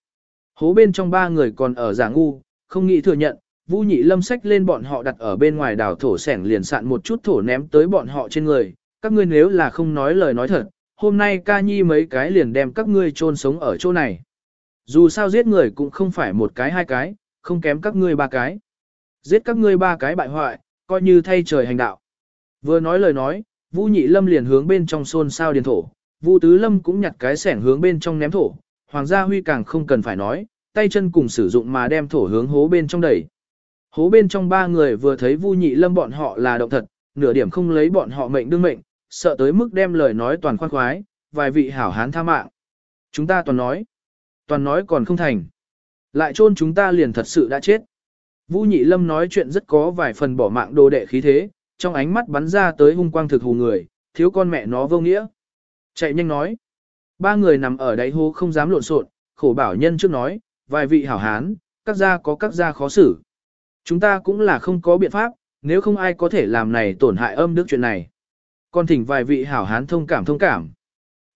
Hố bên trong ba người còn ở giả ngu, không nghĩ thừa nhận, Vu Nhị Lâm sách lên bọn họ đặt ở bên ngoài đảo thổ sẻng liền sạn một chút thổ ném tới bọn họ trên người, các ngươi nếu là không nói lời nói thật, hôm nay ca nhi mấy cái liền đem các ngươi chôn sống ở chỗ này. Dù sao giết người cũng không phải một cái hai cái, không kém các ngươi ba cái. Giết các ngươi ba cái bại hoại, coi như thay trời hành đạo. Vừa nói lời nói, Vu Nhị Lâm liền hướng bên trong xôn sao điền thổ, Vu Tứ Lâm cũng nhặt cái sẻng hướng bên trong ném thổ, Hoàng gia Huy càng không cần phải nói, tay chân cùng sử dụng mà đem thổ hướng hố bên trong đẩy. Hố bên trong ba người vừa thấy Vu Nhị Lâm bọn họ là động thật, nửa điểm không lấy bọn họ mệnh đương mệnh, sợ tới mức đem lời nói toàn khoan khoái, vài vị hảo hán tha mạng. Chúng ta toàn nói, toàn nói còn không thành. Lại chôn chúng ta liền thật sự đã chết. Vũ Nhị Lâm nói chuyện rất có vài phần bỏ mạng đồ đệ khí thế, trong ánh mắt bắn ra tới hung quang thực hù người, thiếu con mẹ nó vô nghĩa. Chạy nhanh nói. Ba người nằm ở đáy hố không dám lộn xộn, khổ bảo nhân trước nói, vài vị hảo hán, các gia có các gia khó xử. Chúng ta cũng là không có biện pháp, nếu không ai có thể làm này tổn hại âm đức chuyện này. Còn thỉnh vài vị hảo hán thông cảm thông cảm.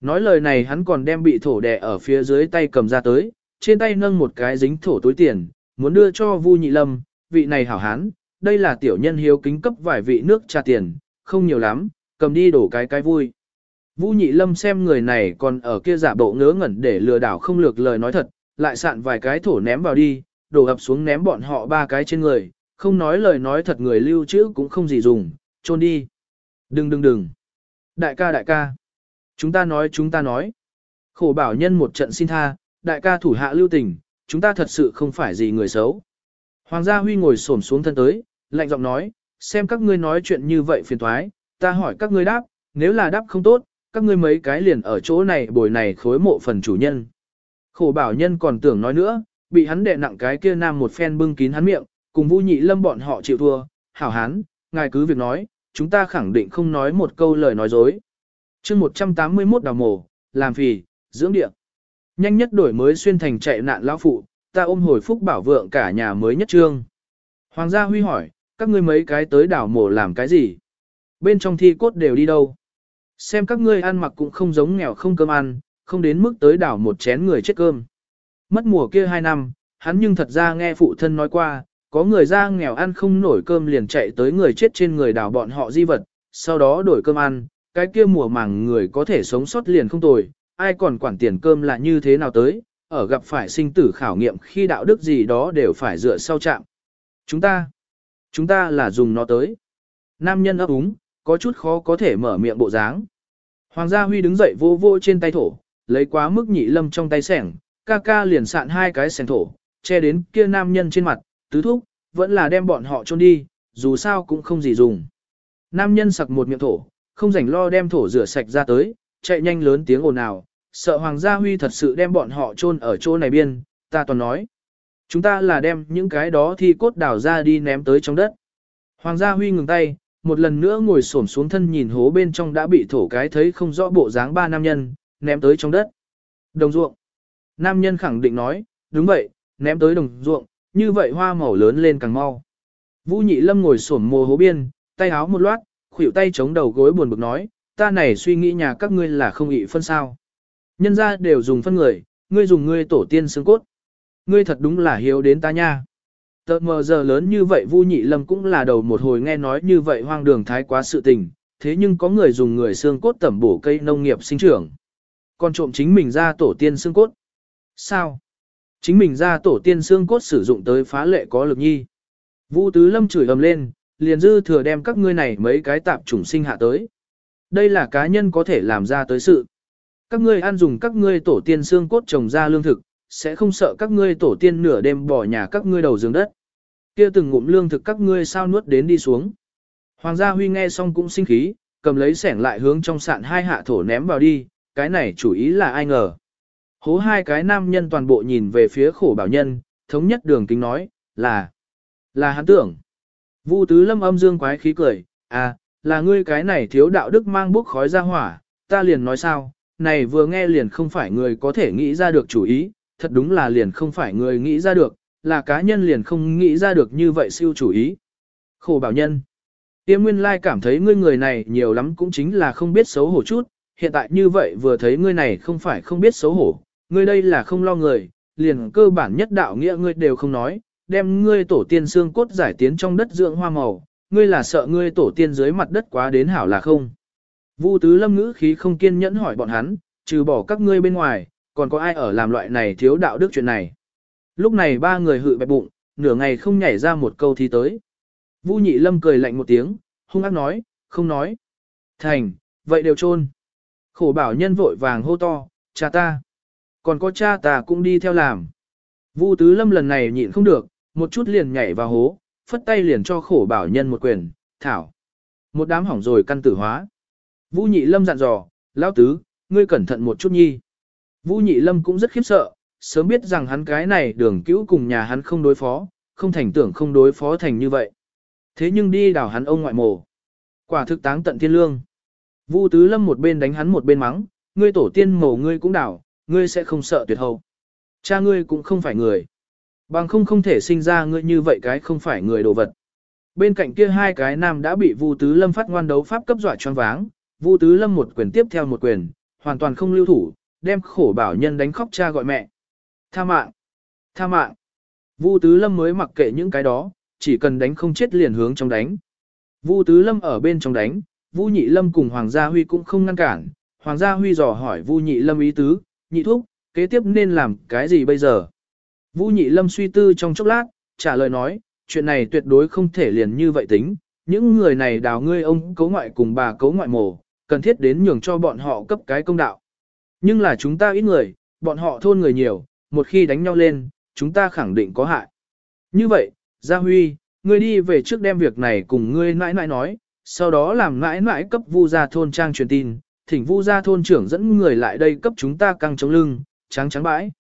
Nói lời này hắn còn đem bị thổ đè ở phía dưới tay cầm ra tới, trên tay nâng một cái dính thổ túi tiền, muốn đưa cho Vu Nhị Lâm, vị này hảo hán, đây là tiểu nhân hiếu kính cấp vài vị nước trà tiền, không nhiều lắm, cầm đi đổ cái cái vui. Vũ Nhị Lâm xem người này còn ở kia giả bộ ngớ ngẩn để lừa đảo không lược lời nói thật, lại sạn vài cái thổ ném vào đi, đổ ập xuống ném bọn họ ba cái trên người, không nói lời nói thật người lưu trữ cũng không gì dùng, trôn đi. Đừng đừng đừng. Đại ca đại ca. Chúng ta nói chúng ta nói. Khổ bảo nhân một trận xin tha, đại ca thủ hạ lưu tình, chúng ta thật sự không phải gì người xấu. Hoàng gia Huy ngồi xổm xuống thân tới, lạnh giọng nói, xem các ngươi nói chuyện như vậy phiền thoái, ta hỏi các ngươi đáp, nếu là đáp không tốt, các ngươi mấy cái liền ở chỗ này bồi này khối mộ phần chủ nhân. Khổ bảo nhân còn tưởng nói nữa, bị hắn đè nặng cái kia nam một phen bưng kín hắn miệng, cùng Vu Nhị Lâm bọn họ chịu thua, hảo hán, ngài cứ việc nói, chúng ta khẳng định không nói một câu lời nói dối. chương 181 đào mổ, làm phì, dưỡng địa. Nhanh nhất đổi mới xuyên thành chạy nạn lão phụ, ta ôm hồi phúc bảo vượng cả nhà mới nhất trương. Hoàng gia Huy hỏi, các ngươi mấy cái tới đảo mổ làm cái gì? Bên trong thi cốt đều đi đâu? Xem các ngươi ăn mặc cũng không giống nghèo không cơm ăn, không đến mức tới đảo một chén người chết cơm. Mất mùa kia hai năm, hắn nhưng thật ra nghe phụ thân nói qua, có người ra nghèo ăn không nổi cơm liền chạy tới người chết trên người đảo bọn họ di vật, sau đó đổi cơm ăn, cái kia mùa màng người có thể sống sót liền không tồi, ai còn quản tiền cơm là như thế nào tới, ở gặp phải sinh tử khảo nghiệm khi đạo đức gì đó đều phải dựa sau chạm. Chúng ta, chúng ta là dùng nó tới. Nam nhân ấp úng, có chút khó có thể mở miệng bộ dáng. Hoàng gia Huy đứng dậy vô vô trên tay thổ, lấy quá mức nhị lâm trong tay sẻng, ca ca liền sạn hai cái sẻng thổ, che đến kia nam nhân trên mặt, tứ thúc, vẫn là đem bọn họ trôn đi, dù sao cũng không gì dùng. Nam nhân sặc một miệng thổ, không rảnh lo đem thổ rửa sạch ra tới, chạy nhanh lớn tiếng ồn ào, sợ Hoàng gia Huy thật sự đem bọn họ chôn ở chỗ này biên, ta toàn nói. Chúng ta là đem những cái đó thi cốt đào ra đi ném tới trong đất. Hoàng gia Huy ngừng tay, một lần nữa ngồi xổm xuống thân nhìn hố bên trong đã bị thổ cái thấy không rõ bộ dáng ba nam nhân, ném tới trong đất. Đồng ruộng. Nam nhân khẳng định nói, đúng vậy, ném tới đồng ruộng, như vậy hoa màu lớn lên càng mau. Vũ nhị lâm ngồi xổm mồ hố biên, tay áo một loát, khuỷu tay chống đầu gối buồn bực nói, ta này suy nghĩ nhà các ngươi là không ị phân sao. Nhân ra đều dùng phân người, ngươi dùng ngươi tổ tiên xương cốt. Ngươi thật đúng là hiếu đến ta nha. Tờ mờ giờ lớn như vậy Vu Nhị Lâm cũng là đầu một hồi nghe nói như vậy hoang đường thái quá sự tình, thế nhưng có người dùng người xương cốt tẩm bổ cây nông nghiệp sinh trưởng. Còn trộm chính mình ra tổ tiên xương cốt. Sao? Chính mình ra tổ tiên xương cốt sử dụng tới phá lệ có lực nhi. Vu Tứ Lâm chửi ầm lên, liền dư thừa đem các ngươi này mấy cái tạp chủng sinh hạ tới. Đây là cá nhân có thể làm ra tới sự. Các ngươi ăn dùng các ngươi tổ tiên xương cốt trồng ra lương thực, sẽ không sợ các ngươi tổ tiên nửa đêm bỏ nhà các ngươi đầu giường đất. Kia từng ngụm lương thực các ngươi sao nuốt đến đi xuống. Hoàng gia Huy nghe xong cũng sinh khí, cầm lấy sẻng lại hướng trong sạn hai hạ thổ ném vào đi, cái này chủ ý là ai ngờ. Hố hai cái nam nhân toàn bộ nhìn về phía khổ bảo nhân, thống nhất đường kính nói, là, là hắn tưởng. Vu tứ lâm âm dương quái khí cười, à, là ngươi cái này thiếu đạo đức mang bốc khói ra hỏa, ta liền nói sao, này vừa nghe liền không phải người có thể nghĩ ra được chủ ý, thật đúng là liền không phải người nghĩ ra được, là cá nhân liền không nghĩ ra được như vậy siêu chủ ý. Khổ bảo nhân. Tiêm nguyên lai cảm thấy ngươi người này nhiều lắm cũng chính là không biết xấu hổ chút, hiện tại như vậy vừa thấy ngươi này không phải không biết xấu hổ, ngươi đây là không lo người, liền cơ bản nhất đạo nghĩa ngươi đều không nói, đem ngươi tổ tiên xương cốt giải tiến trong đất dưỡng hoa màu, ngươi là sợ ngươi tổ tiên dưới mặt đất quá đến hảo là không. Vu tứ lâm ngữ khí không kiên nhẫn hỏi bọn hắn, trừ bỏ các ngươi bên ngoài, còn có ai ở làm loại này thiếu đạo đức chuyện này. Lúc này ba người hự bẹp bụng, nửa ngày không nhảy ra một câu thi tới. Vu nhị lâm cười lạnh một tiếng, hung ác nói, không nói. Thành, vậy đều trôn. Khổ bảo nhân vội vàng hô to, cha ta. Còn có cha ta cũng đi theo làm. Vu tứ lâm lần này nhịn không được, một chút liền nhảy vào hố, phất tay liền cho khổ bảo nhân một quyền, thảo. Một đám hỏng rồi căn tử hóa. Vu nhị lâm dặn dò, lão tứ, ngươi cẩn thận một chút nhi. Vu nhị lâm cũng rất khiếp sợ, sớm biết rằng hắn cái này đường cứu cùng nhà hắn không đối phó, không thành tưởng không đối phó thành như vậy. Thế nhưng đi đảo hắn ông ngoại mồ. Quả thực táng tận thiên lương. Vu tứ lâm một bên đánh hắn một bên mắng, ngươi tổ tiên mồ ngươi cũng đảo, ngươi sẽ không sợ tuyệt hậu. Cha ngươi cũng không phải người. Bằng không không thể sinh ra ngươi như vậy cái không phải người đồ vật. Bên cạnh kia hai cái nam đã bị Vu Tứ Lâm phát ngoan đấu pháp cấp dọa choáng váng, Vu Tứ Lâm một quyền tiếp theo một quyền, hoàn toàn không lưu thủ, đem khổ bảo nhân đánh khóc cha gọi mẹ. Tha mạng! Tha mạng! Vu Tứ Lâm mới mặc kệ những cái đó, chỉ cần đánh không chết liền hướng trong đánh. Vu Tứ Lâm ở bên trong đánh, Vu Nhị Lâm cùng Hoàng Gia Huy cũng không ngăn cản. Hoàng Gia Huy dò hỏi Vu Nhị Lâm ý tứ, nhị thúc, kế tiếp nên làm cái gì bây giờ? Vu Nhị Lâm suy tư trong chốc lát, trả lời nói, chuyện này tuyệt đối không thể liền như vậy tính. Những người này đào ngươi ông cấu ngoại cùng bà cấu ngoại mồ, cần thiết đến nhường cho bọn họ cấp cái công đạo. Nhưng là chúng ta ít người, bọn họ thôn người nhiều, một khi đánh nhau lên, chúng ta khẳng định có hại. Như vậy, Gia Huy, ngươi đi về trước đem việc này cùng ngươi nãi nãi nói, sau đó làm nãi nãi cấp vu gia thôn trang truyền tin, thỉnh vu gia thôn trưởng dẫn người lại đây cấp chúng ta căng chống lưng, trắng trắng bãi.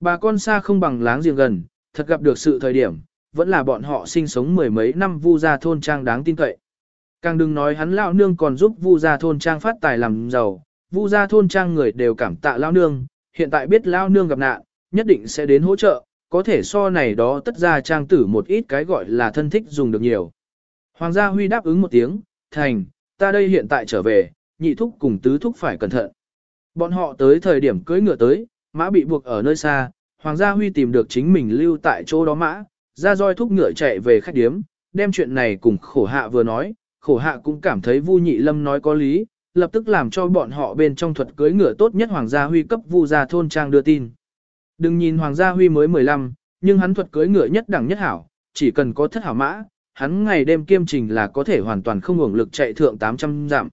Bà con xa không bằng láng giềng gần, thật gặp được sự thời điểm, vẫn là bọn họ sinh sống mười mấy năm vu gia thôn trang đáng tin cậy. Càng đừng nói hắn lão nương còn giúp vu gia thôn trang phát tài làm giàu, vu gia thôn trang người đều cảm tạ lão nương, hiện tại biết lão nương gặp nạn, nhất định sẽ đến hỗ trợ, có thể so này đó tất ra trang tử một ít cái gọi là thân thích dùng được nhiều. Hoàng gia Huy đáp ứng một tiếng, thành, ta đây hiện tại trở về, nhị thúc cùng tứ thúc phải cẩn thận. Bọn họ tới thời điểm cưỡi ngựa tới, mã bị buộc ở nơi xa, Hoàng gia Huy tìm được chính mình lưu tại chỗ đó mã, ra roi thúc ngựa chạy về khách điếm, đem chuyện này cùng khổ hạ vừa nói, khổ hạ cũng cảm thấy Vu Nhị Lâm nói có lý, lập tức làm cho bọn họ bên trong thuật cưới ngựa tốt nhất Hoàng gia Huy cấp Vu gia thôn trang đưa tin. Đừng nhìn Hoàng gia Huy mới 15, nhưng hắn thuật cưới ngựa nhất đẳng nhất hảo, chỉ cần có thất hảo mã, hắn ngày đêm kiêm trình là có thể hoàn toàn không hưởng lực chạy thượng 800 dặm.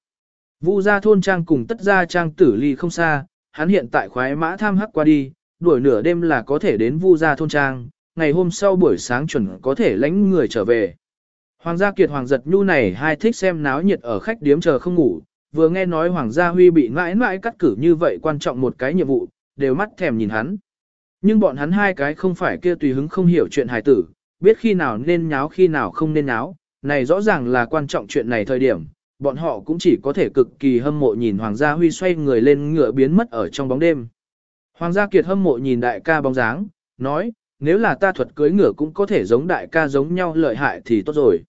Vu gia thôn trang cùng tất gia trang tử ly không xa, hắn hiện tại khoái mã tham hắc qua đi, đuổi nửa đêm là có thể đến Vu gia thôn trang, ngày hôm sau buổi sáng chuẩn có thể lãnh người trở về. Hoàng gia Kiệt Hoàng giật nhu này hai thích xem náo nhiệt ở khách điếm chờ không ngủ, vừa nghe nói Hoàng gia Huy bị mãi mãi cắt cử như vậy quan trọng một cái nhiệm vụ, đều mắt thèm nhìn hắn. Nhưng bọn hắn hai cái không phải kia tùy hứng không hiểu chuyện hài tử, biết khi nào nên nháo khi nào không nên nháo, này rõ ràng là quan trọng chuyện này thời điểm, bọn họ cũng chỉ có thể cực kỳ hâm mộ nhìn Hoàng gia Huy xoay người lên ngựa biến mất ở trong bóng đêm. Hoàng gia Kiệt hâm mộ nhìn đại ca bóng dáng, nói, nếu là ta thuật cưới ngựa cũng có thể giống đại ca giống nhau lợi hại thì tốt rồi.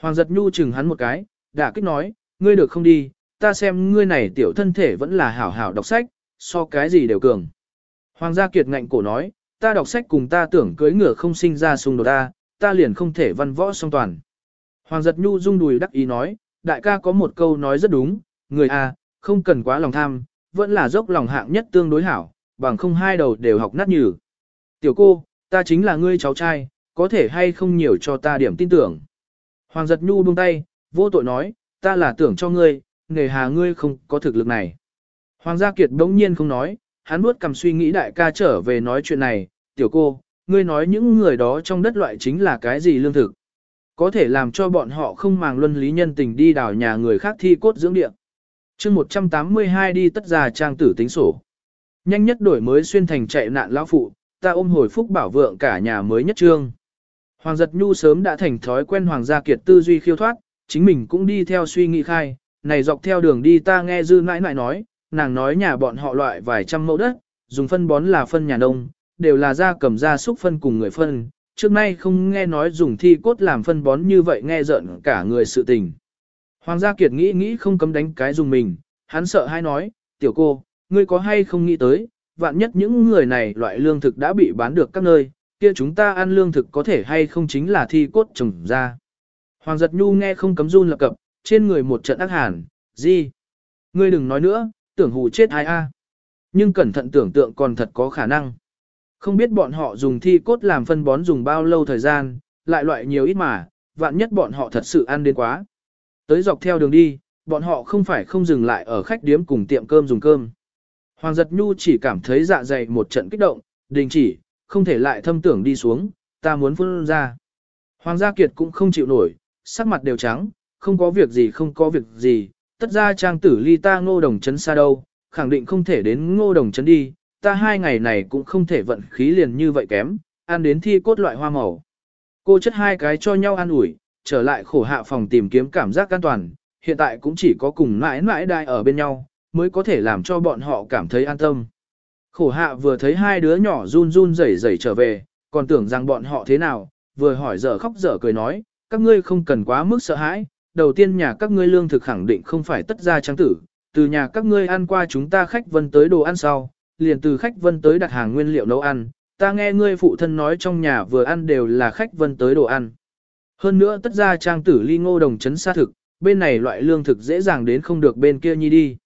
Hoàng giật nhu chừng hắn một cái, đã kích nói, ngươi được không đi, ta xem ngươi này tiểu thân thể vẫn là hảo hảo đọc sách, so cái gì đều cường. Hoàng gia kiệt ngạnh cổ nói, ta đọc sách cùng ta tưởng cưới ngựa không sinh ra xung đột ta, ta liền không thể văn võ song toàn. Hoàng giật nhu rung đùi đắc ý nói, đại ca có một câu nói rất đúng, người a không cần quá lòng tham, vẫn là dốc lòng hạng nhất tương đối hảo, bằng không hai đầu đều học nát nhừ. Tiểu cô, ta chính là ngươi cháu trai, có thể hay không nhiều cho ta điểm tin tưởng. Hoàng giật nhu buông tay, vô tội nói, ta là tưởng cho ngươi, nghề hà ngươi không có thực lực này. Hoàng gia kiệt đống nhiên không nói, hắn nuốt cầm suy nghĩ đại ca trở về nói chuyện này, tiểu cô, ngươi nói những người đó trong đất loại chính là cái gì lương thực. Có thể làm cho bọn họ không màng luân lý nhân tình đi đào nhà người khác thi cốt dưỡng địa. chương 182 đi tất ra trang tử tính sổ. Nhanh nhất đổi mới xuyên thành chạy nạn lão phụ, ta ôm hồi phúc bảo vượng cả nhà mới nhất trương. Hoàng giật nhu sớm đã thành thói quen Hoàng gia kiệt tư duy khiêu thoát, chính mình cũng đi theo suy nghĩ khai, này dọc theo đường đi ta nghe dư nãi nãi nói, nàng nói nhà bọn họ loại vài trăm mẫu đất, dùng phân bón là phân nhà nông, đều là ra cầm ra xúc phân cùng người phân, trước nay không nghe nói dùng thi cốt làm phân bón như vậy nghe giận cả người sự tình. Hoàng gia kiệt nghĩ nghĩ không cấm đánh cái dùng mình, hắn sợ hay nói, tiểu cô, ngươi có hay không nghĩ tới, vạn nhất những người này loại lương thực đã bị bán được các nơi, kia chúng ta ăn lương thực có thể hay không chính là thi cốt trồng ra. Hoàng giật nhu nghe không cấm run lập cập, trên người một trận ác hàn, gì? Ngươi đừng nói nữa, tưởng hù chết ai a. Nhưng cẩn thận tưởng tượng còn thật có khả năng. Không biết bọn họ dùng thi cốt làm phân bón dùng bao lâu thời gian, lại loại nhiều ít mà, vạn nhất bọn họ thật sự ăn đến quá. Tới dọc theo đường đi, bọn họ không phải không dừng lại ở khách điếm cùng tiệm cơm dùng cơm. Hoàng giật nhu chỉ cảm thấy dạ dày một trận kích động, đình chỉ, không thể lại thâm tưởng đi xuống, ta muốn phun ra. Hoàng gia kiệt cũng không chịu nổi, sắc mặt đều trắng, không có việc gì không có việc gì, tất ra trang tử ly ta ngô đồng chấn xa đâu, khẳng định không thể đến ngô đồng chấn đi, ta hai ngày này cũng không thể vận khí liền như vậy kém, ăn đến thi cốt loại hoa màu. Cô chất hai cái cho nhau ăn ủi, trở lại khổ hạ phòng tìm kiếm cảm giác an toàn, hiện tại cũng chỉ có cùng mãi mãi đai ở bên nhau, mới có thể làm cho bọn họ cảm thấy an tâm. Khổ hạ vừa thấy hai đứa nhỏ run run rẩy rẩy trở về, còn tưởng rằng bọn họ thế nào, vừa hỏi dở khóc dở cười nói, các ngươi không cần quá mức sợ hãi, đầu tiên nhà các ngươi lương thực khẳng định không phải tất ra trang tử, từ nhà các ngươi ăn qua chúng ta khách vân tới đồ ăn sau, liền từ khách vân tới đặt hàng nguyên liệu nấu ăn, ta nghe ngươi phụ thân nói trong nhà vừa ăn đều là khách vân tới đồ ăn. Hơn nữa tất ra trang tử ly ngô đồng chấn xa thực, bên này loại lương thực dễ dàng đến không được bên kia nhi đi.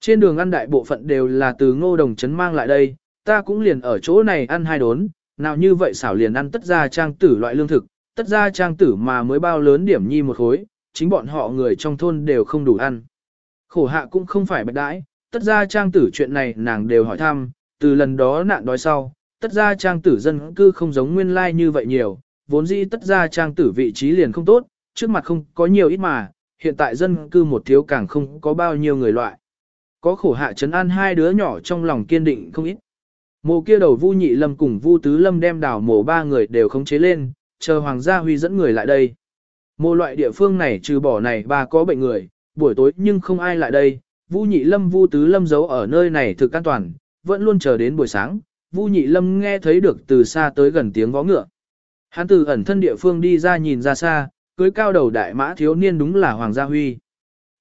Trên đường ăn đại bộ phận đều là từ ngô đồng chấn mang lại đây, ta cũng liền ở chỗ này ăn hai đốn, nào như vậy xảo liền ăn tất ra trang tử loại lương thực, tất ra trang tử mà mới bao lớn điểm nhi một khối, chính bọn họ người trong thôn đều không đủ ăn. Khổ hạ cũng không phải bạch đãi, tất ra trang tử chuyện này nàng đều hỏi thăm, từ lần đó nạn đói sau, tất ra trang tử dân cư không giống nguyên lai like như vậy nhiều, vốn dĩ tất ra trang tử vị trí liền không tốt, trước mặt không có nhiều ít mà, hiện tại dân cư một thiếu càng không có bao nhiêu người loại. Có khổ hạ chấn an hai đứa nhỏ trong lòng kiên định không ít. Mộ kia đầu Vu Nhị Lâm cùng Vu Tứ Lâm đem đảo mổ ba người đều khống chế lên, chờ Hoàng gia Huy dẫn người lại đây. Mô loại địa phương này trừ bỏ này bà có bệnh người, buổi tối nhưng không ai lại đây. Vu Nhị Lâm Vu Tứ Lâm giấu ở nơi này thực an toàn, vẫn luôn chờ đến buổi sáng. Vu Nhị Lâm nghe thấy được từ xa tới gần tiếng vó ngựa. Hắn từ ẩn thân địa phương đi ra nhìn ra xa, cưới cao đầu đại mã thiếu niên đúng là Hoàng gia Huy.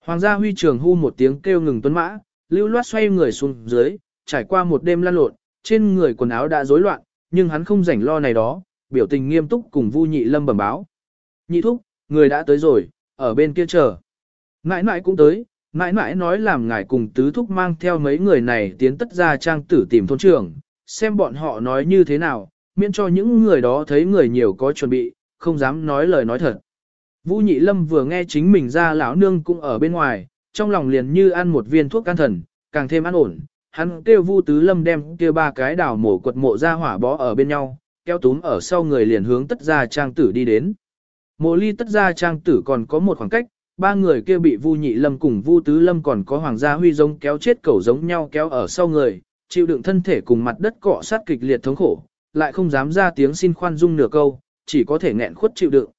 Hoàng gia Huy trường hu một tiếng kêu ngừng tuấn mã, lưu loát xoay người xuống dưới, trải qua một đêm lăn lộn, trên người quần áo đã rối loạn, nhưng hắn không rảnh lo này đó, biểu tình nghiêm túc cùng Vu Nhị Lâm bẩm báo. Nhị thúc, người đã tới rồi, ở bên kia chờ. Nãi nãi cũng tới, nãi nãi nói làm ngài cùng tứ thúc mang theo mấy người này tiến tất ra trang tử tìm thôn trưởng, xem bọn họ nói như thế nào, miễn cho những người đó thấy người nhiều có chuẩn bị, không dám nói lời nói thật. Vũ Nhị Lâm vừa nghe chính mình ra lão nương cũng ở bên ngoài, trong lòng liền như ăn một viên thuốc can thần, càng thêm an ổn. Hắn kêu Vu Tứ Lâm đem kia ba cái đào mổ quật mộ ra hỏa bó ở bên nhau, kéo túm ở sau người liền hướng tất gia trang tử đi đến. Mộ ly tất ra trang tử còn có một khoảng cách, ba người kia bị Vu Nhị Lâm cùng Vu Tứ Lâm còn có Hoàng gia Huy giống kéo chết cẩu giống nhau kéo ở sau người, chịu đựng thân thể cùng mặt đất cọ sát kịch liệt thống khổ, lại không dám ra tiếng xin khoan dung nửa câu, chỉ có thể nghẹn khuất chịu đựng.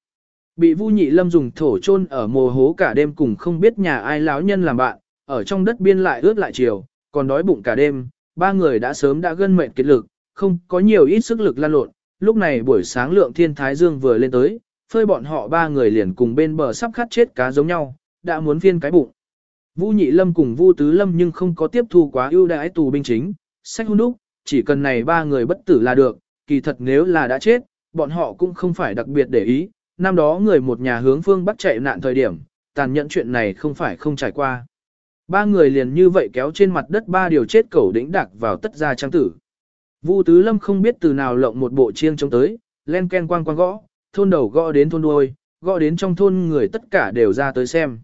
Bị Vu Nhị Lâm dùng thổ chôn ở mồ hố cả đêm cùng không biết nhà ai lão nhân làm bạn, ở trong đất biên lại ướt lại chiều, còn đói bụng cả đêm, ba người đã sớm đã gân mệnh kiệt lực, không có nhiều ít sức lực lan lộn, lúc này buổi sáng lượng thiên thái dương vừa lên tới, phơi bọn họ ba người liền cùng bên bờ sắp khát chết cá giống nhau, đã muốn viên cái bụng. Vu Nhị Lâm cùng Vu Tứ Lâm nhưng không có tiếp thu quá ưu đãi tù binh chính, sách hôn đúc, chỉ cần này ba người bất tử là được, kỳ thật nếu là đã chết, bọn họ cũng không phải đặc biệt để ý, năm đó người một nhà hướng phương bắt chạy nạn thời điểm, tàn nhẫn chuyện này không phải không trải qua. Ba người liền như vậy kéo trên mặt đất ba điều chết cẩu đĩnh đạc vào tất gia trang tử. Vu Tứ Lâm không biết từ nào lộng một bộ chiêng trống tới, len ken quang quang gõ, thôn đầu gõ đến thôn đuôi, gõ đến trong thôn người tất cả đều ra tới xem.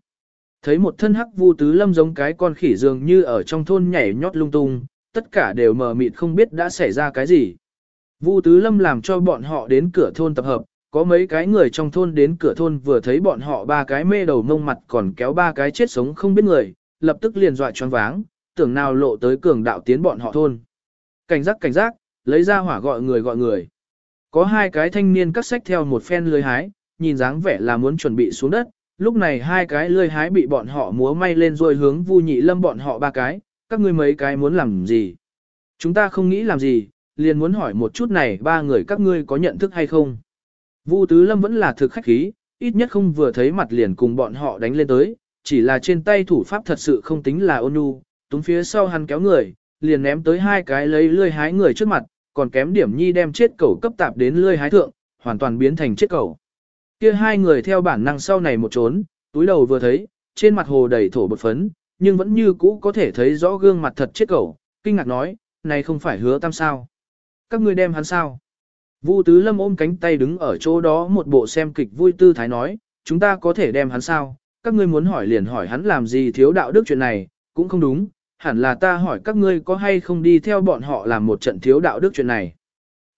Thấy một thân hắc Vu Tứ Lâm giống cái con khỉ dường như ở trong thôn nhảy nhót lung tung, tất cả đều mờ mịt không biết đã xảy ra cái gì. Vu Tứ Lâm làm cho bọn họ đến cửa thôn tập hợp, có mấy cái người trong thôn đến cửa thôn vừa thấy bọn họ ba cái mê đầu mông mặt còn kéo ba cái chết sống không biết người, lập tức liền dọa choáng váng, tưởng nào lộ tới cường đạo tiến bọn họ thôn. Cảnh giác cảnh giác, lấy ra hỏa gọi người gọi người. Có hai cái thanh niên cắt sách theo một phen lưới hái, nhìn dáng vẻ là muốn chuẩn bị xuống đất, lúc này hai cái lưới hái bị bọn họ múa may lên rồi hướng Vu Nhị Lâm bọn họ ba cái, các ngươi mấy cái muốn làm gì? Chúng ta không nghĩ làm gì, liền muốn hỏi một chút này ba người các ngươi có nhận thức hay không? Vu Tứ Lâm vẫn là thực khách khí, ít nhất không vừa thấy mặt liền cùng bọn họ đánh lên tới, chỉ là trên tay thủ pháp thật sự không tính là ôn nhu, túng phía sau hắn kéo người, liền ném tới hai cái lấy lươi hái người trước mặt, còn kém điểm nhi đem chết cẩu cấp tạp đến lươi hái thượng, hoàn toàn biến thành chết cẩu. Kia hai người theo bản năng sau này một trốn, túi đầu vừa thấy, trên mặt hồ đầy thổ bột phấn, nhưng vẫn như cũ có thể thấy rõ gương mặt thật chết cẩu, kinh ngạc nói, này không phải hứa tam sao. Các ngươi đem hắn sao? Vu Tứ Lâm ôm cánh tay đứng ở chỗ đó một bộ xem kịch vui tư thái nói, chúng ta có thể đem hắn sao? Các ngươi muốn hỏi liền hỏi hắn làm gì thiếu đạo đức chuyện này, cũng không đúng, hẳn là ta hỏi các ngươi có hay không đi theo bọn họ làm một trận thiếu đạo đức chuyện này.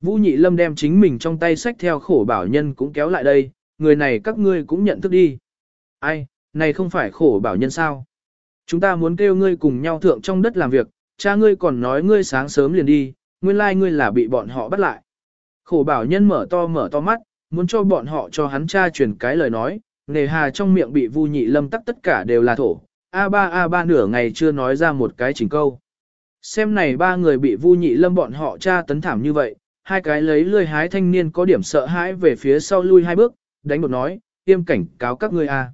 Vũ Nhị Lâm đem chính mình trong tay sách theo khổ bảo nhân cũng kéo lại đây, người này các ngươi cũng nhận thức đi. Ai, này không phải khổ bảo nhân sao? Chúng ta muốn kêu ngươi cùng nhau thượng trong đất làm việc, cha ngươi còn nói ngươi sáng sớm liền đi, nguyên lai like ngươi là bị bọn họ bắt lại. Khổ bảo nhân mở to mở to mắt, muốn cho bọn họ cho hắn cha truyền cái lời nói, nề hà trong miệng bị vu nhị lâm tắc tất cả đều là thổ, A3 A3 nửa ngày chưa nói ra một cái chỉnh câu. Xem này ba người bị vu nhị lâm bọn họ tra tấn thảm như vậy, hai cái lấy lươi hái thanh niên có điểm sợ hãi về phía sau lui hai bước, đánh một nói, "Yêm cảnh cáo các ngươi a.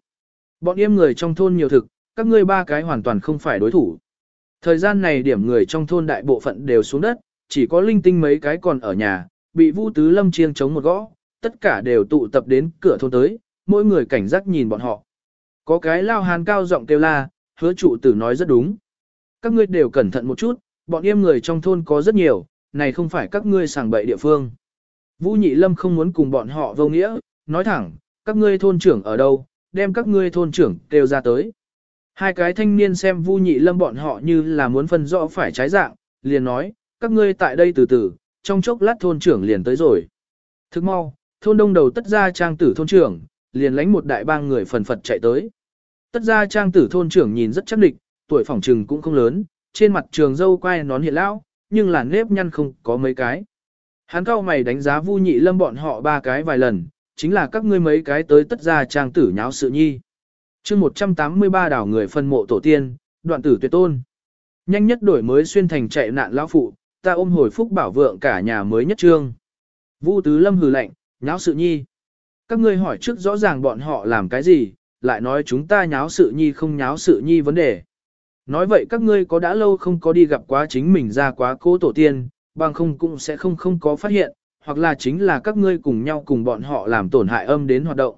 Bọn yêm người trong thôn nhiều thực, các ngươi ba cái hoàn toàn không phải đối thủ. Thời gian này điểm người trong thôn đại bộ phận đều xuống đất, chỉ có linh tinh mấy cái còn ở nhà, bị Vu Tứ Lâm chiêng chống một gõ, tất cả đều tụ tập đến cửa thôn tới, mỗi người cảnh giác nhìn bọn họ. Có cái lao hàn cao giọng kêu la, hứa trụ tử nói rất đúng. Các ngươi đều cẩn thận một chút, bọn em người trong thôn có rất nhiều, này không phải các ngươi sàng bậy địa phương. Vũ Nhị Lâm không muốn cùng bọn họ vô nghĩa, nói thẳng, các ngươi thôn trưởng ở đâu, đem các ngươi thôn trưởng kêu ra tới. Hai cái thanh niên xem Vu Nhị Lâm bọn họ như là muốn phân rõ phải trái dạng, liền nói, các ngươi tại đây từ từ, trong chốc lát thôn trưởng liền tới rồi. Thức mau, thôn đông đầu tất ra trang tử thôn trưởng, liền lánh một đại bang người phần phật chạy tới. Tất ra trang tử thôn trưởng nhìn rất chắc địch, tuổi phỏng trừng cũng không lớn, trên mặt trường dâu quay nón hiện lão, nhưng là nếp nhăn không có mấy cái. Hắn cao mày đánh giá Vu Nhị Lâm bọn họ ba cái vài lần, chính là các ngươi mấy cái tới tất ra trang tử nháo sự nhi. chương 183 đảo người phân mộ tổ tiên, đoạn tử tuyệt tôn. Nhanh nhất đổi mới xuyên thành chạy nạn lão phụ, ta ôm hồi phúc bảo vượng cả nhà mới nhất trương. Vu Tứ Lâm hừ lạnh, nháo sự nhi. Các ngươi hỏi trước rõ ràng bọn họ làm cái gì, lại nói chúng ta nháo sự nhi không nháo sự nhi vấn đề. Nói vậy các ngươi có đã lâu không có đi gặp quá chính mình ra quá cố tổ tiên, bằng không cũng sẽ không không có phát hiện, hoặc là chính là các ngươi cùng nhau cùng bọn họ làm tổn hại âm đến hoạt động.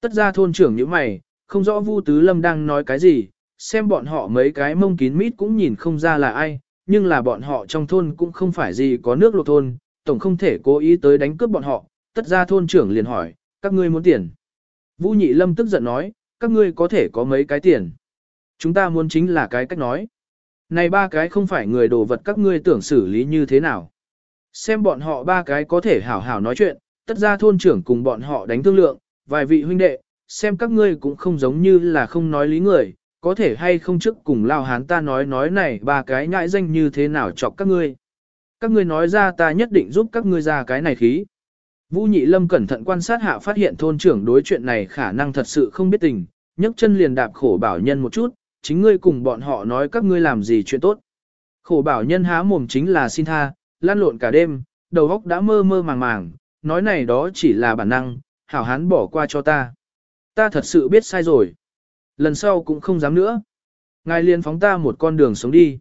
Tất ra thôn trưởng như mày, không rõ Vu Tứ Lâm đang nói cái gì, xem bọn họ mấy cái mông kín mít cũng nhìn không ra là ai, nhưng là bọn họ trong thôn cũng không phải gì có nước lột thôn, tổng không thể cố ý tới đánh cướp bọn họ, tất ra thôn trưởng liền hỏi, các ngươi muốn tiền. Vũ Nhị Lâm tức giận nói, các ngươi có thể có mấy cái tiền. Chúng ta muốn chính là cái cách nói. Này ba cái không phải người đồ vật các ngươi tưởng xử lý như thế nào. Xem bọn họ ba cái có thể hảo hảo nói chuyện, tất ra thôn trưởng cùng bọn họ đánh thương lượng, vài vị huynh đệ, xem các ngươi cũng không giống như là không nói lý người, có thể hay không trước cùng lao hán ta nói nói này ba cái nhãi danh như thế nào chọc các ngươi. Các ngươi nói ra ta nhất định giúp các ngươi ra cái này khí. Vũ Nhị Lâm cẩn thận quan sát hạ phát hiện thôn trưởng đối chuyện này khả năng thật sự không biết tình, nhấc chân liền đạp khổ bảo nhân một chút, chính ngươi cùng bọn họ nói các ngươi làm gì chuyện tốt. Khổ bảo nhân há mồm chính là xin tha, lan lộn cả đêm, đầu óc đã mơ mơ màng màng, nói này đó chỉ là bản năng, hảo hán bỏ qua cho ta. Ta thật sự biết sai rồi. Lần sau cũng không dám nữa. Ngài liền phóng ta một con đường sống đi.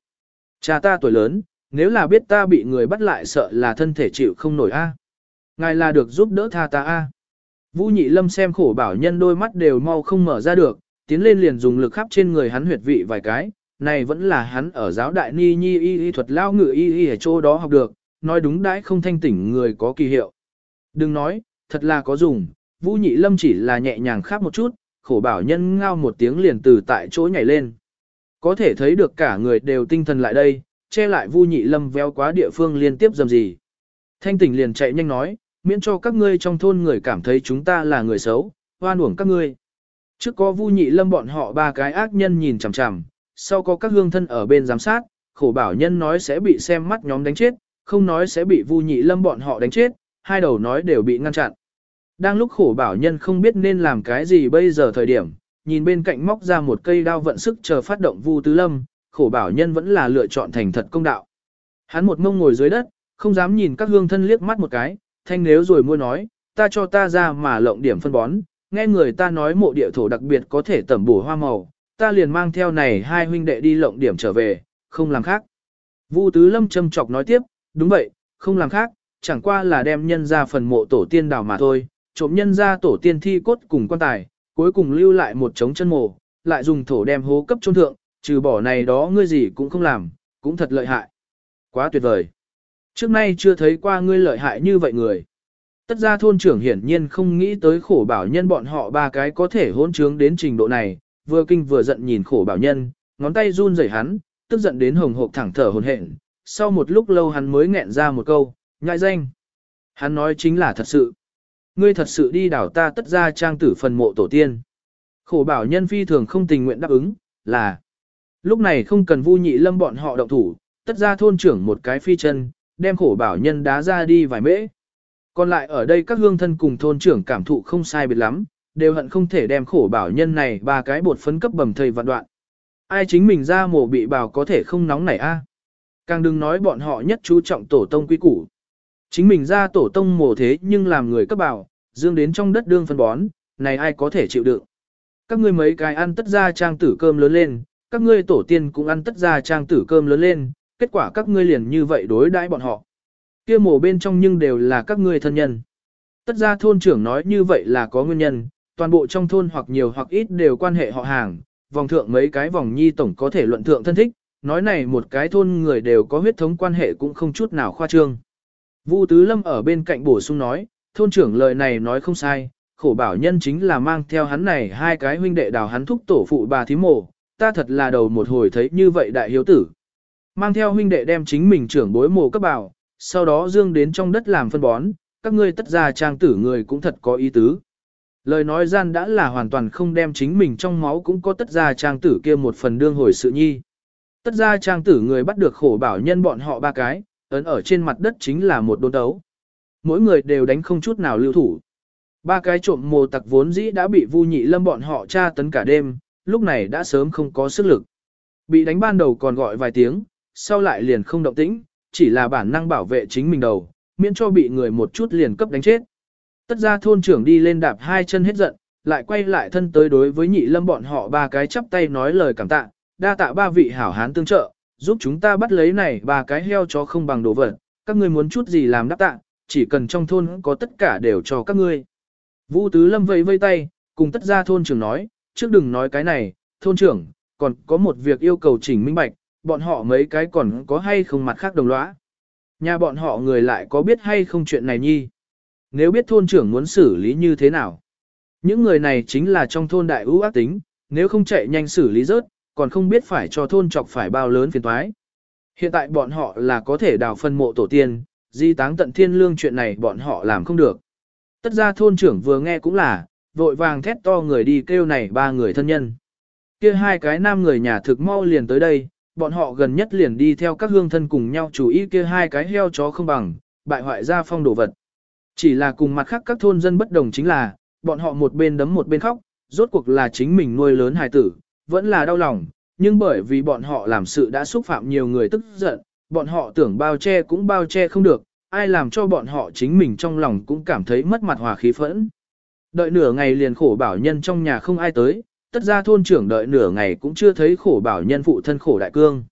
Cha ta tuổi lớn, nếu là biết ta bị người bắt lại sợ là thân thể chịu không nổi a. Ngài là được giúp đỡ tha ta a. Vũ nhị lâm xem khổ bảo nhân đôi mắt đều mau không mở ra được, tiến lên liền dùng lực khắp trên người hắn huyệt vị vài cái, này vẫn là hắn ở giáo đại ni nhi y y thuật lao ngự y y ở chỗ đó học được, nói đúng đãi không thanh tỉnh người có kỳ hiệu. Đừng nói, thật là có dùng, Vũ Nhị Lâm chỉ là nhẹ nhàng khắp một chút, khổ bảo nhân ngao một tiếng liền từ tại chỗ nhảy lên. Có thể thấy được cả người đều tinh thần lại đây, che lại Vu Nhị Lâm véo quá địa phương liên tiếp dầm gì. Thanh tỉnh liền chạy nhanh nói, miễn cho các ngươi trong thôn người cảm thấy chúng ta là người xấu, hoan uổng các ngươi. Trước có Vu Nhị Lâm bọn họ ba cái ác nhân nhìn chằm chằm, sau có các hương thân ở bên giám sát, khổ bảo nhân nói sẽ bị xem mắt nhóm đánh chết, không nói sẽ bị Vu Nhị Lâm bọn họ đánh chết, hai đầu nói đều bị ngăn chặn. Đang lúc khổ bảo nhân không biết nên làm cái gì bây giờ thời điểm, nhìn bên cạnh móc ra một cây đao vận sức chờ phát động Vu Tứ Lâm, khổ bảo nhân vẫn là lựa chọn thành thật công đạo. Hắn một mông ngồi dưới đất, không dám nhìn các hương thân liếc mắt một cái, thanh nếu rồi mua nói, ta cho ta ra mà lộng điểm phân bón, nghe người ta nói mộ địa thổ đặc biệt có thể tẩm bổ hoa màu, ta liền mang theo này hai huynh đệ đi lộng điểm trở về, không làm khác. Vu Tứ Lâm châm chọc nói tiếp, đúng vậy, không làm khác, chẳng qua là đem nhân ra phần mộ tổ tiên đào mà thôi, trộm nhân ra tổ tiên thi cốt cùng quan tài, cuối cùng lưu lại một trống chân mộ, lại dùng thổ đem hố cấp trôn thượng, trừ bỏ này đó ngươi gì cũng không làm, cũng thật lợi hại. Quá tuyệt vời. Trước nay chưa thấy qua ngươi lợi hại như vậy người. Tất ra thôn trưởng hiển nhiên không nghĩ tới khổ bảo nhân bọn họ ba cái có thể hỗn trướng đến trình độ này, vừa kinh vừa giận nhìn khổ bảo nhân, ngón tay run rẩy hắn, tức giận đến hồng hộp thẳng thở hồn hển. Sau một lúc lâu hắn mới nghẹn ra một câu, nhại danh. Hắn nói chính là thật sự. Ngươi thật sự đi đảo ta tất ra trang tử phần mộ tổ tiên. Khổ bảo nhân phi thường không tình nguyện đáp ứng, là. Lúc này không cần vu nhị lâm bọn họ động thủ, tất ra thôn trưởng một cái phi chân, đem khổ bảo nhân đá ra đi vài mễ. Còn lại ở đây các hương thân cùng thôn trưởng cảm thụ không sai biệt lắm, đều hận không thể đem khổ bảo nhân này ba cái bột phấn cấp bầm thầy vạn đoạn. Ai chính mình ra mổ bị bảo có thể không nóng nảy a à? Càng đừng nói bọn họ nhất chú trọng tổ tông quy củ. Chính mình ra tổ tông mổ thế nhưng làm người cấp bảo, dương đến trong đất đương phân bón, này ai có thể chịu đựng. Các ngươi mấy cái ăn tất ra trang tử cơm lớn lên, các ngươi tổ tiên cũng ăn tất ra trang tử cơm lớn lên, kết quả các ngươi liền như vậy đối đãi bọn họ. Kia mổ bên trong nhưng đều là các ngươi thân nhân. Tất ra thôn trưởng nói như vậy là có nguyên nhân, toàn bộ trong thôn hoặc nhiều hoặc ít đều quan hệ họ hàng, vòng thượng mấy cái vòng nhi tổng có thể luận thượng thân thích, nói này một cái thôn người đều có huyết thống quan hệ cũng không chút nào khoa trương. Vu Tứ Lâm ở bên cạnh bổ sung nói, thôn trưởng lời này nói không sai, khổ bảo nhân chính là mang theo hắn này hai cái huynh đệ đào hắn thúc tổ phụ bà thím mổ, ta thật là đầu một hồi thấy như vậy đại hiếu tử. Mang theo huynh đệ đem chính mình trưởng bối mồ cấp bảo, sau đó dương đến trong đất làm phân bón, các ngươi tất ra trang tử người cũng thật có ý tứ. Lời nói gian đã là hoàn toàn không đem chính mình trong máu cũng có tất ra trang tử kia một phần đương hồi sự nhi. Tất ra trang tử người bắt được khổ bảo nhân bọn họ ba cái, ấn ở trên mặt đất chính là một đôn đấu. Mỗi người đều đánh không chút nào lưu thủ. Ba cái trộm mồ tặc vốn dĩ đã bị vu nhị lâm bọn họ tra tấn cả đêm, lúc này đã sớm không có sức lực. Bị đánh ban đầu còn gọi vài tiếng, sau lại liền không động tĩnh, chỉ là bản năng bảo vệ chính mình đầu, miễn cho bị người một chút liền cấp đánh chết. Tất ra thôn trưởng đi lên đạp hai chân hết giận, lại quay lại thân tới đối với nhị lâm bọn họ ba cái chắp tay nói lời cảm tạ, đa tạ ba vị hảo hán tương trợ, giúp chúng ta bắt lấy này ba cái heo chó không bằng đồ vật, các ngươi muốn chút gì làm đáp tạ, chỉ cần trong thôn có tất cả đều cho các ngươi. Vũ Tứ Lâm vẫy vây tay, cùng tất ra thôn trưởng nói, trước đừng nói cái này, thôn trưởng, còn có một việc yêu cầu chỉnh minh bạch, bọn họ mấy cái còn có hay không mặt khác đồng lõa. Nhà bọn họ người lại có biết hay không chuyện này nhi. Nếu biết thôn trưởng muốn xử lý như thế nào. Những người này chính là trong thôn đại ưu ác tính, nếu không chạy nhanh xử lý rớt, còn không biết phải cho thôn chọc phải bao lớn phiền toái. Hiện tại bọn họ là có thể đào phân mộ tổ tiên, di táng tận thiên lương chuyện này bọn họ làm không được. Tất ra thôn trưởng vừa nghe cũng là, vội vàng thét to người đi kêu này ba người thân nhân. Kia hai cái nam người nhà thực mau liền tới đây, bọn họ gần nhất liền đi theo các hương thân cùng nhau chú ý kia hai cái heo chó không bằng, bại hoại ra phong đồ vật. Chỉ là cùng mặt khác các thôn dân bất đồng chính là, bọn họ một bên đấm một bên khóc, rốt cuộc là chính mình nuôi lớn hài tử, vẫn là đau lòng, nhưng bởi vì bọn họ làm sự đã xúc phạm nhiều người tức giận, bọn họ tưởng bao che cũng bao che không được, ai làm cho bọn họ chính mình trong lòng cũng cảm thấy mất mặt hòa khí phẫn. Đợi nửa ngày liền khổ bảo nhân trong nhà không ai tới, tất ra thôn trưởng đợi nửa ngày cũng chưa thấy khổ bảo nhân phụ thân khổ đại cương.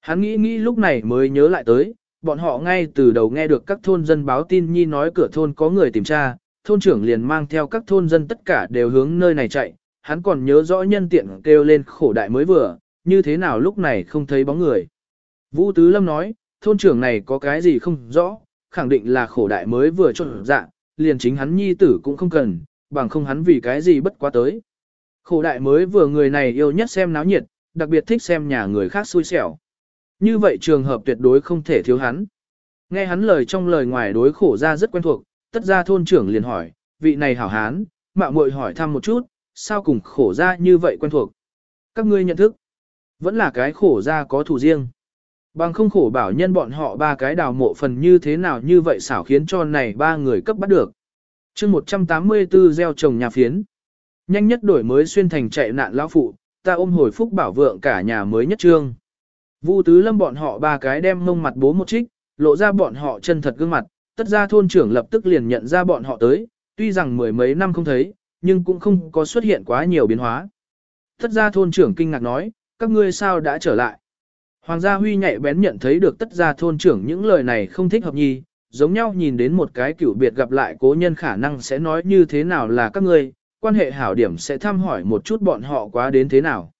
Hắn nghĩ nghĩ lúc này mới nhớ lại tới, bọn họ ngay từ đầu nghe được các thôn dân báo tin nhi nói cửa thôn có người tìm tra, thôn trưởng liền mang theo các thôn dân tất cả đều hướng nơi này chạy, hắn còn nhớ rõ nhân tiện kêu lên khổ đại mới vừa, như thế nào lúc này không thấy bóng người. Vũ Tứ Lâm nói, thôn trưởng này có cái gì không rõ, khẳng định là khổ đại mới vừa trộn dạ, liền chính hắn nhi tử cũng không cần, bằng không hắn vì cái gì bất quá tới. Khổ đại mới vừa người này yêu nhất xem náo nhiệt, đặc biệt thích xem nhà người khác xui xẻo. Như vậy trường hợp tuyệt đối không thể thiếu hắn. Nghe hắn lời trong lời ngoài đối khổ ra rất quen thuộc, tất ra thôn trưởng liền hỏi, vị này hảo hán, mạo muội hỏi thăm một chút, sao cùng khổ ra như vậy quen thuộc. Các ngươi nhận thức, vẫn là cái khổ ra có thủ riêng. Bằng không khổ bảo nhân bọn họ ba cái đào mộ phần như thế nào như vậy xảo khiến cho này ba người cấp bắt được. chương 184 gieo trồng nhà phiến. Nhanh nhất đổi mới xuyên thành chạy nạn lão phụ, ta ôm hồi phúc bảo vượng cả nhà mới nhất trương. Vu tứ lâm bọn họ ba cái đem mông mặt bố một trích, lộ ra bọn họ chân thật gương mặt, tất ra thôn trưởng lập tức liền nhận ra bọn họ tới, tuy rằng mười mấy năm không thấy, nhưng cũng không có xuất hiện quá nhiều biến hóa. Tất ra thôn trưởng kinh ngạc nói, các ngươi sao đã trở lại. Hoàng gia huy nhạy bén nhận thấy được tất ra thôn trưởng những lời này không thích hợp nhi, giống nhau nhìn đến một cái cửu biệt gặp lại cố nhân khả năng sẽ nói như thế nào là các ngươi, quan hệ hảo điểm sẽ thăm hỏi một chút bọn họ quá đến thế nào.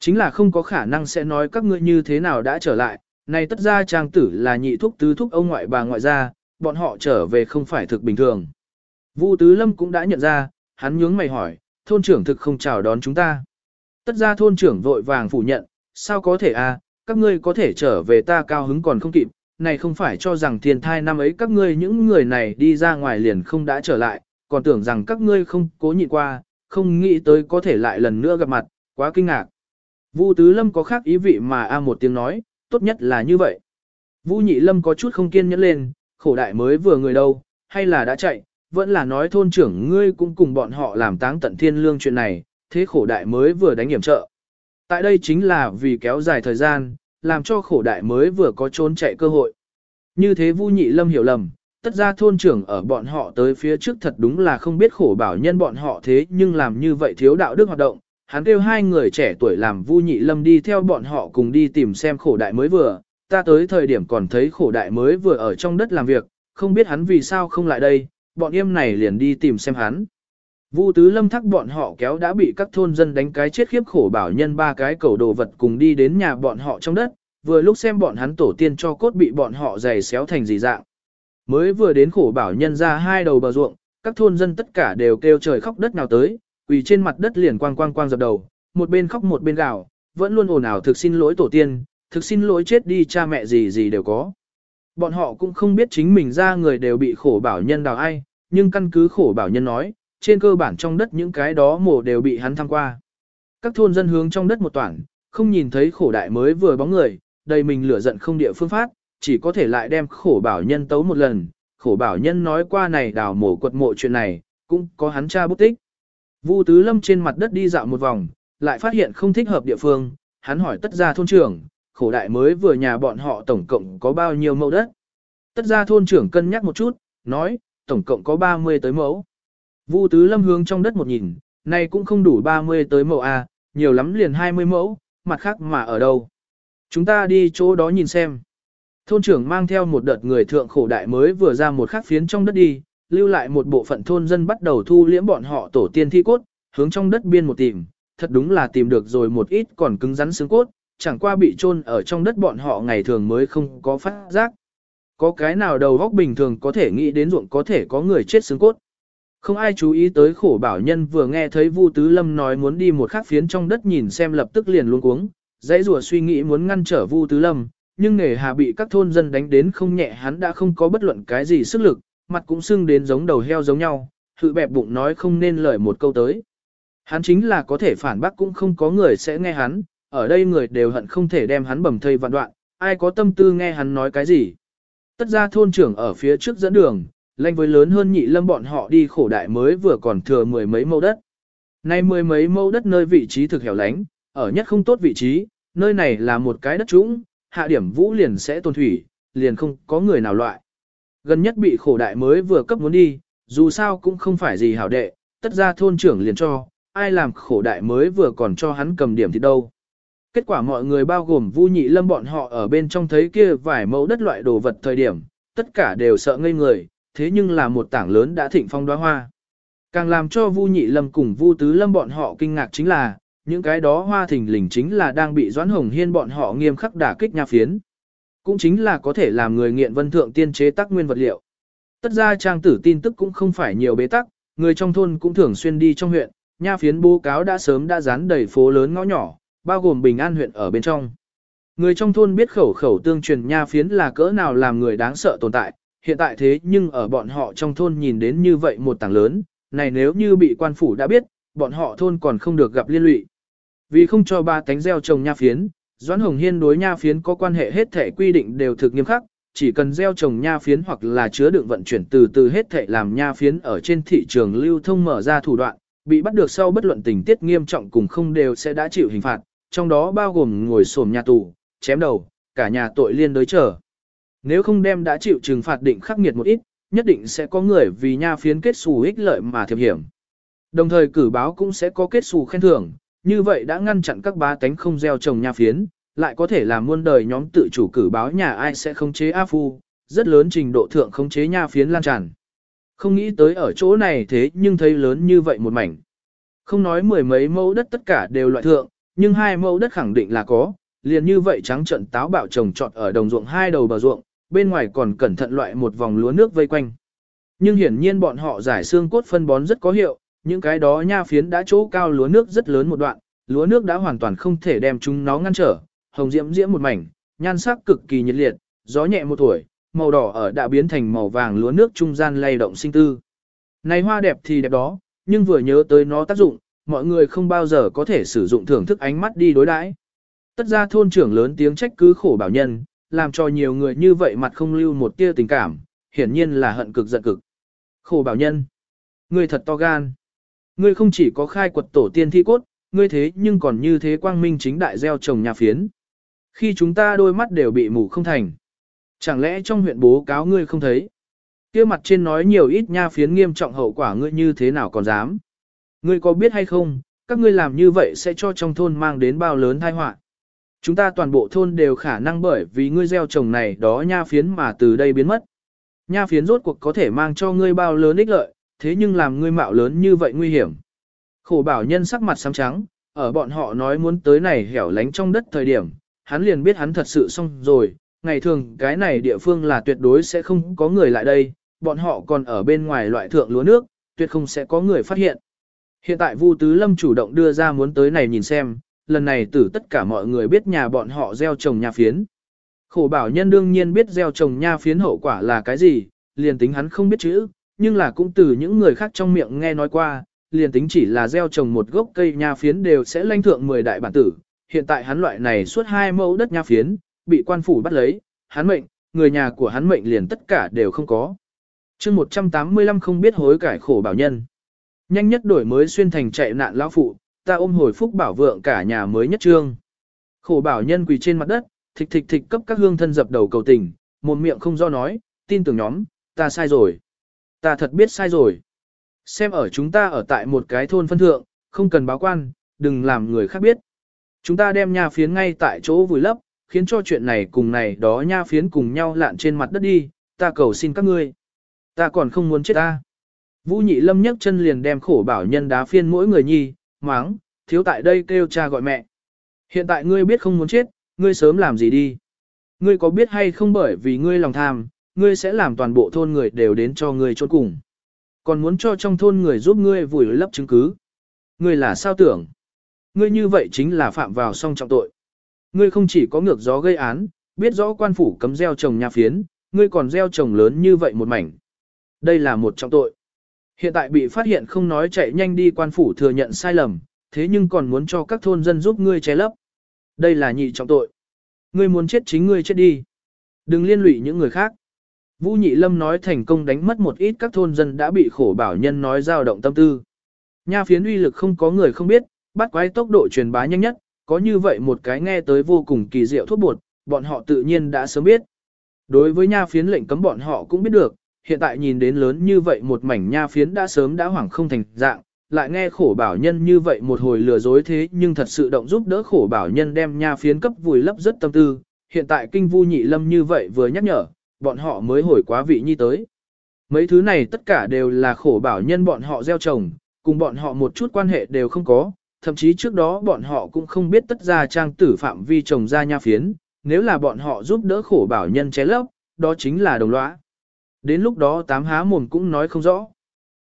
Chính là không có khả năng sẽ nói các ngươi như thế nào đã trở lại, này tất ra trang tử là nhị thúc tứ thúc ông ngoại bà ngoại gia, bọn họ trở về không phải thực bình thường. Vu Tứ Lâm cũng đã nhận ra, hắn nhướng mày hỏi, thôn trưởng thực không chào đón chúng ta. Tất ra thôn trưởng vội vàng phủ nhận, sao có thể à, các ngươi có thể trở về ta cao hứng còn không kịp, này không phải cho rằng thiên thai năm ấy các ngươi những người này đi ra ngoài liền không đã trở lại, còn tưởng rằng các ngươi không cố nhịn qua, không nghĩ tới có thể lại lần nữa gặp mặt, quá kinh ngạc. Vu Tứ Lâm có khác ý vị mà a một tiếng nói, tốt nhất là như vậy. Vu Nhị Lâm có chút không kiên nhẫn lên, khổ đại mới vừa người đâu, hay là đã chạy, vẫn là nói thôn trưởng ngươi cũng cùng bọn họ làm táng tận thiên lương chuyện này, thế khổ đại mới vừa đánh hiểm trợ. Tại đây chính là vì kéo dài thời gian, làm cho khổ đại mới vừa có trốn chạy cơ hội. Như thế Vu Nhị Lâm hiểu lầm, tất ra thôn trưởng ở bọn họ tới phía trước thật đúng là không biết khổ bảo nhân bọn họ thế nhưng làm như vậy thiếu đạo đức hoạt động. Hắn kêu hai người trẻ tuổi làm Vu Nhị Lâm đi theo bọn họ cùng đi tìm xem khổ đại mới vừa, ta tới thời điểm còn thấy khổ đại mới vừa ở trong đất làm việc, không biết hắn vì sao không lại đây, bọn em này liền đi tìm xem hắn. Vu Tứ Lâm thắc bọn họ kéo đã bị các thôn dân đánh cái chết khiếp khổ bảo nhân ba cái cầu đồ vật cùng đi đến nhà bọn họ trong đất, vừa lúc xem bọn hắn tổ tiên cho cốt bị bọn họ giày xéo thành gì dạng. Mới vừa đến khổ bảo nhân ra hai đầu bờ ruộng, các thôn dân tất cả đều kêu trời khóc đất nào tới, quỳ trên mặt đất liền quang quang quang dập đầu, một bên khóc một bên gào, vẫn luôn ồn ào thực xin lỗi tổ tiên, thực xin lỗi chết đi cha mẹ gì gì đều có. Bọn họ cũng không biết chính mình ra người đều bị khổ bảo nhân đào ai, nhưng căn cứ khổ bảo nhân nói, trên cơ bản trong đất những cái đó mổ đều bị hắn thăng qua. Các thôn dân hướng trong đất một toảng, không nhìn thấy khổ đại mới vừa bóng người, đầy mình lửa giận không địa phương phát, chỉ có thể lại đem khổ bảo nhân tấu một lần. Khổ bảo nhân nói qua này đào mổ quật mộ chuyện này, cũng có hắn cha bút tích. Vu Tứ Lâm trên mặt đất đi dạo một vòng, lại phát hiện không thích hợp địa phương, hắn hỏi tất gia thôn trưởng, khổ đại mới vừa nhà bọn họ tổng cộng có bao nhiêu mẫu đất. Tất gia thôn trưởng cân nhắc một chút, nói, tổng cộng có 30 tới mẫu. Vu Tứ Lâm hướng trong đất một nhìn, này cũng không đủ 30 tới mẫu A, nhiều lắm liền 20 mẫu, mặt khác mà ở đâu. Chúng ta đi chỗ đó nhìn xem. Thôn trưởng mang theo một đợt người thượng khổ đại mới vừa ra một khắc phiến trong đất đi, lưu lại một bộ phận thôn dân bắt đầu thu liễm bọn họ tổ tiên thi cốt, hướng trong đất biên một tìm, thật đúng là tìm được rồi một ít còn cứng rắn xương cốt, chẳng qua bị chôn ở trong đất bọn họ ngày thường mới không có phát giác. Có cái nào đầu góc bình thường có thể nghĩ đến ruộng có thể có người chết xương cốt. Không ai chú ý tới khổ bảo nhân vừa nghe thấy Vu Tứ Lâm nói muốn đi một khắc phiến trong đất nhìn xem lập tức liền luôn cuống, dãy rùa suy nghĩ muốn ngăn trở Vu Tứ Lâm, nhưng nghề hà bị các thôn dân đánh đến không nhẹ hắn đã không có bất luận cái gì sức lực, mặt cũng sưng đến giống đầu heo giống nhau, hự bẹp bụng nói không nên lời một câu tới. Hắn chính là có thể phản bác cũng không có người sẽ nghe hắn, ở đây người đều hận không thể đem hắn bầm thây vạn đoạn, ai có tâm tư nghe hắn nói cái gì. Tất ra thôn trưởng ở phía trước dẫn đường, lanh với lớn hơn nhị lâm bọn họ đi khổ đại mới vừa còn thừa mười mấy mẫu đất. Nay mười mấy mẫu đất nơi vị trí thực hẻo lánh, ở nhất không tốt vị trí, nơi này là một cái đất trũng, hạ điểm vũ liền sẽ tồn thủy, liền không có người nào loại. Gần nhất bị khổ đại mới vừa cấp muốn đi, dù sao cũng không phải gì hảo đệ, tất ra thôn trưởng liền cho, ai làm khổ đại mới vừa còn cho hắn cầm điểm thì đâu. Kết quả mọi người bao gồm Vu Nhị Lâm bọn họ ở bên trong thấy kia vài mẫu đất loại đồ vật thời điểm, tất cả đều sợ ngây người, thế nhưng là một tảng lớn đã thịnh phong đóa hoa. Càng làm cho Vu Nhị Lâm cùng Vu Tứ Lâm bọn họ kinh ngạc chính là, những cái đó hoa thình lình chính là đang bị Doãn Hồng Hiên bọn họ nghiêm khắc đả kích nha phiến. Cũng chính là có thể làm người nghiện vân thượng tiên chế tác nguyên vật liệu. Tất ra trang tử tin tức cũng không phải nhiều bế tắc, người trong thôn cũng thường xuyên đi trong huyện, nha phiến bố cáo đã sớm đã dán đầy phố lớn ngõ nhỏ, bao gồm Bình An huyện ở bên trong. Người trong thôn biết khẩu khẩu tương truyền nha phiến là cỡ nào làm người đáng sợ tồn tại, hiện tại thế nhưng ở bọn họ trong thôn nhìn đến như vậy một tảng lớn, này nếu như bị quan phủ đã biết, bọn họ thôn còn không được gặp liên lụy. Vì không cho ba tánh gieo trồng nha phiến, Doãn Hồng Hiên đối nha phiến có quan hệ hết thể quy định đều thực nghiêm khắc, chỉ cần gieo trồng nha phiến hoặc là chứa đựng vận chuyển từ từ hết thể làm nha phiến ở trên thị trường lưu thông mở ra thủ đoạn, bị bắt được sau bất luận tình tiết nghiêm trọng cùng không đều sẽ đã chịu hình phạt, trong đó bao gồm ngồi xổm nhà tù, chém đầu, cả nhà tội liên đối trở. Nếu không đem đã chịu trừng phạt định khắc nghiệt một ít, nhất định sẽ có người vì nha phiến kết xù ích lợi mà thiệp hiểm. Đồng thời cử báo cũng sẽ có kết xù khen thưởng, như vậy đã ngăn chặn các bá tánh không gieo trồng nha phiến, lại có thể làm muôn đời nhóm tự chủ cử báo nhà ai sẽ không chế A Phu, rất lớn trình độ thượng không chế nha phiến lan tràn. Không nghĩ tới ở chỗ này thế nhưng thấy lớn như vậy một mảnh. Không nói mười mấy mẫu đất tất cả đều loại thượng, nhưng hai mẫu đất khẳng định là có, liền như vậy trắng trận táo bạo trồng trọt ở đồng ruộng hai đầu bờ ruộng, bên ngoài còn cẩn thận loại một vòng lúa nước vây quanh. Nhưng hiển nhiên bọn họ giải xương cốt phân bón rất có hiệu, những cái đó nha phiến đã chỗ cao lúa nước rất lớn một đoạn, lúa nước đã hoàn toàn không thể đem chúng nó ngăn trở, hồng diễm diễm một mảnh, nhan sắc cực kỳ nhiệt liệt, gió nhẹ một tuổi, màu đỏ ở đã biến thành màu vàng lúa nước trung gian lay động sinh tư. Này hoa đẹp thì đẹp đó, nhưng vừa nhớ tới nó tác dụng, mọi người không bao giờ có thể sử dụng thưởng thức ánh mắt đi đối đãi. Tất ra thôn trưởng lớn tiếng trách cứ khổ bảo nhân, làm cho nhiều người như vậy mặt không lưu một tia tình cảm, hiển nhiên là hận cực giận cực. Khổ bảo nhân, ngươi thật to gan. Ngươi không chỉ có khai quật tổ tiên thi cốt, ngươi thế nhưng còn như thế quang minh chính đại gieo trồng nhà phiến. Khi chúng ta đôi mắt đều bị mù không thành. Chẳng lẽ trong huyện bố cáo ngươi không thấy? kia mặt trên nói nhiều ít nha phiến nghiêm trọng hậu quả ngươi như thế nào còn dám? Ngươi có biết hay không, các ngươi làm như vậy sẽ cho trong thôn mang đến bao lớn tai họa. Chúng ta toàn bộ thôn đều khả năng bởi vì ngươi gieo trồng này đó nha phiến mà từ đây biến mất. Nha phiến rốt cuộc có thể mang cho ngươi bao lớn ích lợi, thế nhưng làm ngươi mạo lớn như vậy nguy hiểm. Khổ bảo nhân sắc mặt xám trắng, ở bọn họ nói muốn tới này hẻo lánh trong đất thời điểm, hắn liền biết hắn thật sự xong rồi, ngày thường cái này địa phương là tuyệt đối sẽ không có người lại đây, bọn họ còn ở bên ngoài loại thượng lúa nước, tuyệt không sẽ có người phát hiện. Hiện tại Vu Tứ Lâm chủ động đưa ra muốn tới này nhìn xem, lần này tử tất cả mọi người biết nhà bọn họ gieo trồng nha phiến. Khổ bảo nhân đương nhiên biết gieo trồng nha phiến hậu quả là cái gì, liền tính hắn không biết chữ, nhưng là cũng từ những người khác trong miệng nghe nói qua, liền tính chỉ là gieo trồng một gốc cây nha phiến đều sẽ lanh thượng 10 đại bản tử. Hiện tại hắn loại này suốt hai mẫu đất nha phiến, bị quan phủ bắt lấy, hắn mệnh, người nhà của hắn mệnh liền tất cả đều không có. chương 185 không biết hối cải khổ bảo nhân. Nhanh nhất đổi mới xuyên thành chạy nạn lão phụ, ta ôm hồi phúc bảo vượng cả nhà mới nhất trương. Khổ bảo nhân quỳ trên mặt đất, thịch thịch thịch cấp các hương thân dập đầu cầu tình, một miệng không do nói, tin tưởng nhóm, ta sai rồi. Ta thật biết sai rồi. Xem ở chúng ta ở tại một cái thôn phân thượng, không cần báo quan, đừng làm người khác biết. Chúng ta đem nha phiến ngay tại chỗ vùi lấp, khiến cho chuyện này cùng này đó nha phiến cùng nhau lạn trên mặt đất đi, ta cầu xin các ngươi. Ta còn không muốn chết ta. Vũ nhị lâm nhấc chân liền đem khổ bảo nhân đá phiên mỗi người nhi, máng, thiếu tại đây kêu cha gọi mẹ. Hiện tại ngươi biết không muốn chết, ngươi sớm làm gì đi. Ngươi có biết hay không bởi vì ngươi lòng tham, ngươi sẽ làm toàn bộ thôn người đều đến cho ngươi chôn cùng. Còn muốn cho trong thôn người giúp ngươi vùi lấp chứng cứ. Ngươi là sao tưởng? Ngươi như vậy chính là phạm vào song trọng tội. Ngươi không chỉ có ngược gió gây án, biết rõ quan phủ cấm gieo trồng nhà phiến, ngươi còn gieo trồng lớn như vậy một mảnh. Đây là một trọng tội. Hiện tại bị phát hiện không nói chạy nhanh đi quan phủ thừa nhận sai lầm, thế nhưng còn muốn cho các thôn dân giúp ngươi che lấp. Đây là nhị trọng tội. Ngươi muốn chết chính ngươi chết đi. Đừng liên lụy những người khác. Vũ Nhị Lâm nói thành công đánh mất một ít các thôn dân đã bị khổ bảo nhân nói dao động tâm tư. Nha phiến uy lực không có người không biết, bắt quái tốc độ truyền bá nhanh nhất, có như vậy một cái nghe tới vô cùng kỳ diệu thuốc bột, bọn họ tự nhiên đã sớm biết. Đối với nha phiến lệnh cấm bọn họ cũng biết được, hiện tại nhìn đến lớn như vậy một mảnh nha phiến đã sớm đã hoảng không thành dạng, lại nghe khổ bảo nhân như vậy một hồi lừa dối thế nhưng thật sự động giúp đỡ khổ bảo nhân đem nha phiến cấp vùi lấp rất tâm tư, hiện tại kinh vu nhị lâm như vậy vừa nhắc nhở, bọn họ mới hồi quá vị nhi tới. Mấy thứ này tất cả đều là khổ bảo nhân bọn họ gieo trồng, cùng bọn họ một chút quan hệ đều không có, thậm chí trước đó bọn họ cũng không biết tất ra trang tử phạm vi trồng ra nha phiến, nếu là bọn họ giúp đỡ khổ bảo nhân ché lấp, đó chính là đồng lõa. Đến lúc đó tám há mồm cũng nói không rõ.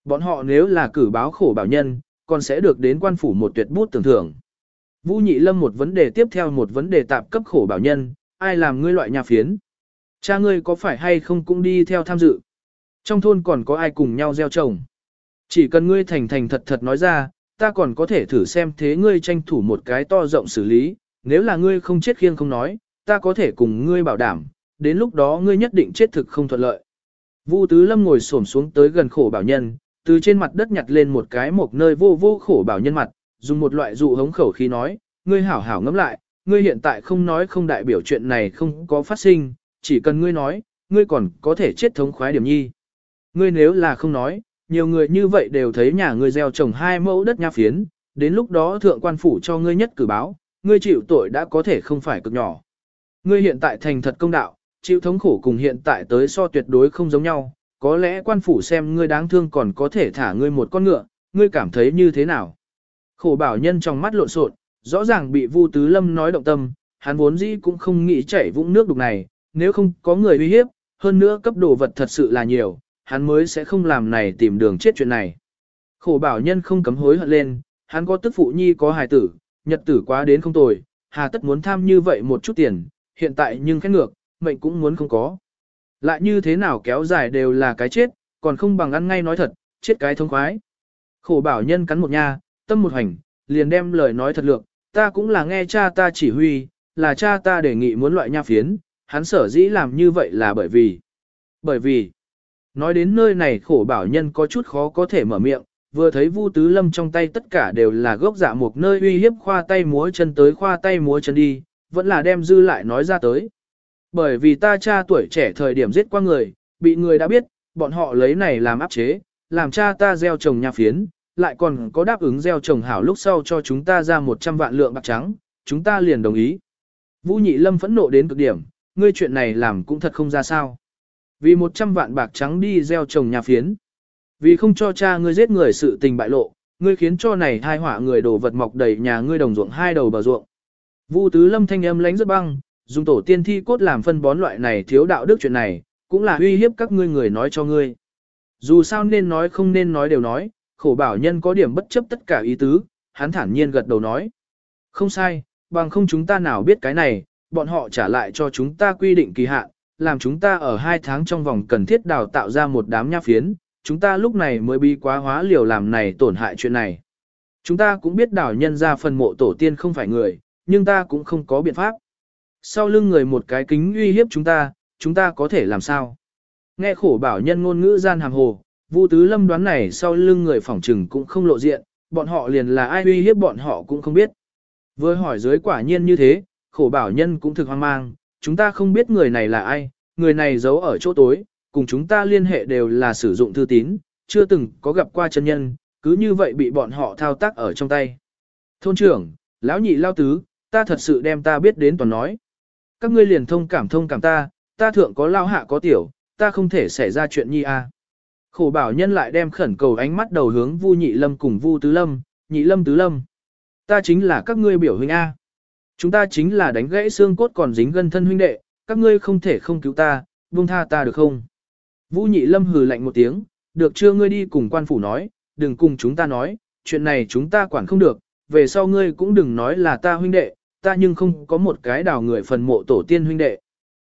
Bọn họ nếu là cử báo khổ bảo nhân, còn sẽ được đến quan phủ một tuyệt bút tưởng thưởng. Vũ Nhị Lâm một vấn đề tiếp theo một vấn đề tạp cấp khổ bảo nhân, ai làm ngươi loại nhà phiến? Cha ngươi có phải hay không cũng đi theo tham dự? Trong thôn còn có ai cùng nhau gieo trồng? Chỉ cần ngươi thành thành thật thật nói ra, ta còn có thể thử xem thế ngươi tranh thủ một cái to rộng xử lý, nếu là ngươi không chết khiêng không nói, ta có thể cùng ngươi bảo đảm, đến lúc đó ngươi nhất định chết thực không thuận lợi. Vu Tứ Lâm ngồi xổm xuống tới gần khổ bảo nhân, từ trên mặt đất nhặt lên một cái một nơi vô vô khổ bảo nhân mặt, dùng một loại dụ hống khẩu khí nói, ngươi hảo hảo ngẫm lại, ngươi hiện tại không nói không đại biểu chuyện này không có phát sinh, chỉ cần ngươi nói, ngươi còn có thể chết thống khoái điểm nhi. Ngươi nếu là không nói, nhiều người như vậy đều thấy nhà ngươi gieo trồng hai mẫu đất nha phiến, đến lúc đó thượng quan phủ cho ngươi nhất cử báo, ngươi chịu tội đã có thể không phải cực nhỏ. Ngươi hiện tại thành thật công đạo, chịu thống khổ cùng hiện tại tới so tuyệt đối không giống nhau, có lẽ quan phủ xem ngươi đáng thương còn có thể thả ngươi một con ngựa, ngươi cảm thấy như thế nào? Khổ bảo nhân trong mắt lộn xộn, Rõ ràng bị Vu Tứ Lâm nói động tâm, hắn vốn dĩ cũng không nghĩ chảy vũng nước đục này, nếu không có người uy hiếp, hơn nữa cấp đồ vật thật sự là nhiều, hắn mới sẽ không làm này tìm đường chết chuyện này. Khổ bảo nhân không cấm hối hận lên, hắn có tức phụ nhi có hài tử, nhật tử quá đến không tồi, hà tất muốn tham như vậy một chút tiền, hiện tại nhưng khét ngược, mệnh cũng muốn không có. Lại như thế nào kéo dài đều là cái chết, còn không bằng ăn ngay nói thật, chết cái thông khoái. Khổ bảo nhân cắn một nha, tâm một hành, liền đem lời nói thật lượng, ta cũng là nghe cha ta chỉ huy, là cha ta đề nghị muốn loại nha phiến, hắn sở dĩ làm như vậy là bởi vì. Bởi vì, nói đến nơi này khổ bảo nhân có chút khó có thể mở miệng, vừa thấy Vu Tứ Lâm trong tay tất cả đều là gốc dạ một nơi uy hiếp khoa tay múa chân tới khoa tay múa chân đi, vẫn là đem dư lại nói ra tới. Bởi vì ta cha tuổi trẻ thời điểm giết qua người, bị người đã biết, bọn họ lấy này làm áp chế, làm cha ta gieo trồng nhà phiến, lại còn có đáp ứng gieo trồng hảo lúc sau cho chúng ta ra 100 vạn lượng bạc trắng, chúng ta liền đồng ý. Vũ Nhị Lâm phẫn nộ đến cực điểm, ngươi chuyện này làm cũng thật không ra sao. Vì 100 vạn bạc trắng đi gieo trồng nhà phiến. Vì không cho cha ngươi giết người sự tình bại lộ, ngươi khiến cho này thai họa người đổ vật mọc đầy nhà ngươi đồng ruộng hai đầu bờ ruộng. Vu Tứ Lâm thanh âm lánh rất băng, dùng tổ tiên thi cốt làm phân bón loại này thiếu đạo đức chuyện này, cũng là uy hiếp các ngươi người nói cho ngươi. Dù sao nên nói không nên nói đều nói, khổ bảo nhân có điểm bất chấp tất cả ý tứ, hắn thản nhiên gật đầu nói. Không sai, bằng không chúng ta nào biết cái này, bọn họ trả lại cho chúng ta quy định kỳ hạn, làm chúng ta ở hai tháng trong vòng cần thiết đào tạo ra một đám nha phiến, chúng ta lúc này mới bi quá hóa liều làm này tổn hại chuyện này. Chúng ta cũng biết đảo nhân ra phần mộ tổ tiên không phải người, nhưng ta cũng không có biện pháp. Sau lưng người một cái kính uy hiếp chúng ta, chúng ta có thể làm sao? Nghe khổ bảo nhân ngôn ngữ gian hàm hồ, Vu Tứ Lâm đoán này sau lưng người phỏng trừng cũng không lộ diện, bọn họ liền là ai uy hiếp bọn họ cũng không biết. Vừa hỏi dưới quả nhiên như thế, khổ bảo nhân cũng thực hoang mang, chúng ta không biết người này là ai, người này giấu ở chỗ tối, cùng chúng ta liên hệ đều là sử dụng thư tín, chưa từng có gặp qua chân nhân, cứ như vậy bị bọn họ thao tác ở trong tay. Thôn trưởng, lão nhị lao tứ, ta thật sự đem ta biết đến toàn nói. Các ngươi liền thông cảm thông cảm ta, ta thượng có lao hạ có tiểu, ta không thể xảy ra chuyện nhi a. Khổ bảo nhân lại đem khẩn cầu ánh mắt đầu hướng Vu Nhị Lâm cùng Vu Tứ Lâm, Nhị Lâm Tứ Lâm. Ta chính là các ngươi biểu huynh a. Chúng ta chính là đánh gãy xương cốt còn dính gân thân huynh đệ, các ngươi không thể không cứu ta, buông tha ta được không? Vu Nhị Lâm hừ lạnh một tiếng, được chưa ngươi đi cùng quan phủ nói, đừng cùng chúng ta nói, chuyện này chúng ta quản không được, về sau ngươi cũng đừng nói là ta huynh đệ, ta nhưng không có một cái đào người phần mộ tổ tiên huynh đệ.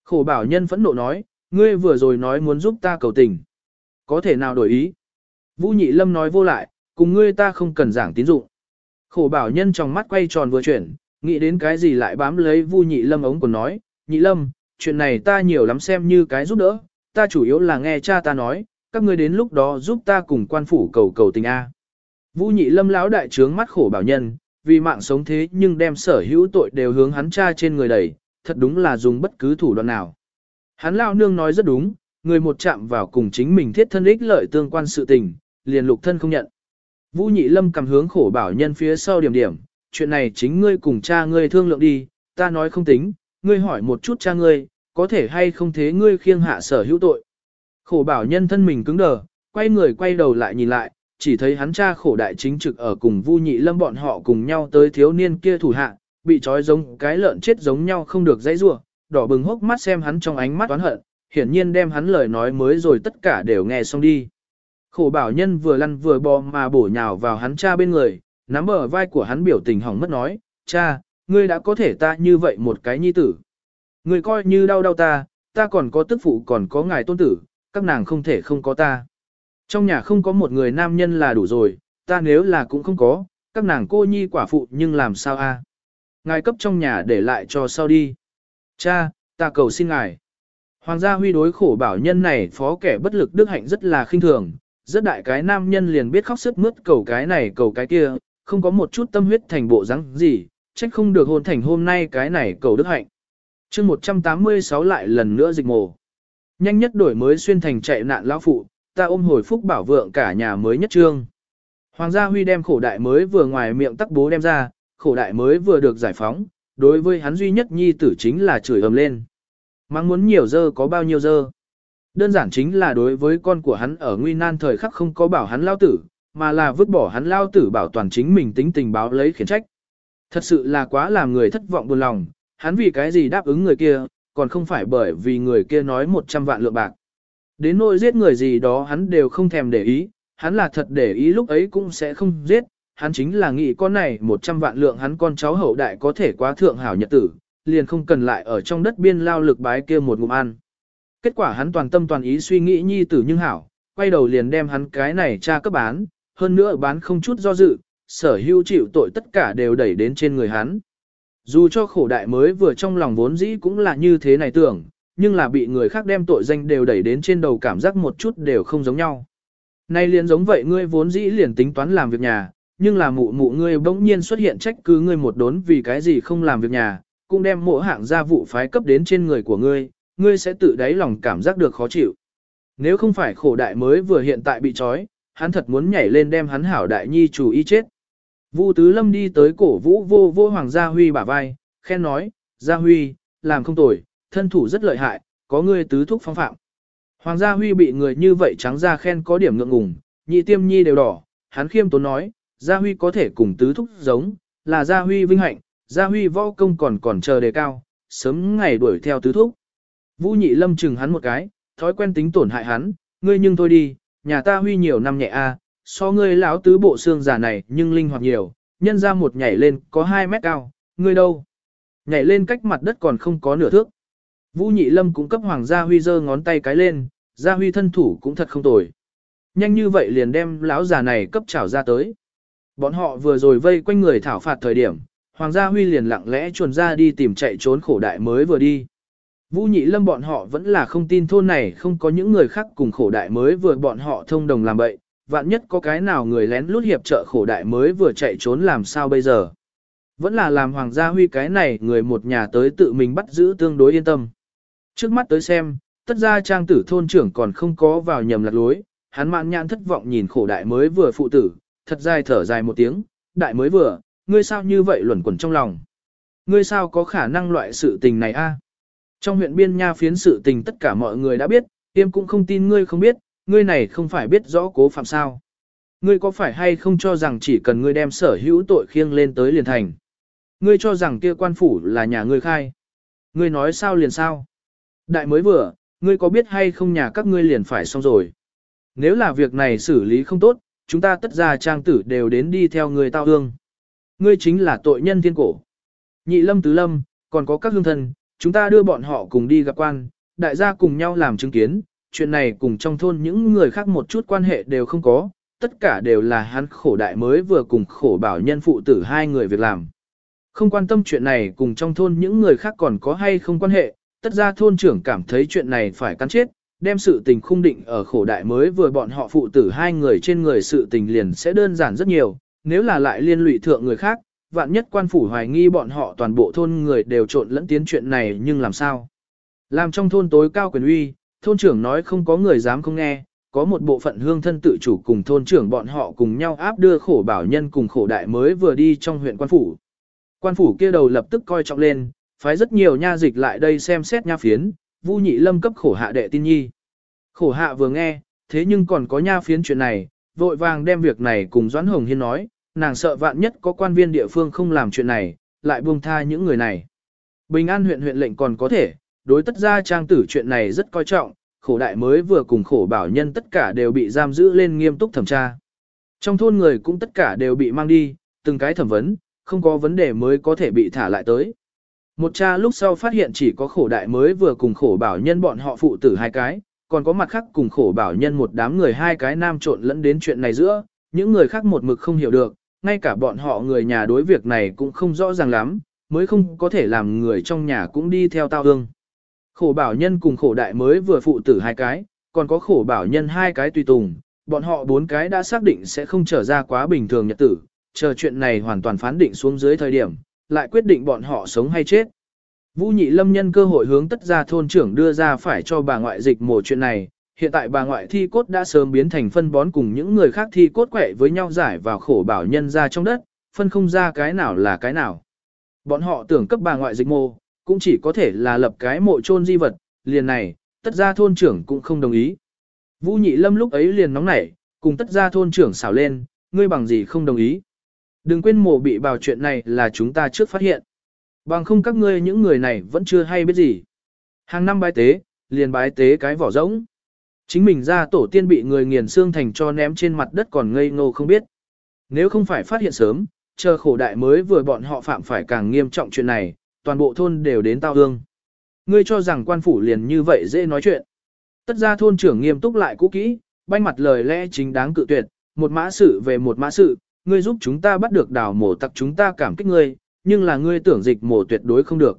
Khổ bảo nhân phẫn nộ nói, ngươi vừa rồi nói muốn giúp ta cầu tình. Có thể nào đổi ý? Vũ Nhị Lâm nói vô lại, cùng ngươi ta không cần giảng tín dụng. Khổ bảo nhân trong mắt quay tròn vừa chuyển, nghĩ đến cái gì lại bám lấy Vu Nhị Lâm ống còn nói, Nhị Lâm, chuyện này ta nhiều lắm xem như cái giúp đỡ, ta chủ yếu là nghe cha ta nói, các ngươi đến lúc đó giúp ta cùng quan phủ cầu cầu tình A. Vũ Nhị Lâm lão đại trướng mắt khổ bảo nhân, vì mạng sống thế nhưng đem sở hữu tội đều hướng hắn cha trên người đẩy, thật đúng là dùng bất cứ thủ đoạn nào. Hắn lão nương nói rất đúng, người một chạm vào cùng chính mình thiết thân ích lợi tương quan sự tình, liền lục thân không nhận. Vũ Nhị Lâm cầm hướng khổ bảo nhân phía sau điểm điểm, chuyện này chính ngươi cùng cha ngươi thương lượng đi, ta nói không tính, ngươi hỏi một chút cha ngươi, có thể hay không thế ngươi khiêng hạ sở hữu tội. Khổ bảo nhân thân mình cứng đờ, quay người quay đầu lại nhìn lại, chỉ thấy hắn cha khổ đại chính trực ở cùng Vu Nhị Lâm bọn họ cùng nhau tới thiếu niên kia thủ hạ, bị trói giống cái lợn chết giống nhau không được dãy rủa, đỏ bừng hốc mắt xem hắn trong ánh mắt toán hận, hiển nhiên đem hắn lời nói mới rồi tất cả đều nghe xong đi. Khổ bảo nhân vừa lăn vừa bò mà bổ nhào vào hắn cha bên người, nắm bờ vai của hắn biểu tình hỏng mất nói, cha, ngươi đã có thể ta như vậy một cái nhi tử. Ngươi coi như đau đau ta, ta còn có tức phụ còn có ngài tôn tử, các nàng không thể không có ta. Trong nhà không có một người nam nhân là đủ rồi, ta nếu là cũng không có, các nàng cô nhi quả phụ nhưng làm sao a? Ngài cấp trong nhà để lại cho sau đi. Cha, ta cầu xin ngài. Hoàng gia huy đối khổ bảo nhân này phó kẻ bất lực đức hạnh rất là khinh thường, rất đại cái nam nhân liền biết khóc sức mướt cầu cái này cầu cái kia, không có một chút tâm huyết thành bộ rắn gì, trách không được hôn thành hôm nay cái này cầu đức hạnh. chương 186 lại lần nữa dịch mồ. Nhanh nhất đổi mới xuyên thành chạy nạn lão phụ, ta ôm hồi phúc bảo vượng cả nhà mới nhất trương. Hoàng gia huy đem khổ đại mới vừa ngoài miệng tắc bố đem ra, khổ đại mới vừa được giải phóng, đối với hắn duy nhất nhi tử chính là chửi ầm lên. Mang muốn nhiều dơ có bao nhiêu dơ. Đơn giản chính là đối với con của hắn ở nguy nan thời khắc không có bảo hắn lao tử, mà là vứt bỏ hắn lao tử bảo toàn chính mình tính tình báo lấy khiển trách. Thật sự là quá làm người thất vọng buồn lòng, hắn vì cái gì đáp ứng người kia, còn không phải bởi vì người kia nói 100 vạn lượng bạc. Đến nỗi giết người gì đó hắn đều không thèm để ý, hắn là thật để ý lúc ấy cũng sẽ không giết, hắn chính là nghĩ con này 100 vạn lượng hắn con cháu hậu đại có thể quá thượng hảo nhật tử, liền không cần lại ở trong đất biên lao lực bái kia một ngụm ăn. Kết quả hắn toàn tâm toàn ý suy nghĩ nhi tử nhưng hảo, quay đầu liền đem hắn cái này cha cấp bán, hơn nữa bán không chút do dự, sở hữu chịu tội tất cả đều đẩy đến trên người hắn. Dù cho khổ đại mới vừa trong lòng vốn dĩ cũng là như thế này tưởng, nhưng là bị người khác đem tội danh đều đẩy đến trên đầu cảm giác một chút đều không giống nhau. Nay liền giống vậy ngươi vốn dĩ liền tính toán làm việc nhà, nhưng là mụ mụ ngươi bỗng nhiên xuất hiện trách cứ ngươi một đốn vì cái gì không làm việc nhà, cũng đem mỗi hạng gia vụ phái cấp đến trên người của ngươi, ngươi sẽ tự đáy lòng cảm giác được khó chịu. Nếu không phải khổ đại mới vừa hiện tại bị trói, hắn thật muốn nhảy lên đem hắn hảo đại nhi chủ y chết. Vu Tứ Lâm đi tới cổ vũ vô vô Hoàng Gia Huy bả vai, khen nói, Gia Huy, làm không tồi, thân thủ rất lợi hại, có ngươi tứ thúc phong phạm. Hoàng Gia Huy bị người như vậy trắng ra khen có điểm ngượng ngùng, nhị tiêm nhi đều đỏ, hắn khiêm tốn nói, Gia Huy có thể cùng tứ thúc giống, là Gia Huy vinh hạnh, Gia Huy võ công còn còn chờ đề cao, sớm ngày đuổi theo tứ thúc. Vũ nhị lâm chừng hắn một cái, thói quen tính tổn hại hắn, ngươi nhưng thôi đi, nhà ta Huy nhiều năm nhẹ a, so ngươi lão tứ bộ xương giả này nhưng linh hoạt nhiều, nhân ra một nhảy lên có 2 mét cao, ngươi đâu? Nhảy lên cách mặt đất còn không có nửa thước. Vũ Nhị Lâm cũng cấp Hoàng Gia Huy giơ ngón tay cái lên, Gia Huy thân thủ cũng thật không tồi. Nhanh như vậy liền đem lão già này cấp trảo ra tới. Bọn họ vừa rồi vây quanh người thảo phạt thời điểm, Hoàng Gia Huy liền lặng lẽ chuồn ra đi tìm chạy trốn khổ đại mới vừa đi. Vũ Nhị Lâm bọn họ vẫn là không tin thôn này không có những người khác cùng khổ đại mới vừa bọn họ thông đồng làm bậy, vạn nhất có cái nào người lén lút hiệp trợ khổ đại mới vừa chạy trốn làm sao bây giờ. Vẫn là làm Hoàng gia huy cái này người một nhà tới tự mình bắt giữ tương đối yên tâm. Trước mắt tới xem, tất ra trang tử thôn trưởng còn không có vào nhầm lạc lối, hắn mạn nhãn thất vọng nhìn khổ đại mới vừa phụ tử, thật dài thở dài một tiếng, đại mới vừa, ngươi sao như vậy luẩn quẩn trong lòng. Ngươi sao có khả năng loại sự tình này a? Trong huyện biên nha phiến sự tình tất cả mọi người đã biết, tiêm cũng không tin ngươi không biết, ngươi này không phải biết rõ cố phạm sao. Ngươi có phải hay không cho rằng chỉ cần ngươi đem sở hữu tội khiêng lên tới liền thành. Ngươi cho rằng kia quan phủ là nhà ngươi khai. Ngươi nói sao liền sao. Đại mới vừa, ngươi có biết hay không nhà các ngươi liền phải xong rồi. Nếu là việc này xử lý không tốt, chúng ta tất ra trang tử đều đến đi theo người tao hương. Ngươi chính là tội nhân thiên cổ. Nhị lâm tứ lâm, còn có các hương thân, chúng ta đưa bọn họ cùng đi gặp quan, đại gia cùng nhau làm chứng kiến, chuyện này cùng trong thôn những người khác một chút quan hệ đều không có, tất cả đều là hắn khổ đại mới vừa cùng khổ bảo nhân phụ tử hai người việc làm. Không quan tâm chuyện này cùng trong thôn những người khác còn có hay không quan hệ, tất ra thôn trưởng cảm thấy chuyện này phải cắn chết, đem sự tình khung định ở khổ đại mới vừa bọn họ phụ tử hai người trên người sự tình liền sẽ đơn giản rất nhiều, nếu là lại liên lụy thượng người khác, vạn nhất quan phủ hoài nghi bọn họ toàn bộ thôn người đều trộn lẫn tiến chuyện này nhưng làm sao? Làm trong thôn tối cao quyền uy, thôn trưởng nói không có người dám không nghe, có một bộ phận hương thân tự chủ cùng thôn trưởng bọn họ cùng nhau áp đưa khổ bảo nhân cùng khổ đại mới vừa đi trong huyện quan phủ. Quan phủ kia đầu lập tức coi trọng lên, phái rất nhiều nha dịch lại đây xem xét nha phiến, Vu Nhị Lâm cấp khổ hạ đệ tin nhi. Khổ hạ vừa nghe, thế nhưng còn có nha phiến chuyện này, vội vàng đem việc này cùng Doãn Hồng Hiên nói, nàng sợ vạn nhất có quan viên địa phương không làm chuyện này, lại buông tha những người này. Bình An huyện huyện lệnh còn có thể, đối tất gia trang tử chuyện này rất coi trọng, khổ đại mới vừa cùng khổ bảo nhân tất cả đều bị giam giữ lên nghiêm túc thẩm tra. Trong thôn người cũng tất cả đều bị mang đi, từng cái thẩm vấn, không có vấn đề mới có thể bị thả lại tới. Một cha lúc sau phát hiện chỉ có khổ đại mới vừa cùng khổ bảo nhân bọn họ phụ tử hai cái, còn có mặt khác cùng khổ bảo nhân một đám người hai cái nam trộn lẫn đến chuyện này giữa, những người khác một mực không hiểu được, ngay cả bọn họ người nhà đối việc này cũng không rõ ràng lắm, mới không có thể làm người trong nhà cũng đi theo tao hương. Khổ bảo nhân cùng khổ đại mới vừa phụ tử hai cái, còn có khổ bảo nhân hai cái tùy tùng, bọn họ bốn cái đã xác định sẽ không trở ra quá bình thường nhật tử, chờ chuyện này hoàn toàn phán định xuống dưới thời điểm, lại quyết định bọn họ sống hay chết. Vũ nhị lâm nhân cơ hội hướng tất gia thôn trưởng đưa ra phải cho bà ngoại dịch mổ chuyện này, hiện tại bà ngoại thi cốt đã sớm biến thành phân bón cùng những người khác thi cốt quẹ với nhau giải vào khổ bảo nhân ra trong đất, phân không ra cái nào là cái nào. Bọn họ tưởng cấp bà ngoại dịch mô, cũng chỉ có thể là lập cái mộ chôn di vật, liền này, tất gia thôn trưởng cũng không đồng ý. Vũ nhị lâm lúc ấy liền nóng nảy, cùng tất gia thôn trưởng xảo lên, ngươi bằng gì không đồng ý. Đừng quên mộ bị bào chuyện này là chúng ta trước phát hiện. Bằng không các ngươi những người này vẫn chưa hay biết gì. Hàng năm bái tế, liền bái tế cái vỏ rỗng. Chính mình ra tổ tiên bị người nghiền xương thành cho ném trên mặt đất còn ngây ngô không biết. Nếu không phải phát hiện sớm, chờ khổ đại mới vừa bọn họ phạm phải càng nghiêm trọng chuyện này, toàn bộ thôn đều đến tao hương. Ngươi cho rằng quan phủ liền như vậy dễ nói chuyện. Tất ra thôn trưởng nghiêm túc lại cũ kỹ, banh mặt lời lẽ chính đáng cự tuyệt, một mã sự về một mã sự, ngươi giúp chúng ta bắt được đào mổ tặc chúng ta cảm kích ngươi, nhưng là ngươi tưởng dịch mổ tuyệt đối không được.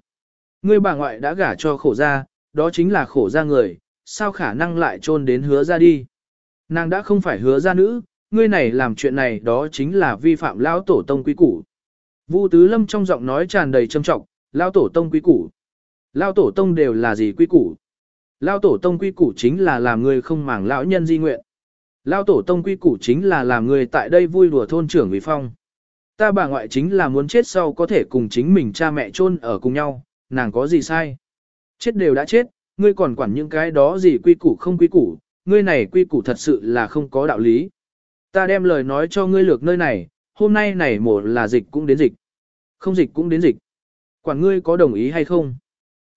Ngươi bà ngoại đã gả cho khổ gia, đó chính là khổ gia người, sao khả năng lại trôn đến hứa ra đi. Nàng đã không phải hứa ra nữ, ngươi này làm chuyện này đó chính là vi phạm lão tổ tông quý củ. Vu Tứ Lâm trong giọng nói tràn đầy trâm trọng, lão tổ tông quý củ. Lão tổ tông đều là gì quý củ? Lão tổ tông quý củ chính là làm người không màng lão nhân di nguyện. Lão tổ tông quý củ chính là làm người tại đây vui đùa thôn trưởng vì phong. Ta bà ngoại chính là muốn chết sau có thể cùng chính mình cha mẹ chôn ở cùng nhau, nàng có gì sai? Chết đều đã chết, ngươi còn quản những cái đó gì quy củ không quy củ, ngươi này quy củ thật sự là không có đạo lý. Ta đem lời nói cho ngươi lược nơi này, hôm nay này mổ là dịch cũng đến dịch. Không dịch cũng đến dịch. Quản ngươi có đồng ý hay không?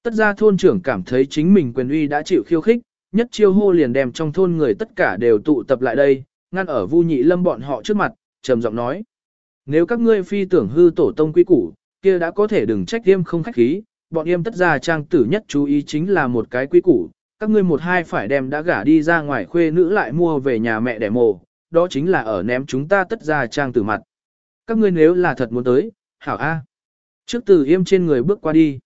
Tất ra thôn trưởng cảm thấy chính mình quyền uy đã chịu khiêu khích, nhất chiêu hô liền đem trong thôn người tất cả đều tụ tập lại đây, ngăn ở Vu Nhị Lâm bọn họ trước mặt, trầm giọng nói: "Nếu các ngươi phi tưởng hư tổ tông quy củ, kia đã có thể đừng trách tiêm không khách khí, bọn em tất gia trang tử nhất chú ý chính là một cái quy củ, các ngươi một hai phải đem đã gả đi ra ngoài khuê nữ lại mua về nhà mẹ đẻ mồ, đó chính là ở ném chúng ta tất gia trang tử mặt. Các ngươi nếu là thật muốn tới, hảo A. Trước từ yêm trên người bước qua đi.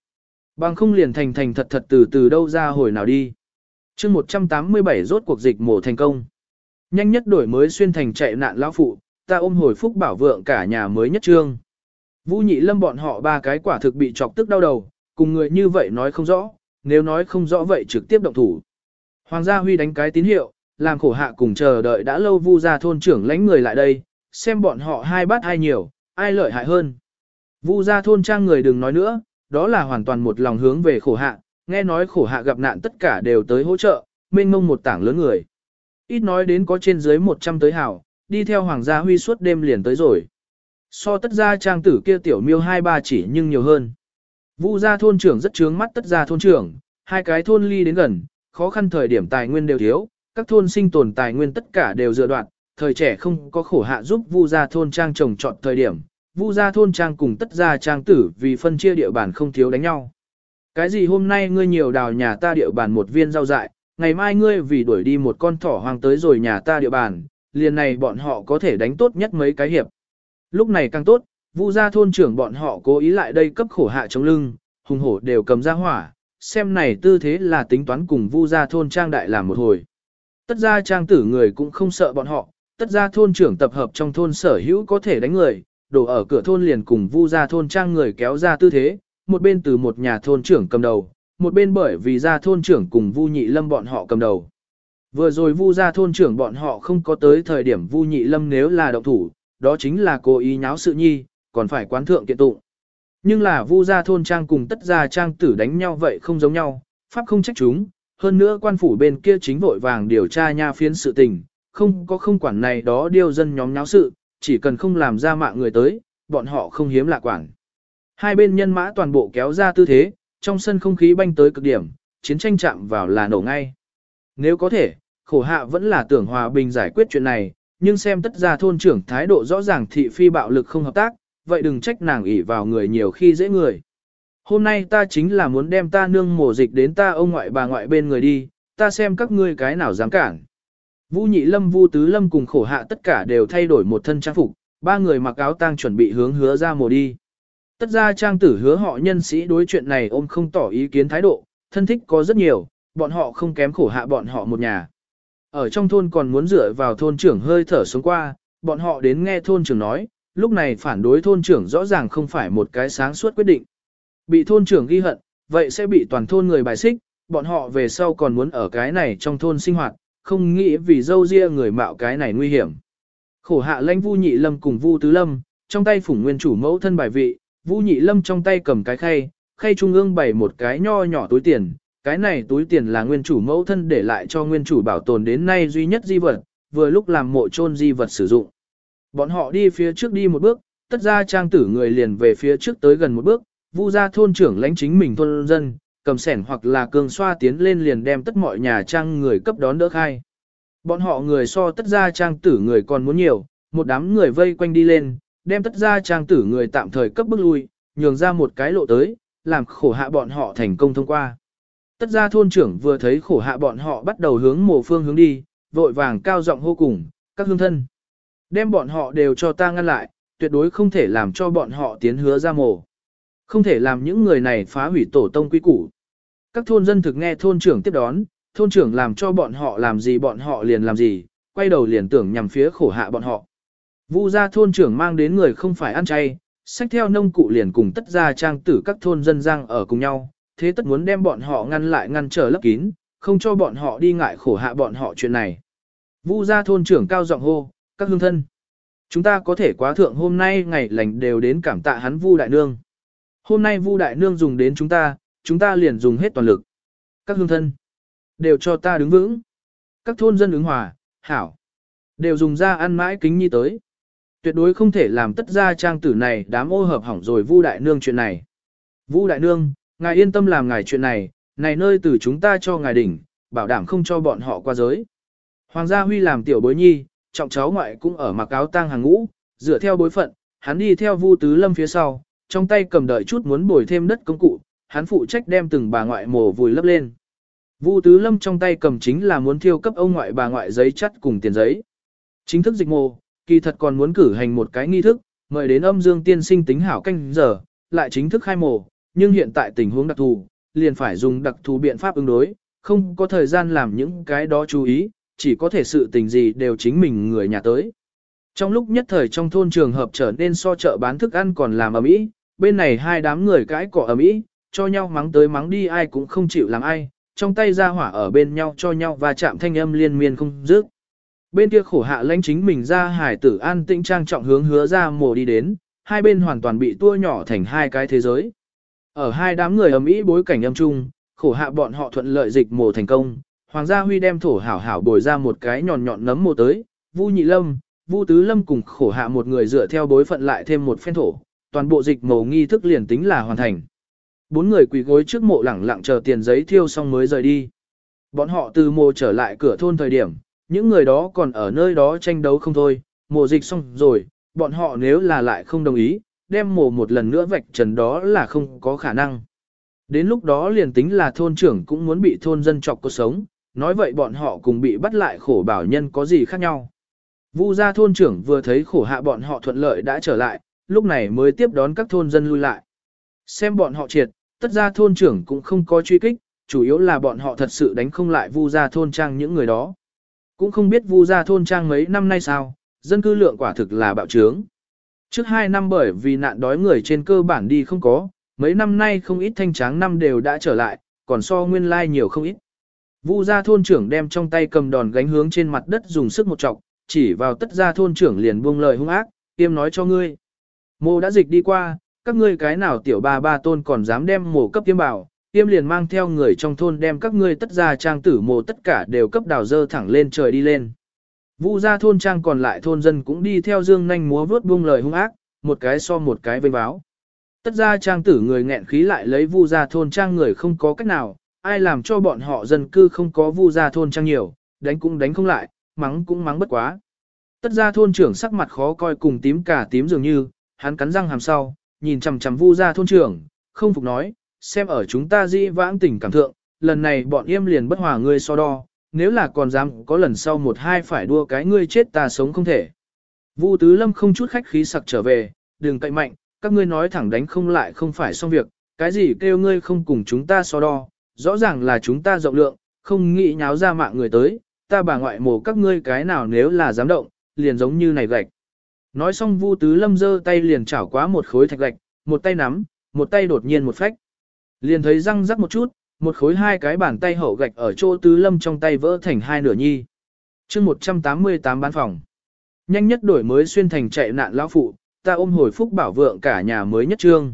Bằng không liền thành thành thật thật từ từ đâu ra hồi nào đi. chương 187 rốt cuộc dịch mổ thành công. Nhanh nhất đổi mới xuyên thành chạy nạn lão phụ, ta ôm hồi phúc bảo vượng cả nhà mới nhất trương. Vũ nhị lâm bọn họ ba cái quả thực bị chọc tức đau đầu, cùng người như vậy nói không rõ, nếu nói không rõ vậy trực tiếp động thủ. Hoàng gia Huy đánh cái tín hiệu, làm khổ hạ cùng chờ đợi đã lâu vu gia thôn trưởng lãnh người lại đây, xem bọn họ hai bát ai nhiều, ai lợi hại hơn. Vu gia thôn trang người đừng nói nữa, đó là hoàn toàn một lòng hướng về khổ hạ, nghe nói khổ hạ gặp nạn tất cả đều tới hỗ trợ, mênh mông một tảng lớn người. Ít nói đến có trên dưới 100 tới hảo, đi theo Hoàng gia Huy suốt đêm liền tới rồi. So tất gia trang tử kia tiểu miêu hai ba chỉ nhưng nhiều hơn. Vu gia thôn trưởng rất chướng mắt tất gia thôn trưởng, hai cái thôn ly đến gần, khó khăn thời điểm tài nguyên đều thiếu, các thôn sinh tồn tài nguyên tất cả đều dựa đoạn, thời trẻ không có khổ hạ giúp Vu gia thôn trang trồng trọt thời điểm, Vu gia thôn trang cùng tất gia trang tử vì phân chia địa bàn không thiếu đánh nhau. Cái gì hôm nay ngươi nhiều đào nhà ta địa bàn một viên rau dại, ngày mai ngươi vì đuổi đi một con thỏ hoang tới rồi nhà ta địa bàn, liền này bọn họ có thể đánh tốt nhất mấy cái hiệp. Lúc này càng tốt, Vu gia thôn trưởng bọn họ cố ý lại đây cấp khổ hạ chống lưng, hùng hổ đều cầm ra hỏa, xem này tư thế là tính toán cùng Vu gia thôn trang đại làm một hồi. Tất gia trang tử người cũng không sợ bọn họ, tất gia thôn trưởng tập hợp trong thôn sở hữu có thể đánh người, đổ ở cửa thôn liền cùng Vu gia thôn trang người kéo ra tư thế, một bên từ một nhà thôn trưởng cầm đầu, một bên bởi vì gia thôn trưởng cùng Vu Nhị Lâm bọn họ cầm đầu. Vừa rồi Vu gia thôn trưởng bọn họ không có tới thời điểm Vu Nhị Lâm nếu là động thủ, đó chính là cố ý nháo sự nhi, còn phải quán thượng kiện tụng. Nhưng là vu gia thôn trang cùng tất gia trang tử đánh nhau vậy không giống nhau, pháp không trách chúng, hơn nữa quan phủ bên kia chính vội vàng điều tra nha phiến sự tình, không có không quản này đó điêu dân nhóm nháo sự, chỉ cần không làm ra mạng người tới, bọn họ không hiếm lạ quản. Hai bên nhân mã toàn bộ kéo ra tư thế, trong sân không khí banh tới cực điểm, chiến tranh chạm vào là nổ ngay. Nếu có thể, khổ hạ vẫn là tưởng hòa bình giải quyết chuyện này, nhưng xem tất gia thôn trưởng thái độ rõ ràng thị phi bạo lực không hợp tác, vậy đừng trách nàng ỷ vào người nhiều khi dễ người. Hôm nay ta chính là muốn đem ta nương mổ dịch đến ta ông ngoại bà ngoại bên người đi, ta xem các ngươi cái nào dám cản. Vũ nhị lâm vu tứ lâm cùng khổ hạ tất cả đều thay đổi một thân trang phục, ba người mặc áo tang chuẩn bị hướng hứa ra mồ đi. Tất ra trang tử hứa họ nhân sĩ đối chuyện này ôm không tỏ ý kiến thái độ, thân thích có rất nhiều, bọn họ không kém khổ hạ bọn họ một nhà. Ở trong thôn còn muốn dựa vào thôn trưởng hơi thở xuống qua, bọn họ đến nghe thôn trưởng nói, lúc này phản đối thôn trưởng rõ ràng không phải một cái sáng suốt quyết định. Bị thôn trưởng ghi hận, vậy sẽ bị toàn thôn người bài xích, bọn họ về sau còn muốn ở cái này trong thôn sinh hoạt, không nghĩ vì dâu ria người mạo cái này nguy hiểm. Khổ hạ lãnh Vu Nhị Lâm cùng Vu Tứ Lâm, trong tay phủng nguyên chủ mẫu thân bài vị, Vu Nhị Lâm trong tay cầm cái khay, khay trung ương bày một cái nho nhỏ túi tiền, cái này túi tiền là nguyên chủ mẫu thân để lại cho nguyên chủ bảo tồn đến nay duy nhất di vật, vừa lúc làm mộ chôn di vật sử dụng. Bọn họ đi phía trước đi một bước, tất ra trang tử người liền về phía trước tới gần một bước, vu ra thôn trưởng lãnh chính mình thôn dân, cầm sẻn hoặc là cường xoa tiến lên liền đem tất mọi nhà trang người cấp đón đỡ khai. Bọn họ người so tất ra trang tử người còn muốn nhiều, một đám người vây quanh đi lên, đem tất ra trang tử người tạm thời cấp bước lui, nhường ra một cái lộ tới, làm khổ hạ bọn họ thành công thông qua. Tất ra thôn trưởng vừa thấy khổ hạ bọn họ bắt đầu hướng mồ phương hướng đi, vội vàng cao giọng hô cùng, các hương thân. Đem bọn họ đều cho ta ngăn lại, tuyệt đối không thể làm cho bọn họ tiến hứa ra mồ. Không thể làm những người này phá hủy tổ tông quy củ. Các thôn dân thực nghe thôn trưởng tiếp đón, thôn trưởng làm cho bọn họ làm gì bọn họ liền làm gì, quay đầu liền tưởng nhằm phía khổ hạ bọn họ. Vu gia thôn trưởng mang đến người không phải ăn chay, sách theo nông cụ liền cùng tất gia trang tử các thôn dân giang ở cùng nhau, thế tất muốn đem bọn họ ngăn lại ngăn trở lấp kín, không cho bọn họ đi ngại khổ hạ bọn họ chuyện này. Vu gia thôn trưởng cao giọng hô, các hương thân. Chúng ta có thể quá thượng hôm nay ngày lành đều đến cảm tạ hắn Vu đại nương. Hôm nay Vu đại nương dùng đến chúng ta, chúng ta liền dùng hết toàn lực. Các hương thân, đều cho ta đứng vững. Các thôn dân ứng hòa, hảo, đều dùng ra ăn mãi kính nhi tới. Tuyệt đối không thể làm tất ra trang tử này đám ô hợp hỏng rồi Vu đại nương chuyện này. Vu đại nương, ngài yên tâm làm ngài chuyện này, này nơi từ chúng ta cho ngài đỉnh, bảo đảm không cho bọn họ qua giới. Hoàng gia Huy làm tiểu bối nhi, trọng cháu ngoại cũng ở mặc áo tang hàng ngũ, dựa theo bối phận, hắn đi theo Vu Tứ Lâm phía sau, trong tay cầm đợi chút muốn bồi thêm đất công cụ, hắn phụ trách đem từng bà ngoại mồ vùi lấp lên. Vu Tứ Lâm trong tay cầm chính là muốn thiêu cấp ông ngoại bà ngoại giấy chắt cùng tiền giấy. Chính thức dịch mồ, kỳ thật còn muốn cử hành một cái nghi thức, mời đến âm dương tiên sinh tính hảo canh giờ, lại chính thức khai mồ, nhưng hiện tại tình huống đặc thù, liền phải dùng đặc thù biện pháp ứng đối, không có thời gian làm những cái đó chú ý, chỉ có thể sự tình gì đều chính mình người nhà tới. Trong lúc nhất thời trong thôn trường hợp trở nên so chợ bán thức ăn còn làm ở mỹ, bên này hai đám người cãi cọ ở mỹ, cho nhau mắng tới mắng đi ai cũng không chịu làm ai, trong tay ra hỏa ở bên nhau cho nhau và chạm thanh âm liên miên không dứt. Bên kia khổ hạ lãnh chính mình ra hải tử an tĩnh trang trọng hướng hứa ra mồ đi đến, hai bên hoàn toàn bị tua nhỏ thành hai cái thế giới. Ở hai đám người ầm ĩ bối cảnh âm chung, khổ hạ bọn họ thuận lợi dịch mồ thành công, Hoàng gia Huy đem thổ hảo hảo bồi ra một cái nhọn nhọn nấm mồ tới, Vu Nhị Lâm, Vu Tứ Lâm cùng khổ hạ một người dựa theo bối phận lại thêm một phen thổ, toàn bộ dịch mầu nghi thức liền tính là hoàn thành. Bốn người quỳ gối trước mộ lẳng lặng chờ tiền giấy thiêu xong mới rời đi. Bọn họ từ mộ trở lại cửa thôn thời điểm, những người đó còn ở nơi đó tranh đấu không thôi, mộ dịch xong rồi, bọn họ nếu là lại không đồng ý, đem mộ một lần nữa vạch trần đó là không có khả năng. Đến lúc đó liền tính là thôn trưởng cũng muốn bị thôn dân chọc cuộc sống, nói vậy bọn họ cùng bị bắt lại khổ bảo nhân có gì khác nhau. Vu gia thôn trưởng vừa thấy khổ hạ bọn họ thuận lợi đã trở lại, lúc này mới tiếp đón các thôn dân lui lại. Xem bọn họ triệt, tất ra thôn trưởng cũng không có truy kích, chủ yếu là bọn họ thật sự đánh không lại vu gia thôn trang những người đó. Cũng không biết vu gia thôn trang mấy năm nay sao, dân cư lượng quả thực là bạo trướng. Trước hai năm bởi vì nạn đói người trên cơ bản đi không có, mấy năm nay không ít thanh tráng năm đều đã trở lại, còn so nguyên lai like nhiều không ít. Vu gia thôn trưởng đem trong tay cầm đòn gánh hướng trên mặt đất dùng sức một chọc, chỉ vào tất gia thôn trưởng liền buông lời hung ác, tiêm nói cho ngươi. Mô đã dịch đi qua, các ngươi cái nào tiểu ba ba tôn còn dám đem mộ cấp tiêm bảo, tiêm liền mang theo người trong thôn đem các ngươi tất gia trang tử mồ tất cả đều cấp đào dơ thẳng lên trời đi lên. Vu gia thôn trang còn lại thôn dân cũng đi theo dương nhanh múa vớt buông lời hung ác, một cái so một cái vây báo. Tất gia trang tử người nghẹn khí lại lấy vu gia thôn trang người không có cách nào, ai làm cho bọn họ dân cư không có vu gia thôn trang nhiều, đánh cũng đánh không lại, mắng cũng mắng bất quá. Tất gia thôn trưởng sắc mặt khó coi cùng tím cả tím dường như, hắn cắn răng hàm sau, nhìn chằm chằm vu gia thôn trưởng, không phục nói, xem ở chúng ta di vãng tình cảm thượng, lần này bọn yêm liền bất hòa ngươi so đo, nếu là còn dám có lần sau một hai phải đua cái ngươi chết ta sống không thể. Vu Tứ Lâm không chút khách khí sặc trở về, đừng cậy mạnh, các ngươi nói thẳng đánh không lại không phải xong việc, cái gì kêu ngươi không cùng chúng ta so đo, rõ ràng là chúng ta rộng lượng, không nghĩ nháo ra mạng người tới, ta bà ngoại mổ các ngươi cái nào nếu là dám động, liền giống như này gạch. Nói xong Vu Tứ Lâm giơ tay liền chảo quá một khối thạch gạch, một tay nắm, một tay đột nhiên một phách. Liền thấy răng rắc một chút, một khối hai cái bàn tay hậu gạch ở chỗ Tứ Lâm trong tay vỡ thành hai nửa nhi. chương 188 bán phòng. Nhanh nhất đổi mới xuyên thành chạy nạn lão phụ, ta ôm hồi phúc bảo vượng cả nhà mới nhất trương.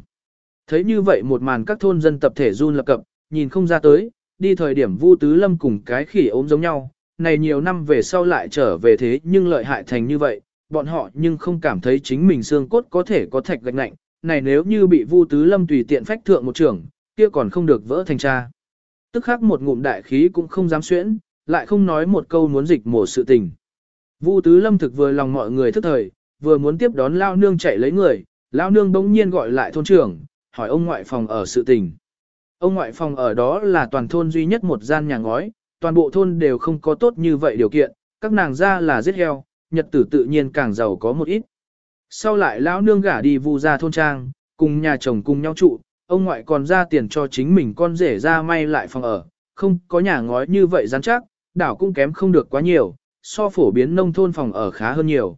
Thấy như vậy một màn các thôn dân tập thể run lập cập, nhìn không ra tới, đi thời điểm Vu Tứ Lâm cùng cái khỉ ốm giống nhau, này nhiều năm về sau lại trở về thế nhưng lợi hại thành như vậy, bọn họ nhưng không cảm thấy chính mình xương cốt có thể có thạch gạch nạnh, này nếu như bị Vu Tứ Lâm tùy tiện phách thượng một trưởng, kia còn không được vỡ thành cha. Tức khắc một ngụm đại khí cũng không dám xuyễn, lại không nói một câu muốn dịch mổ sự tình. Vu Tứ Lâm thực vừa lòng mọi người thức thời, vừa muốn tiếp đón Lao Nương chạy lấy người, Lao Nương bỗng nhiên gọi lại thôn trưởng, hỏi ông ngoại phòng ở sự tình. Ông ngoại phòng ở đó là toàn thôn duy nhất một gian nhà ngói, toàn bộ thôn đều không có tốt như vậy điều kiện, các nàng ra là giết heo, nhật tử tự nhiên càng giàu có một ít. Sau lại lão nương gả đi vu ra thôn trang, cùng nhà chồng cùng nhau trụ, ông ngoại còn ra tiền cho chính mình con rể ra may lại phòng ở, không có nhà ngói như vậy rắn chắc, đảo cũng kém không được quá nhiều, so phổ biến nông thôn phòng ở khá hơn nhiều.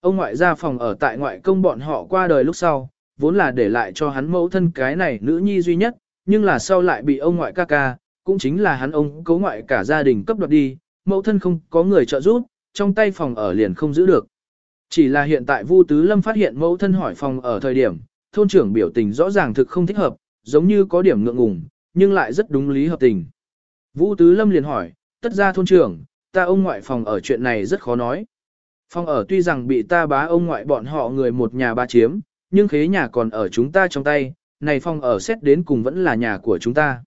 Ông ngoại ra phòng ở tại ngoại công bọn họ qua đời lúc sau, vốn là để lại cho hắn mẫu thân cái này nữ nhi duy nhất, nhưng là sau lại bị ông ngoại ca ca, cũng chính là hắn ông cấu ngoại cả gia đình cấp đoạt đi, mẫu thân không có người trợ giúp, trong tay phòng ở liền không giữ được. Chỉ là hiện tại Vu Tứ Lâm phát hiện mẫu thân hỏi phòng ở thời điểm, thôn trưởng biểu tình rõ ràng thực không thích hợp, giống như có điểm ngượng ngùng, nhưng lại rất đúng lý hợp tình. Vu Tứ Lâm liền hỏi, tất ra thôn trưởng, ta ông ngoại phòng ở chuyện này rất khó nói. Phòng ở tuy rằng bị ta bá ông ngoại bọn họ người một nhà ba chiếm, nhưng khế nhà còn ở chúng ta trong tay, này phòng ở xét đến cùng vẫn là nhà của chúng ta.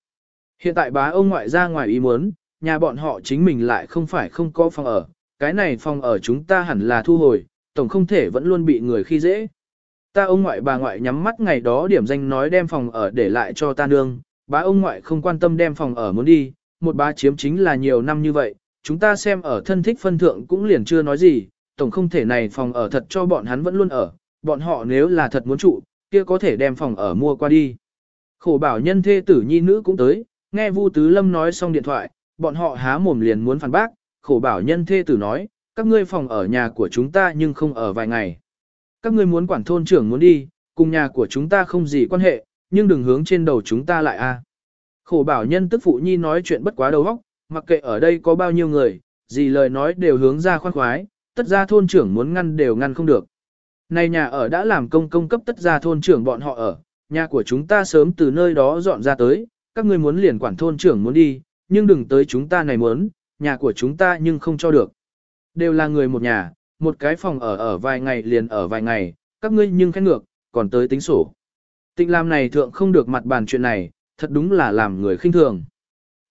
Hiện tại bá ông ngoại ra ngoài ý muốn, nhà bọn họ chính mình lại không phải không có phòng ở, cái này phòng ở chúng ta hẳn là thu hồi, tổng không thể vẫn luôn bị người khi dễ. Ta ông ngoại bà ngoại nhắm mắt ngày đó điểm danh nói đem phòng ở để lại cho ta nương, bá ông ngoại không quan tâm đem phòng ở muốn đi, một bá chiếm chính là nhiều năm như vậy, chúng ta xem ở thân thích phân thượng cũng liền chưa nói gì, tổng không thể này phòng ở thật cho bọn hắn vẫn luôn ở, bọn họ nếu là thật muốn trụ, kia có thể đem phòng ở mua qua đi. Khổ bảo nhân thê tử nhi nữ cũng tới, nghe Vu Tứ Lâm nói xong điện thoại, bọn họ há mồm liền muốn phản bác, khổ bảo nhân thê tử nói, các ngươi phòng ở nhà của chúng ta nhưng không ở vài ngày. Các ngươi muốn quản thôn trưởng muốn đi, cùng nhà của chúng ta không gì quan hệ, nhưng đừng hướng trên đầu chúng ta lại a. À. Khổ bảo nhân tức phụ nhi nói chuyện bất quá đầu óc, mặc kệ ở đây có bao nhiêu người, gì lời nói đều hướng ra khoan khoái, tất ra thôn trưởng muốn ngăn đều ngăn không được. Này nhà ở đã làm công công cấp tất ra thôn trưởng bọn họ ở, nhà của chúng ta sớm từ nơi đó dọn ra tới, các ngươi muốn liền quản thôn trưởng muốn đi, nhưng đừng tới chúng ta này muốn, nhà của chúng ta nhưng không cho được. Đều là người một nhà, một cái phòng ở ở vài ngày liền ở vài ngày, các ngươi nhưng khen ngược, còn tới tính sổ. Tịnh làm này thượng không được mặt bàn chuyện này, thật đúng là làm người khinh thường.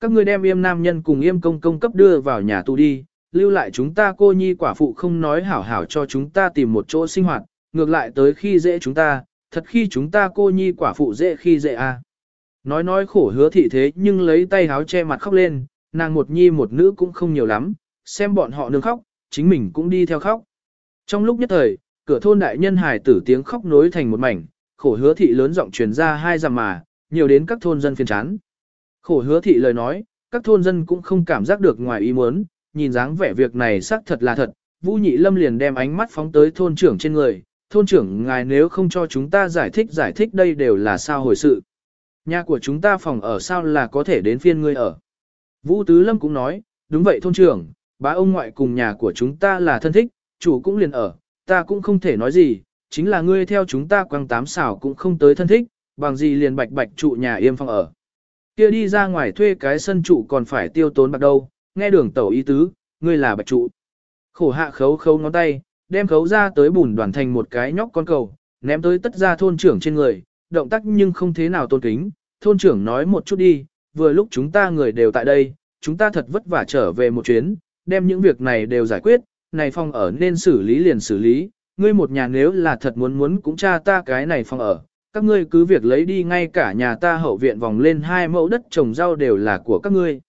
Các ngươi đem yêm nam nhân cùng yêm công công cấp đưa vào nhà tù đi, lưu lại chúng ta cô nhi quả phụ không nói hảo hảo cho chúng ta tìm một chỗ sinh hoạt, ngược lại tới khi dễ chúng ta, thật khi chúng ta cô nhi quả phụ dễ khi dễ. À. Nói nói khổ hứa thị thế nhưng lấy tay háo che mặt khóc lên, nàng một nhi một nữ cũng không nhiều lắm, xem bọn họ nương khóc, chính mình cũng đi theo khóc. Trong lúc nhất thời, cửa thôn đại nhân hài tử tiếng khóc nối thành một mảnh, khổ hứa thị lớn giọng truyền ra hai dặm mà, nhiều đến các thôn dân phiền chán. Khổ hứa thị lời nói, các thôn dân cũng không cảm giác được ngoài ý muốn, nhìn dáng vẻ việc này xác thật là thật, Vũ Nhị Lâm liền đem ánh mắt phóng tới thôn trưởng trên người, thôn trưởng ngài nếu không cho chúng ta giải thích giải thích đây đều là sao hồi sự. Nhà của chúng ta phòng ở sao là có thể đến phiên ngươi ở. Vũ Tứ Lâm cũng nói, đúng vậy thôn trưởng, bá ông ngoại cùng nhà của chúng ta là thân thích, chủ cũng liền ở, ta cũng không thể nói gì, chính là ngươi theo chúng ta quăng tám xảo cũng không tới thân thích, bằng gì liền bạch bạch trụ nhà yêm phòng ở. Kia đi ra ngoài thuê cái sân trụ còn phải tiêu tốn bạc đâu, nghe đường tẩu ý tứ, ngươi là bạch trụ. Khổ hạ khấu khấu ngón tay, đem khấu ra tới bùn đoàn thành một cái nhóc con cầu, ném tới tất ra thôn trưởng trên người, động tác nhưng không thế nào tôn kính, thôn trưởng nói một chút đi, vừa lúc chúng ta người đều tại đây, chúng ta thật vất vả trở về một chuyến, đem những việc này đều giải quyết, này phòng ở nên xử lý liền xử lý, ngươi một nhà nếu là thật muốn muốn cũng cha ta cái này phòng ở, các ngươi cứ việc lấy đi ngay cả nhà ta hậu viện vòng lên hai mẫu đất trồng rau đều là của các ngươi.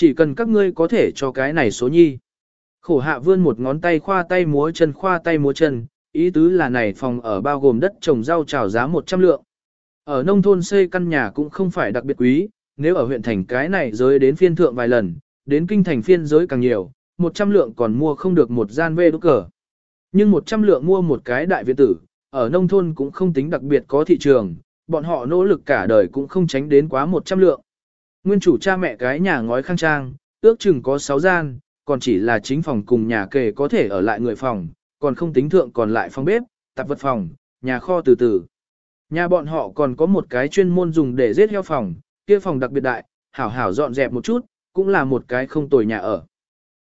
Chỉ cần các ngươi có thể cho cái này số nhi. Khổ hạ vươn một ngón tay khoa tay múa chân khoa tay múa chân, ý tứ là này phòng ở bao gồm đất trồng rau trào giá 100 lượng. Ở nông thôn xây căn nhà cũng không phải đặc biệt quý, nếu ở huyện thành cái này giới đến phiên thượng vài lần, đến kinh thành phiên giới càng nhiều, 100 lượng còn mua không được một gian vê đúc cờ. Nhưng 100 lượng mua một cái đại viện tử, ở nông thôn cũng không tính đặc biệt có thị trường, bọn họ nỗ lực cả đời cũng không tránh đến quá 100 lượng. Nguyên chủ cha mẹ cái nhà ngói khang trang, ước chừng có 6 gian, còn chỉ là chính phòng cùng nhà kề có thể ở lại người phòng, còn không tính thượng còn lại phòng bếp, tạp vật phòng, nhà kho từ từ. Nhà bọn họ còn có một cái chuyên môn dùng để giết heo phòng, kia phòng đặc biệt đại, hảo hảo dọn dẹp một chút, cũng là một cái không tồi nhà ở.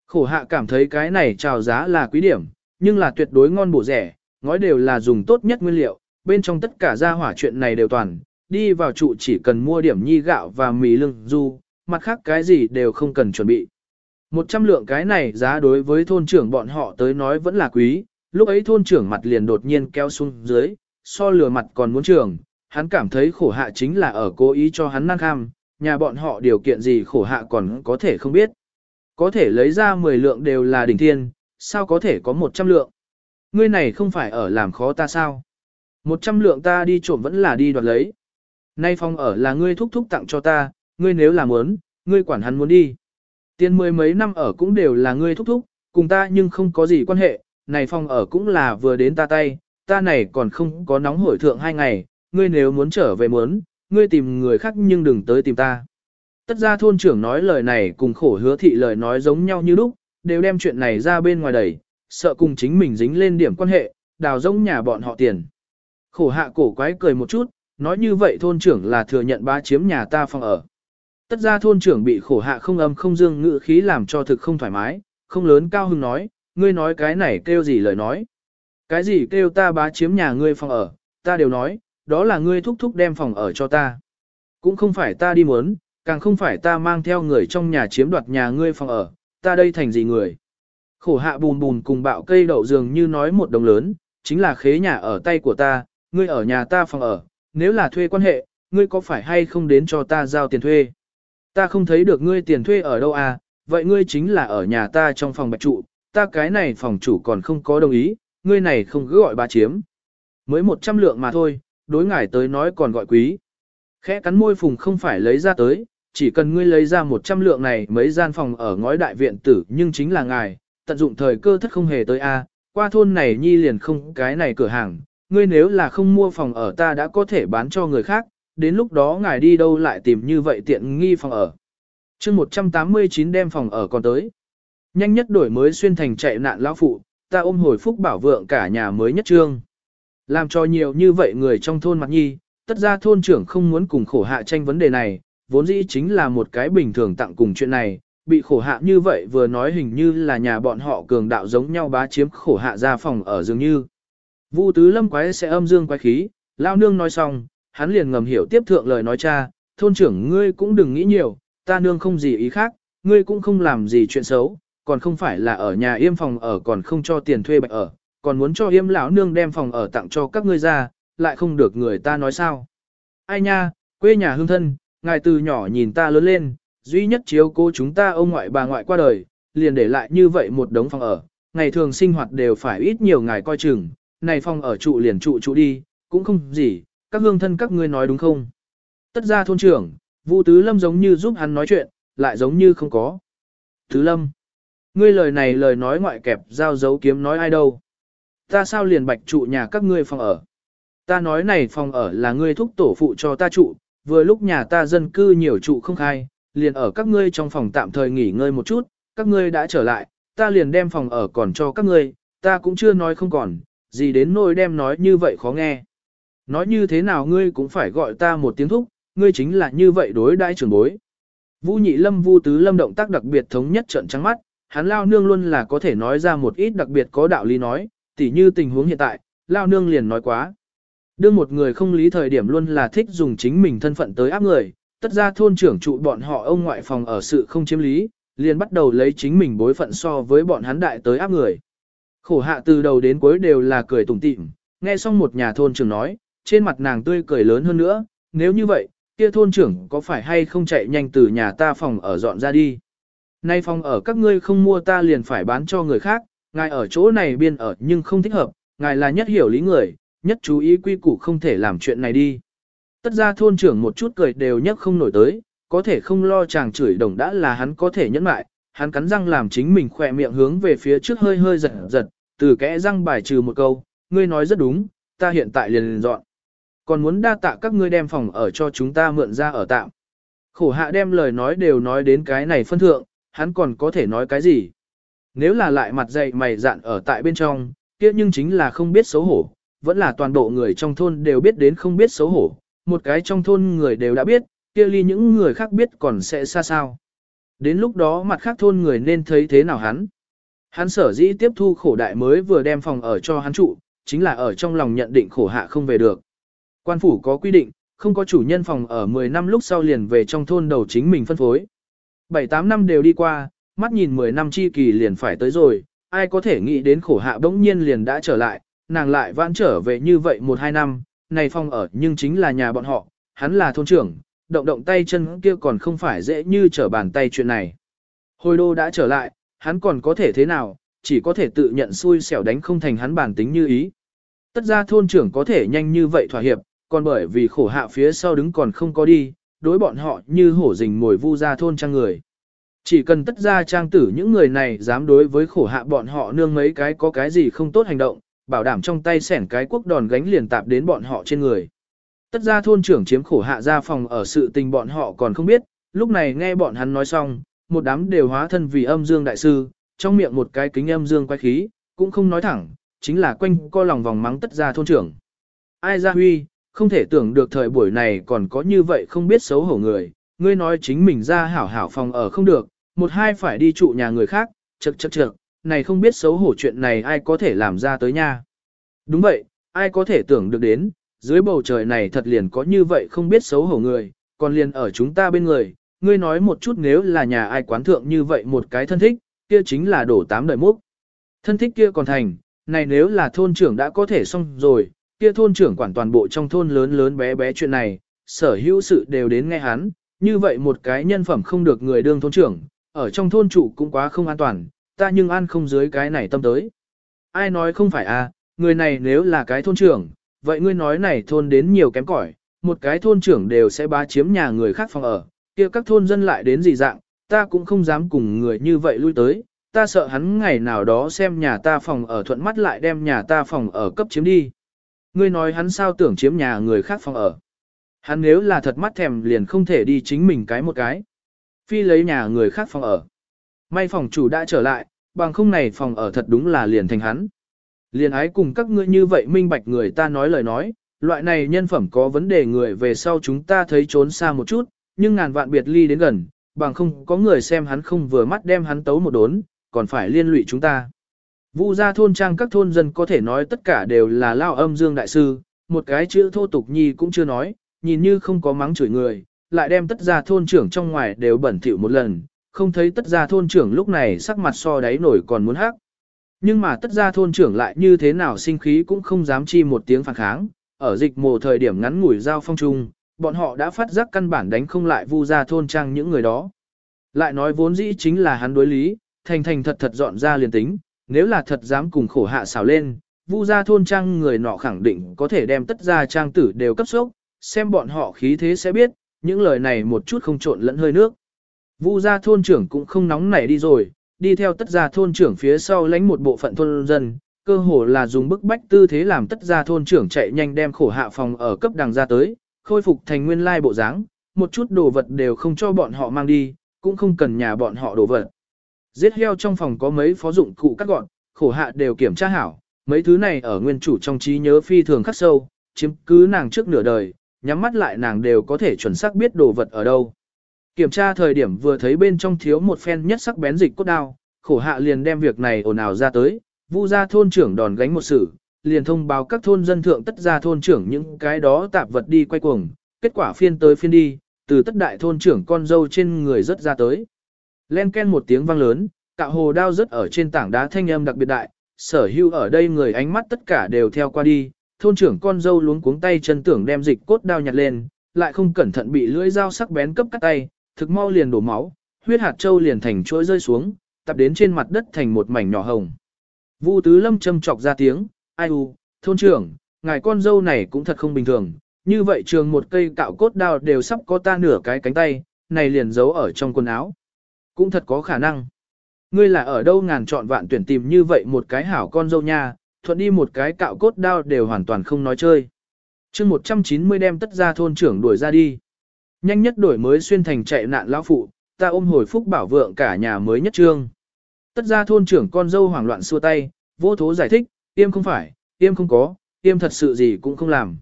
Khổ hạ cảm thấy cái này trào giá là quý điểm, nhưng là tuyệt đối ngon bổ rẻ, ngói đều là dùng tốt nhất nguyên liệu, bên trong tất cả gia hỏa chuyện này đều toàn, đi vào trụ chỉ cần mua điểm nhi gạo và mì lưng du, mặt khác cái gì đều không cần chuẩn bị. Một trăm lượng cái này giá đối với thôn trưởng bọn họ tới nói vẫn là quý, lúc ấy thôn trưởng mặt liền đột nhiên kéo xuống dưới, so lừa mặt còn muốn trưởng, hắn cảm thấy khổ hạ chính là ở cố ý cho hắn năng kham, nhà bọn họ điều kiện gì khổ hạ còn có thể không biết. Có thể lấy ra 10 lượng đều là đỉnh thiên, sao có thể có 100 lượng. Ngươi này không phải ở làm khó ta sao? 100 lượng ta đi trộm vẫn là đi đoạt lấy. Nay phòng ở là ngươi thúc thúc tặng cho ta, ngươi nếu là muốn, ngươi quản hắn muốn đi. Tiền mười mấy năm ở cũng đều là ngươi thúc thúc, cùng ta nhưng không có gì quan hệ, này phòng ở cũng là vừa đến ta tay, ta này còn không có nóng hổi thượng hai ngày, ngươi nếu muốn trở về muốn, ngươi tìm người khác nhưng đừng tới tìm ta. Tất ra thôn trưởng nói lời này cùng khổ hứa thị lời nói giống nhau như lúc, đều đem chuyện này ra bên ngoài đẩy, sợ cùng chính mình dính lên điểm quan hệ, đào rỗng nhà bọn họ tiền. Khổ hạ cổ quái cười một chút, nói như vậy thôn trưởng là thừa nhận ba chiếm nhà ta phòng ở. Tất ra thôn trưởng bị khổ hạ không âm không dương ngữ khí làm cho thực không thoải mái, không lớn cao hưng nói, ngươi nói cái này kêu gì lời nói. Cái gì kêu ta bá chiếm nhà ngươi phòng ở, ta đều nói, đó là ngươi thúc thúc đem phòng ở cho ta. Cũng không phải ta đi muốn, càng không phải ta mang theo người trong nhà chiếm đoạt nhà ngươi phòng ở, ta đây thành gì người. Khổ hạ bùn bùn cùng bạo cây đậu dường như nói một đồng lớn, chính là khế nhà ở tay của ta, ngươi ở nhà ta phòng ở, nếu là thuê quan hệ, ngươi có phải hay không đến cho ta giao tiền thuê. Ta không thấy được ngươi tiền thuê ở đâu à, vậy ngươi chính là ở nhà ta trong phòng bạch trụ, ta cái này phòng chủ còn không có đồng ý, ngươi này không cứ gọi bà chiếm. Mới 100 lượng mà thôi, đối ngài tới nói còn gọi quý. Khẽ cắn môi phùng không phải lấy ra tới, chỉ cần ngươi lấy ra 100 lượng này mấy gian phòng ở ngói đại viện tử nhưng chính là ngài, tận dụng thời cơ thất không hề tới a qua thôn này nhi liền không cái này cửa hàng, ngươi nếu là không mua phòng ở ta đã có thể bán cho người khác, đến lúc đó ngài đi đâu lại tìm như vậy tiện nghi phòng ở. chương 189 đem phòng ở còn tới. Nhanh nhất đổi mới xuyên thành chạy nạn lão phụ, ta ôm hồi phúc bảo vượng cả nhà mới nhất trương. Làm cho nhiều như vậy người trong thôn mặt nhi, tất ra thôn trưởng không muốn cùng khổ hạ tranh vấn đề này, vốn dĩ chính là một cái bình thường tặng cùng chuyện này, bị khổ hạ như vậy vừa nói hình như là nhà bọn họ cường đạo giống nhau bá chiếm khổ hạ ra phòng ở dường như. Vu tứ lâm quái sẽ âm dương quái khí, lao nương nói xong, hắn liền ngầm hiểu tiếp thượng lời nói cha, thôn trưởng ngươi cũng đừng nghĩ nhiều, ta nương không gì ý khác, ngươi cũng không làm gì chuyện xấu, còn không phải là ở nhà yêm phòng ở còn không cho tiền thuê bạch ở, còn muốn cho yêm lão nương đem phòng ở tặng cho các ngươi ra, lại không được người ta nói sao. Ai nha, quê nhà hương thân, ngài từ nhỏ nhìn ta lớn lên, duy nhất chiếu cố chúng ta ông ngoại bà ngoại qua đời, liền để lại như vậy một đống phòng ở, ngày thường sinh hoạt đều phải ít nhiều ngài coi chừng, này phòng ở trụ liền trụ trụ đi, cũng không gì, các hương thân các ngươi nói đúng không? Tất ra thôn trưởng, Vu Tứ Lâm giống như giúp hắn nói chuyện, lại giống như không có. Tứ Lâm, ngươi lời này lời nói ngoại kẹp giao dấu kiếm nói ai đâu? Ta sao liền bạch trụ nhà các ngươi phòng ở? Ta nói này phòng ở là ngươi thúc tổ phụ cho ta trụ, vừa lúc nhà ta dân cư nhiều trụ không khai, liền ở các ngươi trong phòng tạm thời nghỉ ngơi một chút, các ngươi đã trở lại, ta liền đem phòng ở còn cho các ngươi, ta cũng chưa nói không còn, gì đến nỗi đem nói như vậy khó nghe. Nói như thế nào ngươi cũng phải gọi ta một tiếng thúc, ngươi chính là như vậy đối đãi trưởng bối. Vũ nhị lâm vu tứ lâm động tác đặc biệt thống nhất trận trắng mắt, hắn lao nương luôn là có thể nói ra một ít đặc biệt có đạo lý nói, tỉ như tình huống hiện tại, lao nương liền nói quá. Đương một người không lý thời điểm luôn là thích dùng chính mình thân phận tới áp người, tất ra thôn trưởng trụ bọn họ ông ngoại phòng ở sự không chiếm lý, liền bắt đầu lấy chính mình bối phận so với bọn hắn đại tới áp người. Khổ hạ từ đầu đến cuối đều là cười tủm tỉm, nghe xong một nhà thôn trưởng nói, trên mặt nàng tươi cười lớn hơn nữa, nếu như vậy, kia thôn trưởng có phải hay không chạy nhanh từ nhà ta phòng ở dọn ra đi. Nay phòng ở các ngươi không mua ta liền phải bán cho người khác, ngài ở chỗ này biên ở nhưng không thích hợp, ngài là nhất hiểu lý người, nhất chú ý quy củ không thể làm chuyện này đi. Tất ra thôn trưởng một chút cười đều nhất không nổi tới, có thể không lo chàng chửi đồng đã là hắn có thể nhẫn mại, hắn cắn răng làm chính mình khỏe miệng hướng về phía trước hơi hơi giật giật, từ kẽ răng bài trừ một câu, ngươi nói rất đúng, ta hiện tại liền liền dọn. Còn muốn đa tạ các ngươi đem phòng ở cho chúng ta mượn ra ở tạm. Khổ hạ đem lời nói đều nói đến cái này phân thượng, hắn còn có thể nói cái gì. Nếu là lại mặt dày mày dạn ở tại bên trong, kia nhưng chính là không biết xấu hổ, vẫn là toàn bộ người trong thôn đều biết đến không biết xấu hổ, một cái trong thôn người đều đã biết, kia ly những người khác biết còn sẽ xa sao. Đến lúc đó mặt khác thôn người nên thấy thế nào hắn. Hắn sở dĩ tiếp thu khổ đại mới vừa đem phòng ở cho hắn trụ, chính là ở trong lòng nhận định khổ hạ không về được. Quan phủ có quy định, không có chủ nhân phòng ở 10 năm lúc sau liền về trong thôn đầu chính mình phân phối. 7-8 năm đều đi qua, mắt nhìn 10 năm chi kỳ liền phải tới rồi, ai có thể nghĩ đến khổ hạ bỗng nhiên liền đã trở lại, nàng lại vãn trở về như vậy 1-2 năm, này phòng ở nhưng chính là nhà bọn họ, hắn là thôn trưởng, động động tay chân kia còn không phải dễ như trở bàn tay chuyện này. Hồi đô đã trở lại, hắn còn có thể thế nào, chỉ có thể tự nhận xui xẻo đánh không thành hắn bản tính như ý. Tất ra thôn trưởng có thể nhanh như vậy thỏa hiệp, còn bởi vì khổ hạ phía sau đứng còn không có đi, đối bọn họ như hổ rình mồi vu ra thôn trang người. Chỉ cần tất ra trang tử những người này dám đối với khổ hạ bọn họ nương mấy cái có cái gì không tốt hành động, bảo đảm trong tay sẻn cái quốc đòn gánh liền tạp đến bọn họ trên người. Tất ra thôn trưởng chiếm khổ hạ ra phòng ở sự tình bọn họ còn không biết, lúc này nghe bọn hắn nói xong, một đám đều hóa thân vì âm dương đại sư, trong miệng một cái kính âm dương quay khí, cũng không nói thẳng, chính là quanh co lòng vòng mắng tất ra thôn trưởng. Ai ra huy, không thể tưởng được thời buổi này còn có như vậy không biết xấu hổ người, ngươi nói chính mình ra hảo hảo phòng ở không được, một hai phải đi trụ nhà người khác, chật chật chật, này không biết xấu hổ chuyện này ai có thể làm ra tới nha. Đúng vậy, ai có thể tưởng được đến, dưới bầu trời này thật liền có như vậy không biết xấu hổ người, còn liền ở chúng ta bên người, ngươi nói một chút nếu là nhà ai quán thượng như vậy một cái thân thích, kia chính là đổ tám đời múc. Thân thích kia còn thành, này nếu là thôn trưởng đã có thể xong rồi, kia thôn trưởng quản toàn bộ trong thôn lớn lớn bé bé chuyện này, sở hữu sự đều đến nghe hắn, như vậy một cái nhân phẩm không được người đương thôn trưởng, ở trong thôn trụ cũng quá không an toàn, ta nhưng ăn không dưới cái này tâm tới. Ai nói không phải à, người này nếu là cái thôn trưởng, vậy ngươi nói này thôn đến nhiều kém cỏi, một cái thôn trưởng đều sẽ bá chiếm nhà người khác phòng ở, kia các thôn dân lại đến gì dạng, ta cũng không dám cùng người như vậy lui tới, ta sợ hắn ngày nào đó xem nhà ta phòng ở thuận mắt lại đem nhà ta phòng ở cấp chiếm đi. Ngươi nói hắn sao tưởng chiếm nhà người khác phòng ở. Hắn nếu là thật mắt thèm liền không thể đi chính mình cái một cái. Phi lấy nhà người khác phòng ở. May phòng chủ đã trở lại, bằng không này phòng ở thật đúng là liền thành hắn. Liền ái cùng các ngươi như vậy minh bạch người ta nói lời nói, loại này nhân phẩm có vấn đề người về sau chúng ta thấy trốn xa một chút, nhưng ngàn vạn biệt ly đến gần, bằng không có người xem hắn không vừa mắt đem hắn tấu một đốn, còn phải liên lụy chúng ta. Vu gia thôn trang các thôn dân có thể nói tất cả đều là lao âm dương đại sư, một cái chữ thô tục nhi cũng chưa nói, nhìn như không có mắng chửi người, lại đem tất gia thôn trưởng trong ngoài đều bẩn thỉu một lần, không thấy tất gia thôn trưởng lúc này sắc mặt so đáy nổi còn muốn hắc. Nhưng mà tất gia thôn trưởng lại như thế nào sinh khí cũng không dám chi một tiếng phản kháng, ở dịch mồ thời điểm ngắn ngủi giao phong trung, bọn họ đã phát giác căn bản đánh không lại vu gia thôn trang những người đó. Lại nói vốn dĩ chính là hắn đối lý, thành thành thật thật dọn ra liền tính, nếu là thật dám cùng khổ hạ xào lên, vu gia thôn trang người nọ khẳng định có thể đem tất gia trang tử đều cấp sốc, xem bọn họ khí thế sẽ biết, những lời này một chút không trộn lẫn hơi nước. Vu gia thôn trưởng cũng không nóng nảy đi rồi, đi theo tất gia thôn trưởng phía sau lánh một bộ phận thôn dân, cơ hồ là dùng bức bách tư thế làm tất gia thôn trưởng chạy nhanh đem khổ hạ phòng ở cấp đằng ra tới, khôi phục thành nguyên lai bộ dáng, một chút đồ vật đều không cho bọn họ mang đi, cũng không cần nhà bọn họ đồ vật. Giết heo trong phòng có mấy phó dụng cụ cắt gọn, khổ hạ đều kiểm tra hảo, mấy thứ này ở nguyên chủ trong trí nhớ phi thường khắc sâu, chiếm cứ nàng trước nửa đời, nhắm mắt lại nàng đều có thể chuẩn xác biết đồ vật ở đâu. Kiểm tra thời điểm vừa thấy bên trong thiếu một phen nhất sắc bén dịch cốt đao, khổ hạ liền đem việc này ồn ào ra tới, vu ra thôn trưởng đòn gánh một sự, liền thông báo các thôn dân thượng tất ra thôn trưởng những cái đó tạp vật đi quay cuồng, kết quả phiên tới phiên đi, từ tất đại thôn trưởng con dâu trên người rất ra tới. Len ken một tiếng vang lớn, cạo hồ đao rất ở trên tảng đá thanh âm đặc biệt đại, sở hưu ở đây người ánh mắt tất cả đều theo qua đi, thôn trưởng con dâu luống cuống tay chân tưởng đem dịch cốt đao nhặt lên, lại không cẩn thận bị lưỡi dao sắc bén cấp cắt tay, thực mau liền đổ máu, huyết hạt châu liền thành chuỗi rơi xuống, tập đến trên mặt đất thành một mảnh nhỏ hồng. Vu Tứ Lâm châm chọc ra tiếng, ai u, thôn trưởng, ngài con dâu này cũng thật không bình thường, như vậy trường một cây cạo cốt đao đều sắp có ta nửa cái cánh tay, này liền giấu ở trong quần áo. Cũng thật có khả năng. Ngươi là ở đâu ngàn chọn vạn tuyển tìm như vậy một cái hảo con dâu nha, thuận đi một cái cạo cốt đao đều hoàn toàn không nói chơi. chương 190 đem tất ra thôn trưởng đuổi ra đi. Nhanh nhất đổi mới xuyên thành chạy nạn lão phụ, ta ôm hồi phúc bảo vượng cả nhà mới nhất trương. Tất ra thôn trưởng con dâu hoảng loạn xua tay, vô thố giải thích, Yêm không phải, Yêm không có, Yêm thật sự gì cũng không làm.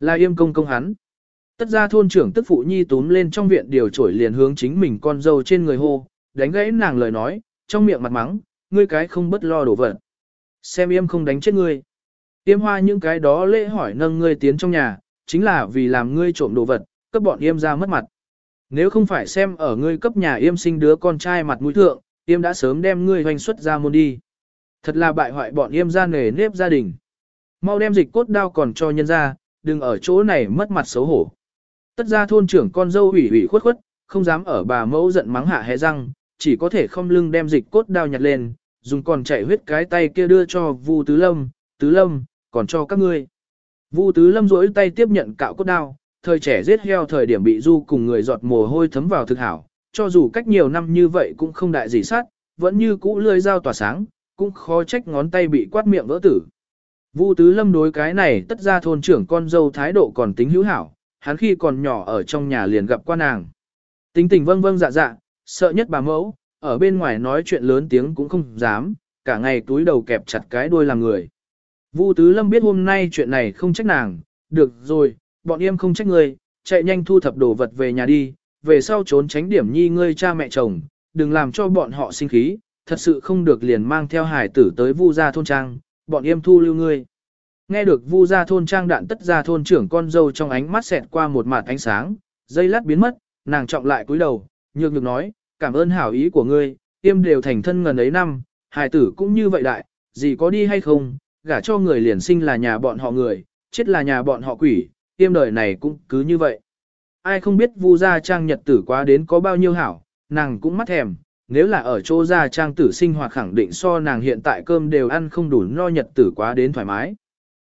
Là Yêm công công hắn. Tất ra thôn trưởng tức phụ nhi túm lên trong viện điều trổi liền hướng chính mình con dâu trên người hô, đánh gãy nàng lời nói, trong miệng mặt mắng, ngươi cái không bất lo đổ vật. Xem yêm không đánh chết ngươi. Yêm hoa những cái đó lễ hỏi nâng ngươi tiến trong nhà, chính là vì làm ngươi trộm đồ vật, cấp bọn yêm ra mất mặt. Nếu không phải xem ở ngươi cấp nhà yêm sinh đứa con trai mặt mũi thượng, yêm đã sớm đem ngươi hoành xuất ra môn đi. Thật là bại hoại bọn yêm ra nề nếp gia đình. Mau đem dịch cốt đao còn cho nhân ra, đừng ở chỗ này mất mặt xấu hổ. Tất ra thôn trưởng con dâu ủy ủy khuất khuất, không dám ở bà mẫu giận mắng hạ hé răng, chỉ có thể không lưng đem dịch cốt đao nhặt lên, dùng còn chạy huyết cái tay kia đưa cho Vu Tứ Lâm, Tứ Lâm, còn cho các ngươi. Vu Tứ Lâm duỗi tay tiếp nhận cạo cốt đao, thời trẻ giết heo thời điểm bị du cùng người giọt mồ hôi thấm vào thực hảo, cho dù cách nhiều năm như vậy cũng không đại gì sát, vẫn như cũ lươi dao tỏa sáng, cũng khó trách ngón tay bị quát miệng vỡ tử. Vu Tứ Lâm đối cái này tất ra thôn trưởng con dâu thái độ còn tính hữu hảo, hắn khi còn nhỏ ở trong nhà liền gặp qua nàng. Tính tình vâng vâng dạ dạ, sợ nhất bà mẫu, ở bên ngoài nói chuyện lớn tiếng cũng không dám, cả ngày túi đầu kẹp chặt cái đuôi làm người. Vu Tứ Lâm biết hôm nay chuyện này không trách nàng, được rồi, bọn em không trách ngươi, chạy nhanh thu thập đồ vật về nhà đi, về sau trốn tránh điểm nhi ngươi cha mẹ chồng, đừng làm cho bọn họ sinh khí, thật sự không được liền mang theo hải tử tới Vu gia thôn trang, bọn em thu lưu ngươi. Nghe được Vu gia thôn trang đạn tất gia thôn trưởng con dâu trong ánh mắt xẹt qua một mặt ánh sáng, dây lát biến mất, nàng trọng lại cúi đầu, nhược nhược nói, cảm ơn hảo ý của ngươi, em đều thành thân ngần ấy năm, Hải tử cũng như vậy đại, gì có đi hay không, gả cho người liền sinh là nhà bọn họ người, chết là nhà bọn họ quỷ, tiêm đời này cũng cứ như vậy. Ai không biết vu gia trang nhật tử quá đến có bao nhiêu hảo, nàng cũng mắt thèm, nếu là ở chỗ gia trang tử sinh hoạt khẳng định so nàng hiện tại cơm đều ăn không đủ no nhật tử quá đến thoải mái.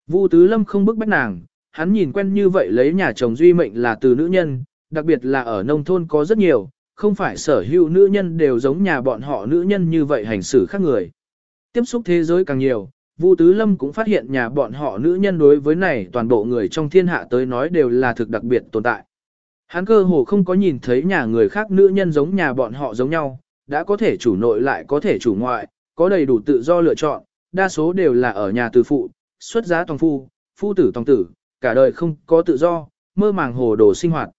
Vu Tứ Lâm không bức bách nàng, hắn nhìn quen như vậy lấy nhà chồng duy mệnh là từ nữ nhân, đặc biệt là ở nông thôn có rất nhiều, không phải sở hữu nữ nhân đều giống nhà bọn họ nữ nhân như vậy hành xử khác người. Tiếp xúc thế giới càng nhiều, Vu Tứ Lâm cũng phát hiện nhà bọn họ nữ nhân đối với này toàn bộ người trong thiên hạ tới nói đều là thực đặc biệt tồn tại. Hắn cơ hồ không có nhìn thấy nhà người khác nữ nhân giống nhà bọn họ giống nhau, đã có thể chủ nội lại có thể chủ ngoại, có đầy đủ tự do lựa chọn, đa số đều là ở nhà từ phụ, xuất giá tòng phu, phu tử tòng tử, cả đời không có tự do, mơ màng hồ đồ sinh hoạt.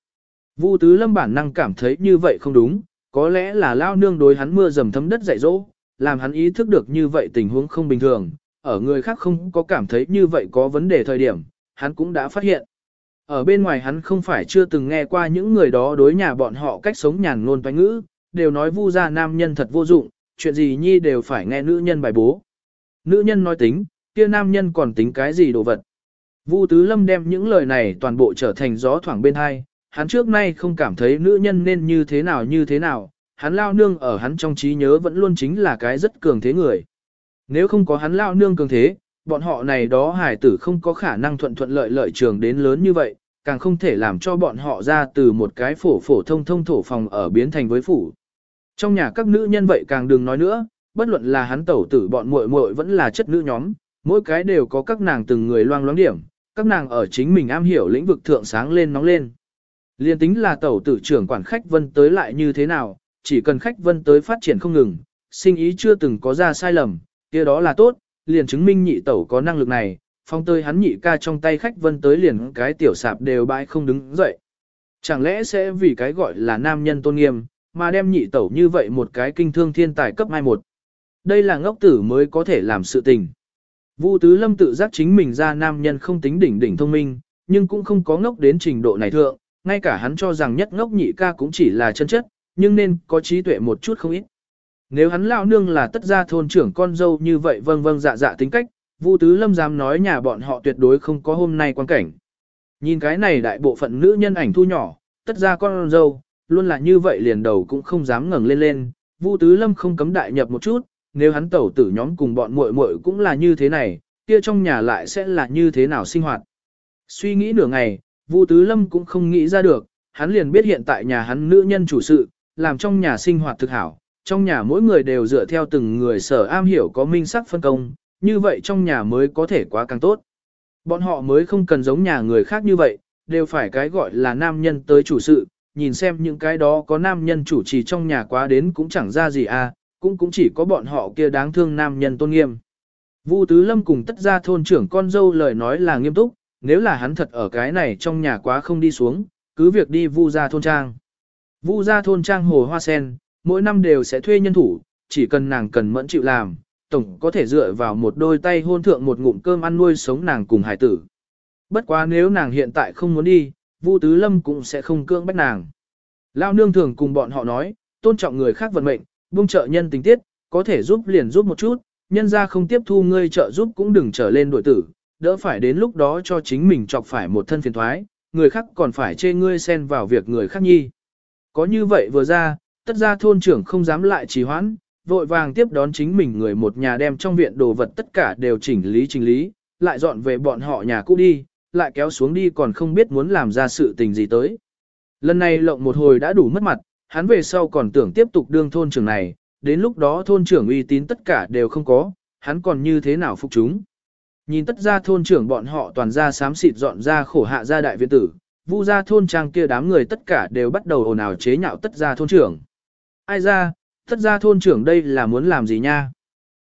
Vu Tứ Lâm bản năng cảm thấy như vậy không đúng, có lẽ là lao nương đối hắn mưa dầm thấm đất dạy dỗ, làm hắn ý thức được như vậy tình huống không bình thường, ở người khác không có cảm thấy như vậy có vấn đề thời điểm, hắn cũng đã phát hiện. Ở bên ngoài hắn không phải chưa từng nghe qua những người đó đối nhà bọn họ cách sống nhàn ngôn toán ngữ, đều nói vu gia nam nhân thật vô dụng, chuyện gì nhi đều phải nghe nữ nhân bài bố. Nữ nhân nói tính, kia nam nhân còn tính cái gì đồ vật. Vu Tứ Lâm đem những lời này toàn bộ trở thành gió thoảng bên hai, hắn trước nay không cảm thấy nữ nhân nên như thế nào như thế nào, hắn lao nương ở hắn trong trí nhớ vẫn luôn chính là cái rất cường thế người. Nếu không có hắn lao nương cường thế, bọn họ này đó hải tử không có khả năng thuận thuận lợi lợi trường đến lớn như vậy, càng không thể làm cho bọn họ ra từ một cái phổ phổ thông thông thổ phòng ở biến thành với phủ. Trong nhà các nữ nhân vậy càng đừng nói nữa, bất luận là hắn tẩu tử bọn muội muội vẫn là chất nữ nhóm, mỗi cái đều có các nàng từng người loang loáng điểm, các nàng ở chính mình am hiểu lĩnh vực thượng sáng lên nóng lên. Liên tính là tẩu tử trưởng quản khách vân tới lại như thế nào, chỉ cần khách vân tới phát triển không ngừng, sinh ý chưa từng có ra sai lầm, kia đó là tốt, liền chứng minh nhị tẩu có năng lực này, phong tơi hắn nhị ca trong tay khách vân tới liền cái tiểu sạp đều bãi không đứng dậy. Chẳng lẽ sẽ vì cái gọi là nam nhân tôn nghiêm, mà đem nhị tẩu như vậy một cái kinh thương thiên tài cấp 21. Đây là ngốc tử mới có thể làm sự tình. Vu Tứ Lâm tự giác chính mình ra nam nhân không tính đỉnh đỉnh thông minh, nhưng cũng không có ngốc đến trình độ này thượng, ngay cả hắn cho rằng nhất ngốc nhị ca cũng chỉ là chân chất, nhưng nên có trí tuệ một chút không ít. Nếu hắn lão nương là tất gia thôn trưởng con dâu như vậy vâng vâng dạ dạ tính cách, Vu Tứ Lâm dám nói nhà bọn họ tuyệt đối không có hôm nay quan cảnh. Nhìn cái này đại bộ phận nữ nhân ảnh thu nhỏ, tất gia con dâu, luôn là như vậy liền đầu cũng không dám ngẩng lên lên, Vu Tứ Lâm không cấm đại nhập một chút, nếu hắn tẩu tử nhóm cùng bọn muội muội cũng là như thế này, kia trong nhà lại sẽ là như thế nào sinh hoạt. Suy nghĩ nửa ngày, Vu Tứ Lâm cũng không nghĩ ra được, hắn liền biết hiện tại nhà hắn nữ nhân chủ sự, làm trong nhà sinh hoạt thực hảo, trong nhà mỗi người đều dựa theo từng người sở am hiểu có minh sắc phân công, như vậy trong nhà mới có thể quá càng tốt. Bọn họ mới không cần giống nhà người khác như vậy, đều phải cái gọi là nam nhân tới chủ sự, nhìn xem những cái đó có nam nhân chủ trì trong nhà quá đến cũng chẳng ra gì à, cũng cũng chỉ có bọn họ kia đáng thương nam nhân tôn nghiêm. Vu Tứ Lâm cùng tất gia thôn trưởng con dâu lời nói là nghiêm túc, nếu là hắn thật ở cái này trong nhà quá không đi xuống, cứ việc đi vu ra thôn trang. Vu ra thôn trang hồ hoa sen, mỗi năm đều sẽ thuê nhân thủ, chỉ cần nàng cần mẫn chịu làm, tổng có thể dựa vào một đôi tay hôn thượng một ngụm cơm ăn nuôi sống nàng cùng hải tử. Bất quá nếu nàng hiện tại không muốn đi, Vu Tứ Lâm cũng sẽ không cưỡng bách nàng. Lao nương thường cùng bọn họ nói, tôn trọng người khác vận mệnh, buông trợ nhân tình tiết, có thể giúp liền giúp một chút, nhân ra không tiếp thu ngươi trợ giúp cũng đừng trở lên đội tử, đỡ phải đến lúc đó cho chính mình chọc phải một thân phiền thoái, người khác còn phải chê ngươi xen vào việc người khác nhi. Có như vậy vừa ra, tất ra thôn trưởng không dám lại trì hoãn, vội vàng tiếp đón chính mình người một nhà đem trong viện đồ vật tất cả đều chỉnh lý chỉnh lý, lại dọn về bọn họ nhà cũ đi, lại kéo xuống đi còn không biết muốn làm ra sự tình gì tới. Lần này lộng một hồi đã đủ mất mặt, hắn về sau còn tưởng tiếp tục đương thôn trưởng này, đến lúc đó thôn trưởng uy tín tất cả đều không có, hắn còn như thế nào phục chúng. Nhìn tất ra thôn trưởng bọn họ toàn ra sám xịt dọn ra khổ hạ gia đại viện tử, vu ra thôn trang kia đám người tất cả đều bắt đầu ồn ào chế nhạo tất ra thôn trưởng. Ai ra, tất ra thôn trưởng đây là muốn làm gì nha?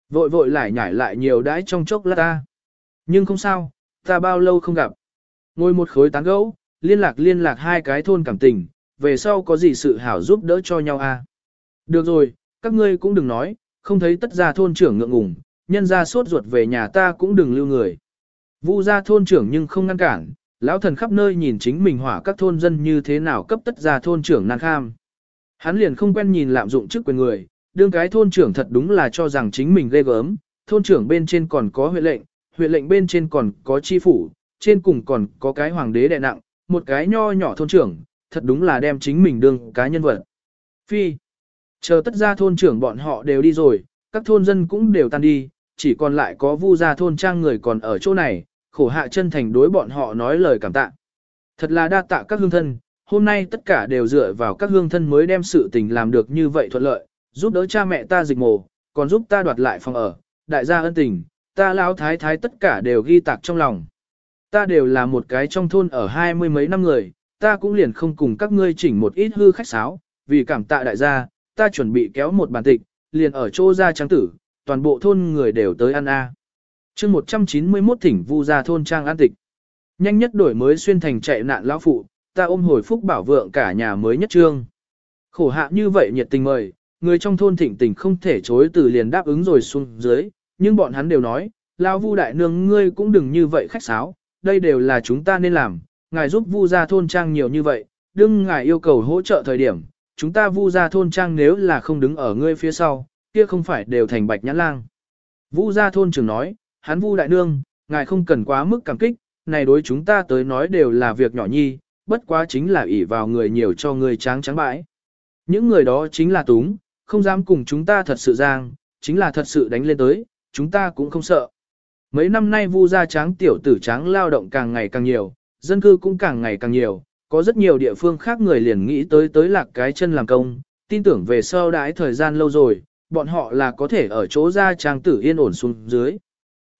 Vội vội lại nhảy lại nhiều đãi trong chốc lát ta. Nhưng không sao, ta bao lâu không gặp. Ngồi một khối tán gẫu, liên lạc liên lạc hai cái thôn cảm tình, về sau có gì sự hảo giúp đỡ cho nhau a. À? Được rồi, các ngươi cũng đừng nói, không thấy tất gia thôn trưởng ngượng ngùng, nhân ra sốt ruột về nhà ta cũng đừng lưu người. Vu gia thôn trưởng nhưng không ngăn cản, lão thần khắp nơi nhìn chính mình hỏa các thôn dân như thế nào cấp tất gia thôn trưởng nan kham. Hắn liền không quen nhìn lạm dụng chức quyền người, đương cái thôn trưởng thật đúng là cho rằng chính mình ghê gớm, thôn trưởng bên trên còn có huệ lệnh, huyện lệnh bên trên còn có chi phủ, trên cùng còn có cái hoàng đế đại nặng, một cái nho nhỏ thôn trưởng, thật đúng là đem chính mình đương cá nhân vật. Phi, chờ tất ra thôn trưởng bọn họ đều đi rồi, các thôn dân cũng đều tan đi, chỉ còn lại có vu gia thôn trang người còn ở chỗ này, khổ hạ chân thành đối bọn họ nói lời cảm tạ. Thật là đa tạ các hương thân, hôm nay tất cả đều dựa vào các hương thân mới đem sự tình làm được như vậy thuận lợi, giúp đỡ cha mẹ ta dịch mồ, còn giúp ta đoạt lại phòng ở, đại gia ân tình, ta lão thái thái tất cả đều ghi tạc trong lòng. Ta đều là một cái trong thôn ở hai mươi mấy năm người, ta cũng liền không cùng các ngươi chỉnh một ít hư khách sáo, vì cảm tạ đại gia, ta chuẩn bị kéo một bàn tịch, liền ở chỗ ra trắng tử, toàn bộ thôn người đều tới ăn a. À. Chương 191 thỉnh Vu gia thôn trang an tịch. Nhanh nhất đổi mới xuyên thành chạy nạn lão phụ, ta ôm hồi phúc bảo vượng cả nhà mới nhất trương. Khổ hạ như vậy nhiệt tình mời, người trong thôn thịnh tình không thể chối từ liền đáp ứng rồi xuống dưới, nhưng bọn hắn đều nói, lão Vu đại nương ngươi cũng đừng như vậy khách sáo, đây đều là chúng ta nên làm, ngài giúp Vu gia thôn trang nhiều như vậy, đừng ngài yêu cầu hỗ trợ thời điểm, chúng ta Vu gia thôn trang nếu là không đứng ở ngươi phía sau, kia không phải đều thành bạch nhãn lang. Vu gia thôn trưởng nói, hắn Vu đại nương, ngài không cần quá mức cảm kích, này đối chúng ta tới nói đều là việc nhỏ nhi, bất quá chính là ỷ vào người nhiều cho người tráng trắng bãi. Những người đó chính là túng, không dám cùng chúng ta thật sự giang, chính là thật sự đánh lên tới, chúng ta cũng không sợ. Mấy năm nay vu gia tráng tiểu tử tráng lao động càng ngày càng nhiều, dân cư cũng càng ngày càng nhiều, có rất nhiều địa phương khác người liền nghĩ tới tới lạc cái chân làm công, tin tưởng về sau đãi thời gian lâu rồi, bọn họ là có thể ở chỗ gia trang tử yên ổn xuống dưới.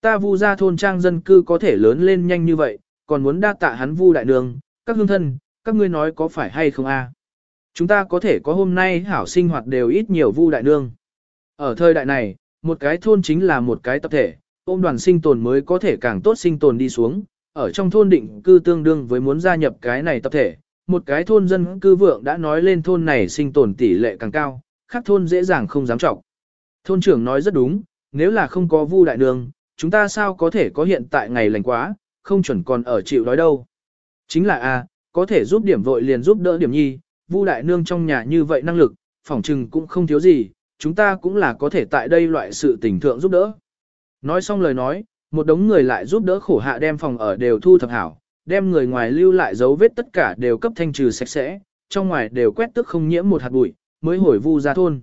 Ta vu gia thôn trang dân cư có thể lớn lên nhanh như vậy, còn muốn đa tạ hắn vu đại đường, các hương thân, các ngươi nói có phải hay không a? À? Chúng ta có thể có hôm nay hảo sinh hoạt đều ít nhiều vu đại nương. Ở thời đại này, một cái thôn chính là một cái tập thể, ôm đoàn sinh tồn mới có thể càng tốt sinh tồn đi xuống. Ở trong thôn định cư tương đương với muốn gia nhập cái này tập thể, một cái thôn dân cư vượng đã nói lên thôn này sinh tồn tỷ lệ càng cao, khác thôn dễ dàng không dám trọng. Thôn trưởng nói rất đúng, nếu là không có vu đại nương, chúng ta sao có thể có hiện tại ngày lành quá, không chuẩn còn ở chịu đói đâu. Chính là a, có thể giúp điểm vội liền giúp đỡ điểm nhi, Vu đại nương trong nhà như vậy năng lực, phỏng trừng cũng không thiếu gì, chúng ta cũng là có thể tại đây loại sự tình thượng giúp đỡ. Nói xong lời nói, một đống người lại giúp đỡ khổ hạ đem phòng ở đều thu thập hảo, đem người ngoài lưu lại dấu vết tất cả đều cấp thanh trừ sạch sẽ, trong ngoài đều quét tức không nhiễm một hạt bụi, mới hồi vu ra thôn.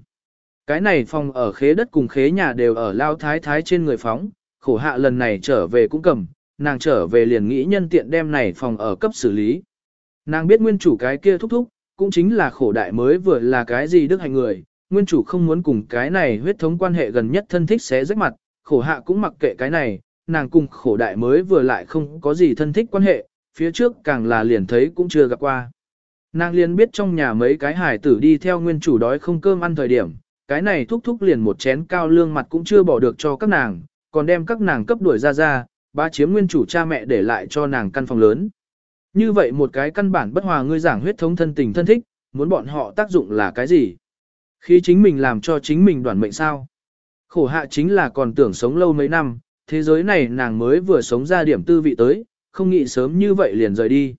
Cái này phòng ở khế đất cùng khế nhà đều ở lao thái thái trên người phóng, khổ hạ lần này trở về cũng cầm, nàng trở về liền nghĩ nhân tiện đem này phòng ở cấp xử lý. Nàng biết nguyên chủ cái kia thúc thúc, cũng chính là khổ đại mới vừa là cái gì đức hạnh người, nguyên chủ không muốn cùng cái này huyết thống quan hệ gần nhất thân thích xé rách mặt, khổ hạ cũng mặc kệ cái này, nàng cùng khổ đại mới vừa lại không có gì thân thích quan hệ, phía trước càng là liền thấy cũng chưa gặp qua. Nàng liền biết trong nhà mấy cái hải tử đi theo nguyên chủ đói không cơm ăn thời điểm, cái này thúc thúc liền một chén cao lương mặt cũng chưa bỏ được cho các nàng, còn đem các nàng cấp đuổi ra ra, ba chiếm nguyên chủ cha mẹ để lại cho nàng căn phòng lớn. Như vậy một cái căn bản bất hòa ngươi giảng huyết thống thân tình thân thích, muốn bọn họ tác dụng là cái gì? Khi chính mình làm cho chính mình đoàn mệnh sao. Khổ hạ chính là còn tưởng sống lâu mấy năm, thế giới này nàng mới vừa sống ra điểm tư vị tới, không nghĩ sớm như vậy liền rời đi.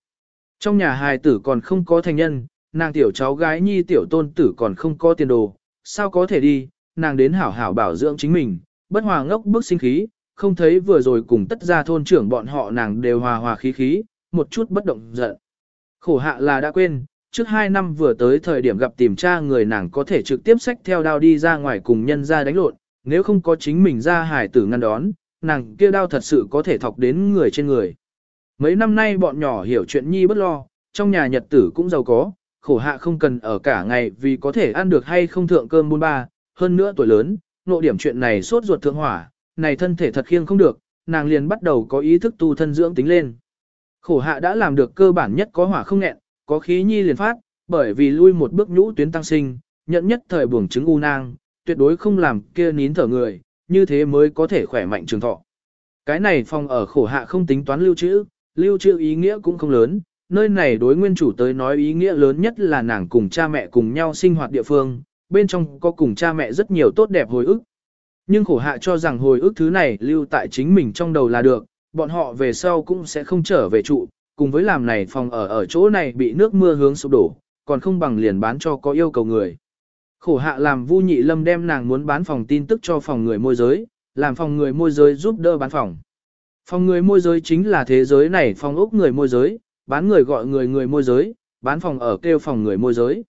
Trong nhà hài tử còn không có thành nhân, nàng tiểu cháu gái nhi tiểu tôn tử còn không có tiền đồ, sao có thể đi, nàng đến hảo hảo bảo dưỡng chính mình, bất hòa ngốc bước sinh khí, không thấy vừa rồi cùng tất gia thôn trưởng bọn họ nàng đều hòa hòa khí khí, một chút bất động giận. Khổ hạ là đã quên, trước hai năm vừa tới thời điểm gặp tìm tra người nàng có thể trực tiếp xách theo đao đi ra ngoài cùng nhân ra đánh lộn, nếu không có chính mình ra hải tử ngăn đón, nàng kia đao thật sự có thể thọc đến người trên người. Mấy năm nay bọn nhỏ hiểu chuyện nhi bất lo, trong nhà nhật tử cũng giàu có, khổ hạ không cần ở cả ngày vì có thể ăn được hay không thượng cơm buôn ba, hơn nữa tuổi lớn, nộ điểm chuyện này sốt ruột thượng hỏa, này thân thể thật khiêng không được, nàng liền bắt đầu có ý thức tu thân dưỡng tính lên. Khổ hạ đã làm được cơ bản nhất có hỏa không nghẹn, có khí nhi liền phát, bởi vì lui một bước nhũ tuyến tăng sinh, nhận nhất thời buồng chứng u nang, tuyệt đối không làm kia nín thở người, như thế mới có thể khỏe mạnh trường thọ. Cái này phòng ở khổ hạ không tính toán lưu trữ, lưu trữ ý nghĩa cũng không lớn, nơi này đối nguyên chủ tới nói ý nghĩa lớn nhất là nàng cùng cha mẹ cùng nhau sinh hoạt địa phương, bên trong có cùng cha mẹ rất nhiều tốt đẹp hồi ức. Nhưng khổ hạ cho rằng hồi ức thứ này lưu tại chính mình trong đầu là được, bọn họ về sau cũng sẽ không trở về trụ, cùng với làm này phòng ở ở chỗ này bị nước mưa hướng sụp đổ, còn không bằng liền bán cho có yêu cầu người. Khổ hạ làm Vu Nhị Lâm đem nàng muốn bán phòng tin tức cho phòng người môi giới, làm phòng người môi giới giúp đỡ bán phòng. Phòng người môi giới chính là thế giới này phòng ốc người môi giới, bán người gọi người người môi giới, bán phòng ở kêu phòng người môi giới.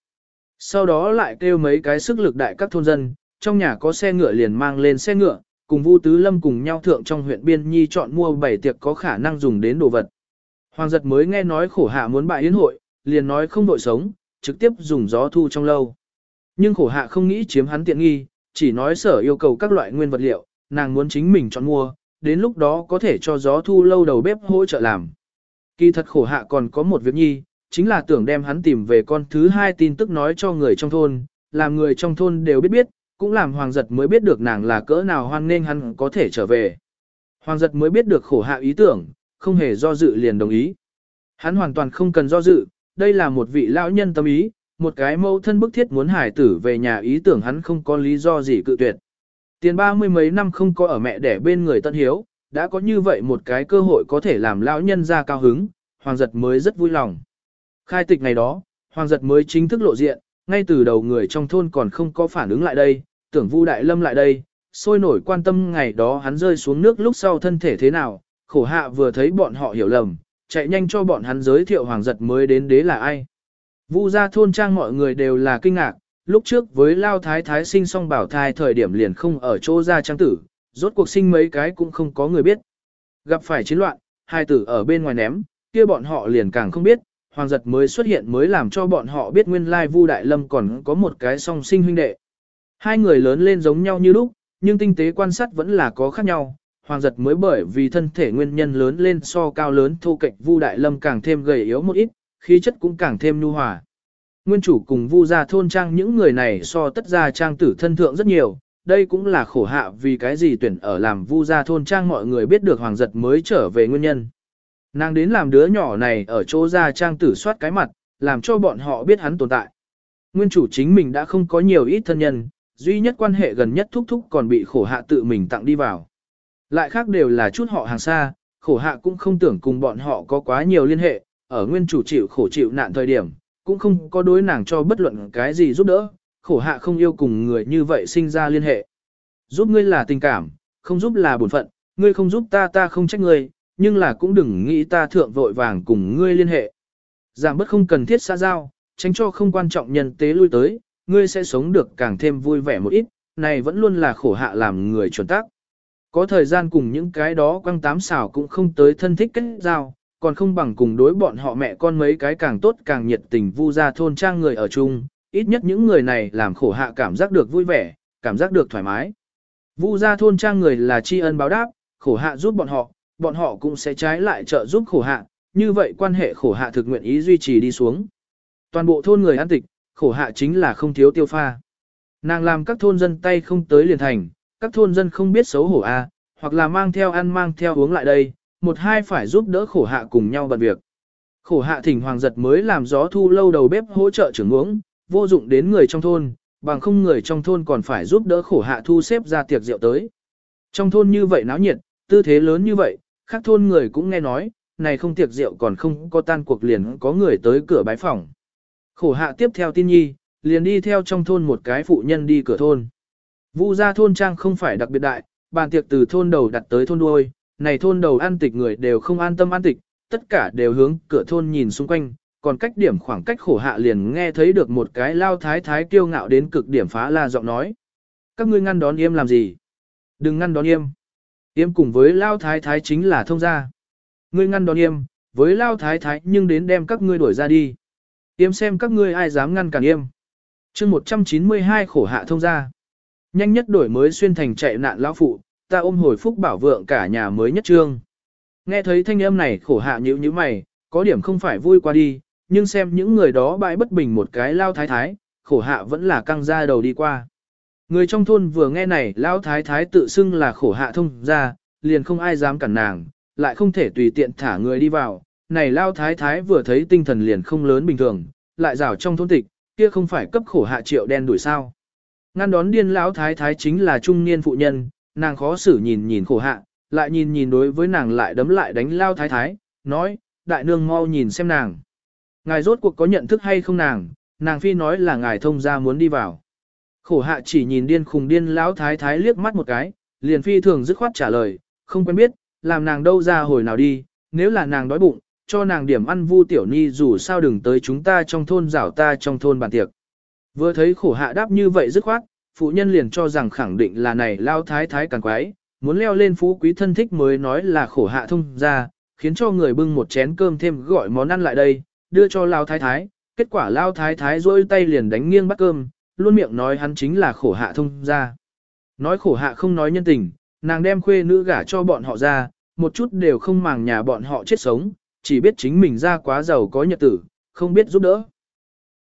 Sau đó lại kêu mấy cái sức lực đại các thôn dân, trong nhà có xe ngựa liền mang lên xe ngựa, cùng Vu Tứ Lâm cùng nhau thượng trong huyện Biên Nhi chọn mua bảy tiệc có khả năng dùng đến đồ vật. Hoàng giật mới nghe nói khổ hạ muốn bại yến hội, liền nói không đội sống, trực tiếp dùng gió thu trong lâu. Nhưng khổ hạ không nghĩ chiếm hắn tiện nghi, chỉ nói sở yêu cầu các loại nguyên vật liệu, nàng muốn chính mình chọn mua, đến lúc đó có thể cho gió thu lâu đầu bếp hỗ trợ làm. Kỳ thật khổ hạ còn có một việc nhi, chính là tưởng đem hắn tìm về con thứ hai tin tức nói cho người trong thôn, làm người trong thôn đều biết biết, cũng làm hoàng giật mới biết được nàng là cỡ nào hoan nên hắn có thể trở về. Hoàng giật mới biết được khổ hạ ý tưởng, không hề do dự liền đồng ý. Hắn hoàn toàn không cần do dự, đây là một vị lão nhân tâm ý, một cái mâu thân bức thiết muốn hải tử về nhà ý tưởng hắn không có lý do gì cự tuyệt. Tiền ba mươi mấy năm không có ở mẹ đẻ bên người tân hiếu, đã có như vậy một cái cơ hội có thể làm lão nhân ra cao hứng, hoàng giật mới rất vui lòng. Khai tịch ngày đó, hoàng giật mới chính thức lộ diện, ngay từ đầu người trong thôn còn không có phản ứng lại đây, tưởng Vu Đại Lâm lại đây, sôi nổi quan tâm ngày đó hắn rơi xuống nước lúc sau thân thể thế nào, khổ hạ vừa thấy bọn họ hiểu lầm, chạy nhanh cho bọn hắn giới thiệu hoàng giật mới đến đế là ai. Vu gia thôn trang mọi người đều là kinh ngạc, lúc trước với Lao Thái Thái sinh xong bảo thai thời điểm liền không ở chỗ ra trang tử, rốt cuộc sinh mấy cái cũng không có người biết. Gặp phải chiến loạn, hai tử ở bên ngoài ném, kia bọn họ liền càng không biết, hoàng giật mới xuất hiện mới làm cho bọn họ biết nguyên lai Vu Đại Lâm còn có một cái song sinh huynh đệ. Hai người lớn lên giống nhau như lúc, nhưng tinh tế quan sát vẫn là có khác nhau. Hoàng giật mới bởi vì thân thể nguyên nhân lớn lên so cao lớn thô kệch Vu Đại Lâm càng thêm gầy yếu một ít, khí chất cũng càng thêm nhu hòa. Nguyên chủ cùng Vu gia thôn trang những người này so tất gia trang tử thân thượng rất nhiều, đây cũng là khổ hạ vì cái gì tuyển ở làm Vu gia thôn trang mọi người biết được Hoàng giật mới trở về nguyên nhân. Nàng đến làm đứa nhỏ này ở chỗ gia trang tử soát cái mặt, làm cho bọn họ biết hắn tồn tại. Nguyên chủ chính mình đã không có nhiều ít thân nhân, duy nhất quan hệ gần nhất thúc thúc còn bị khổ hạ tự mình tặng đi vào. Lại khác đều là chút họ hàng xa, khổ hạ cũng không tưởng cùng bọn họ có quá nhiều liên hệ, ở nguyên chủ chịu khổ chịu nạn thời điểm, cũng không có đối nàng cho bất luận cái gì giúp đỡ, khổ hạ không yêu cùng người như vậy sinh ra liên hệ. Giúp ngươi là tình cảm, không giúp là bổn phận, ngươi không giúp ta ta không trách ngươi, nhưng là cũng đừng nghĩ ta thượng vội vàng cùng ngươi liên hệ. Giảm bất không cần thiết xa giao, tránh cho không quan trọng nhân tế lui tới, ngươi sẽ sống được càng thêm vui vẻ một ít, này vẫn luôn là khổ hạ làm người chuẩn tác. Có thời gian cùng những cái đó quăng tám xảo cũng không tới thân thích kết giao, còn không bằng cùng đối bọn họ mẹ con mấy cái càng tốt càng nhiệt tình vu ra thôn trang người ở chung, ít nhất những người này làm khổ hạ cảm giác được vui vẻ, cảm giác được thoải mái. Vu ra thôn trang người là tri ân báo đáp, khổ hạ giúp bọn họ, bọn họ cũng sẽ trái lại trợ giúp khổ hạ, như vậy quan hệ khổ hạ thực nguyện ý duy trì đi xuống. Toàn bộ thôn người an tịch, khổ hạ chính là không thiếu tiêu pha. Nàng làm các thôn dân tay không tới liền thành, các thôn dân không biết xấu hổ a, hoặc là mang theo ăn mang theo uống lại đây, một hai phải giúp đỡ khổ hạ cùng nhau bận việc. Khổ hạ thỉnh hoàng giật mới làm gió thu lâu đầu bếp hỗ trợ trưởng uống, vô dụng đến người trong thôn, bằng không người trong thôn còn phải giúp đỡ khổ hạ thu xếp ra tiệc rượu tới. Trong thôn như vậy náo nhiệt, tư thế lớn như vậy, khác thôn người cũng nghe nói, này không tiệc rượu còn không có tan cuộc liền có người tới cửa bái phòng. Khổ hạ tiếp theo tin nhi, liền đi theo trong thôn một cái phụ nhân đi cửa thôn. Vu gia thôn trang không phải đặc biệt đại, bàn tiệc từ thôn đầu đặt tới thôn đuôi, này thôn đầu ăn tịch người đều không an tâm ăn tịch, tất cả đều hướng cửa thôn nhìn xung quanh, còn cách điểm khoảng cách khổ hạ liền nghe thấy được một cái lao thái thái kiêu ngạo đến cực điểm phá la giọng nói. Các ngươi ngăn đón yêm làm gì? Đừng ngăn đón yêm. Yêm cùng với lao thái thái chính là thông gia. Ngươi ngăn đón yêm, với lao thái thái nhưng đến đem các ngươi đuổi ra đi. Yêm xem các ngươi ai dám ngăn cản yêm. chương 192 khổ hạ thông gia. Nhanh nhất đổi mới xuyên thành chạy nạn lão phụ, ta ôm hồi phúc bảo vượng cả nhà mới nhất trương. Nghe thấy thanh âm này khổ hạ nhữ như mày, có điểm không phải vui qua đi, nhưng xem những người đó bãi bất bình một cái lao thái thái, khổ hạ vẫn là căng ra đầu đi qua. Người trong thôn vừa nghe này lao thái thái tự xưng là khổ hạ thông ra, liền không ai dám cản nàng, lại không thể tùy tiện thả người đi vào. Này lao thái thái vừa thấy tinh thần liền không lớn bình thường, lại rào trong thôn tịch, kia không phải cấp khổ hạ triệu đen đuổi sao. Ngăn đón điên lão thái thái chính là trung niên phụ nhân, nàng khó xử nhìn nhìn khổ hạ, lại nhìn nhìn đối với nàng lại đấm lại đánh lao thái thái, nói, đại nương mau nhìn xem nàng. Ngài rốt cuộc có nhận thức hay không nàng, nàng phi nói là ngài thông ra muốn đi vào. Khổ hạ chỉ nhìn điên khùng điên lão thái thái liếc mắt một cái, liền phi thường dứt khoát trả lời, không quen biết, làm nàng đâu ra hồi nào đi, nếu là nàng đói bụng, cho nàng điểm ăn vu tiểu ni dù sao đừng tới chúng ta trong thôn rảo ta trong thôn bàn tiệc. Vừa thấy khổ hạ đáp như vậy dứt khoát, phụ nhân liền cho rằng khẳng định là này lao thái thái càng quái, muốn leo lên phú quý thân thích mới nói là khổ hạ thông ra, khiến cho người bưng một chén cơm thêm gọi món ăn lại đây, đưa cho lao thái thái, kết quả lao thái thái rôi tay liền đánh nghiêng bắt cơm, luôn miệng nói hắn chính là khổ hạ thông ra. Nói khổ hạ không nói nhân tình, nàng đem khuê nữ gả cho bọn họ ra, một chút đều không màng nhà bọn họ chết sống, chỉ biết chính mình ra quá giàu có nhật tử, không biết giúp đỡ.